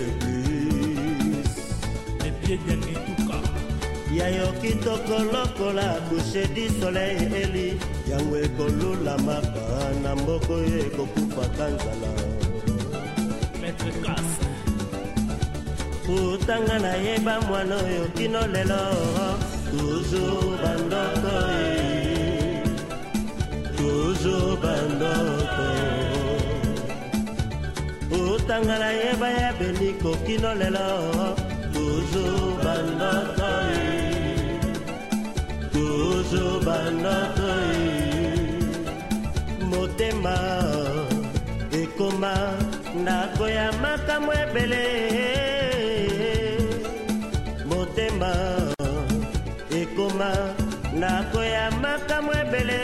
Speaker 23: epiediangetuka
Speaker 7: ya yo kitoko lokola couche du soleil eli. Yango ekolulamaka na mboko yo ekokufaka nzala
Speaker 23: matrikase
Speaker 7: kutanga nayeba mwana oyo kino lelo tuzu bandoko ye. Tuzu bandoko kutanga nayeba ya beniko kino lelo tuzu bandoko ye. Tuzu bandoko ye. Motema ekoma. Ndako ya makambo ebele. Motema ekoma. Ndako ya makambo ebele.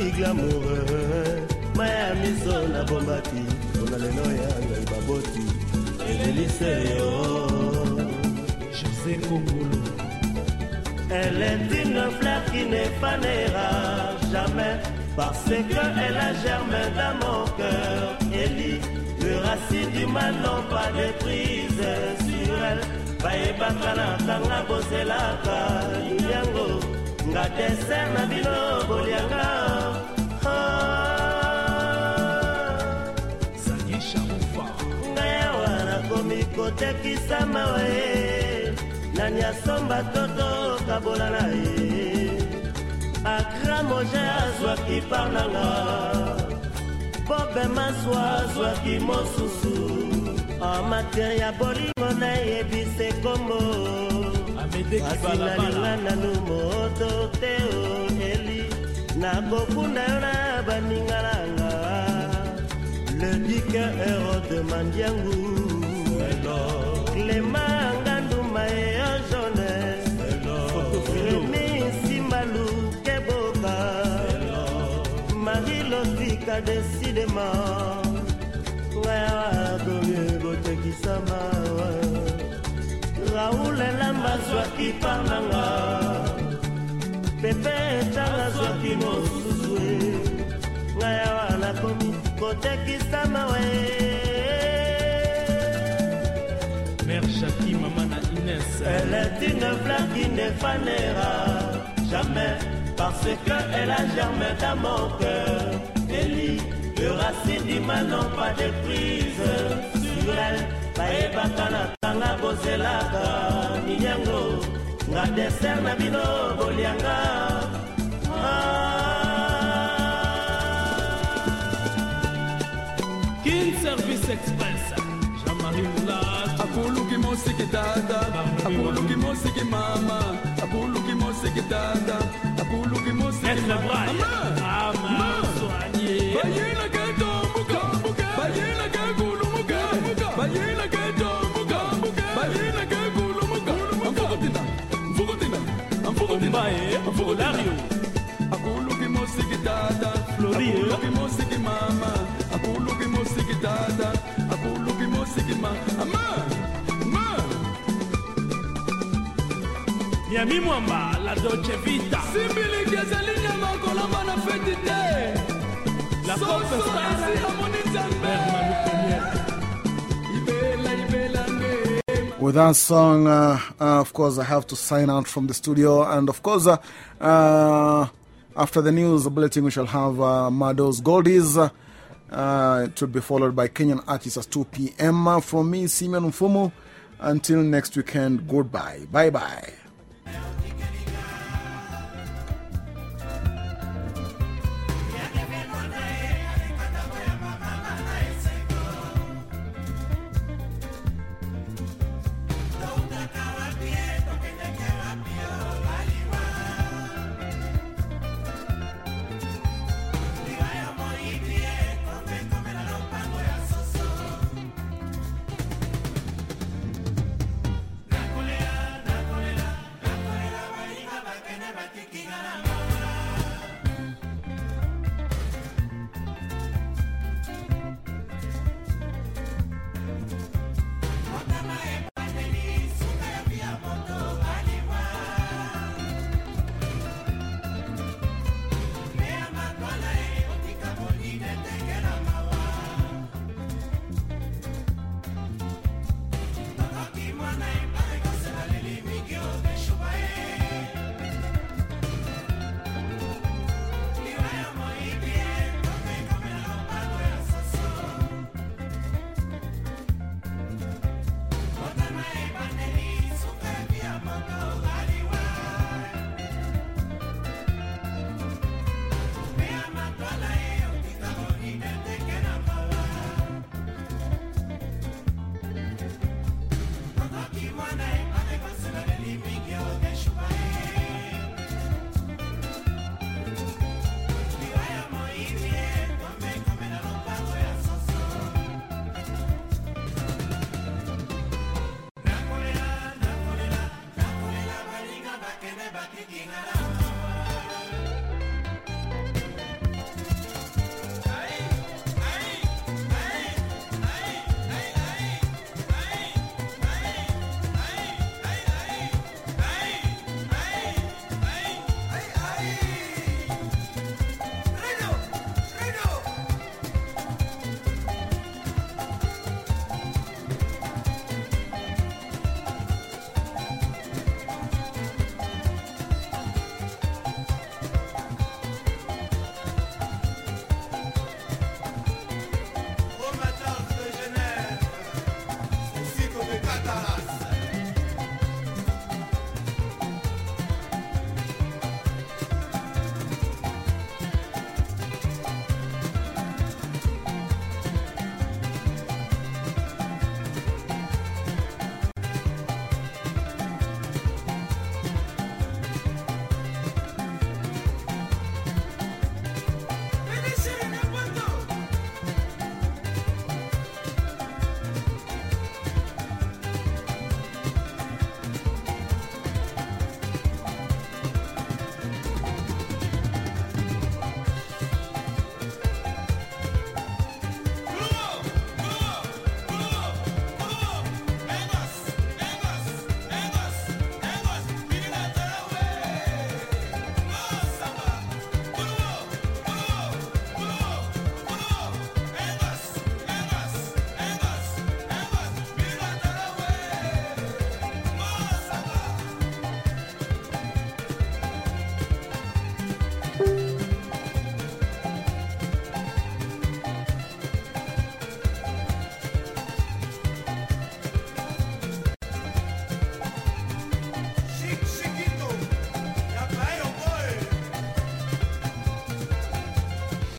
Speaker 7: Eliglamoureux maya miso nabombaki mpona lelo ya ngai baboti. Elelise yo
Speaker 23: josé kongolo
Speaker 7: Elle est une fleur qui ne fanera jamais parce qu'elle a germé dans mon cœur. Ellie, les racines du mal n'ont pas de prise sur elle. bayebaka na kanga bozelaka yango nga deser na bino bolianga.
Speaker 23: Sharufa
Speaker 7: ngai awa nakomi kotekisa mawa ye nani asomba toto kabola na ye akra moje azwaki par nanga bobe maswa azwaki mosusu. Amatere ya bolingo nayebise kombo. Kasi nalinga nanu moto te o eli. Nakokunda yo na baninga nanga le dike erode mandiangu clema ngai awa komi botekisama raul elamba zwaki pananga pepe etanga zwaki mosusu ngai awa nakomi kotekisama we
Speaker 23: mère jaki mama na ines
Speaker 7: Elle est une fleur qui ne fanera jamais parce qu'elle a germé dans mon cœur. Ellie, les racines du mal n'ont pas de prise. Sur elle. bayebaka na tanga bozelaka. Minyango nga deser na bino bolianga.
Speaker 23: Kin service express. Jean-marie mulat
Speaker 29: akuluki mosiki tata akuluki mosiki mama. Akuluki mosiki tata akuluki mosiki mama
Speaker 23: Dario
Speaker 29: Akuluki musiki dada
Speaker 23: Florio
Speaker 29: Akuluki musiki mama Akuluki musiki dada Akuluki musiki mama Ma.
Speaker 23: Miami mwamba
Speaker 28: la Dolce Vita.
Speaker 29: Simbili kiazalinga makolamba na feti te
Speaker 1: With that song, uh, uh, of course, I have to sign out from the studio. And of course, uh, uh, after the news bulletin, we shall have uh, Mado's Goldies. Uh, it will be followed by Kenyan artists at 2 p.m. From me, Simeon Mfumu. Until next weekend, goodbye. Bye bye.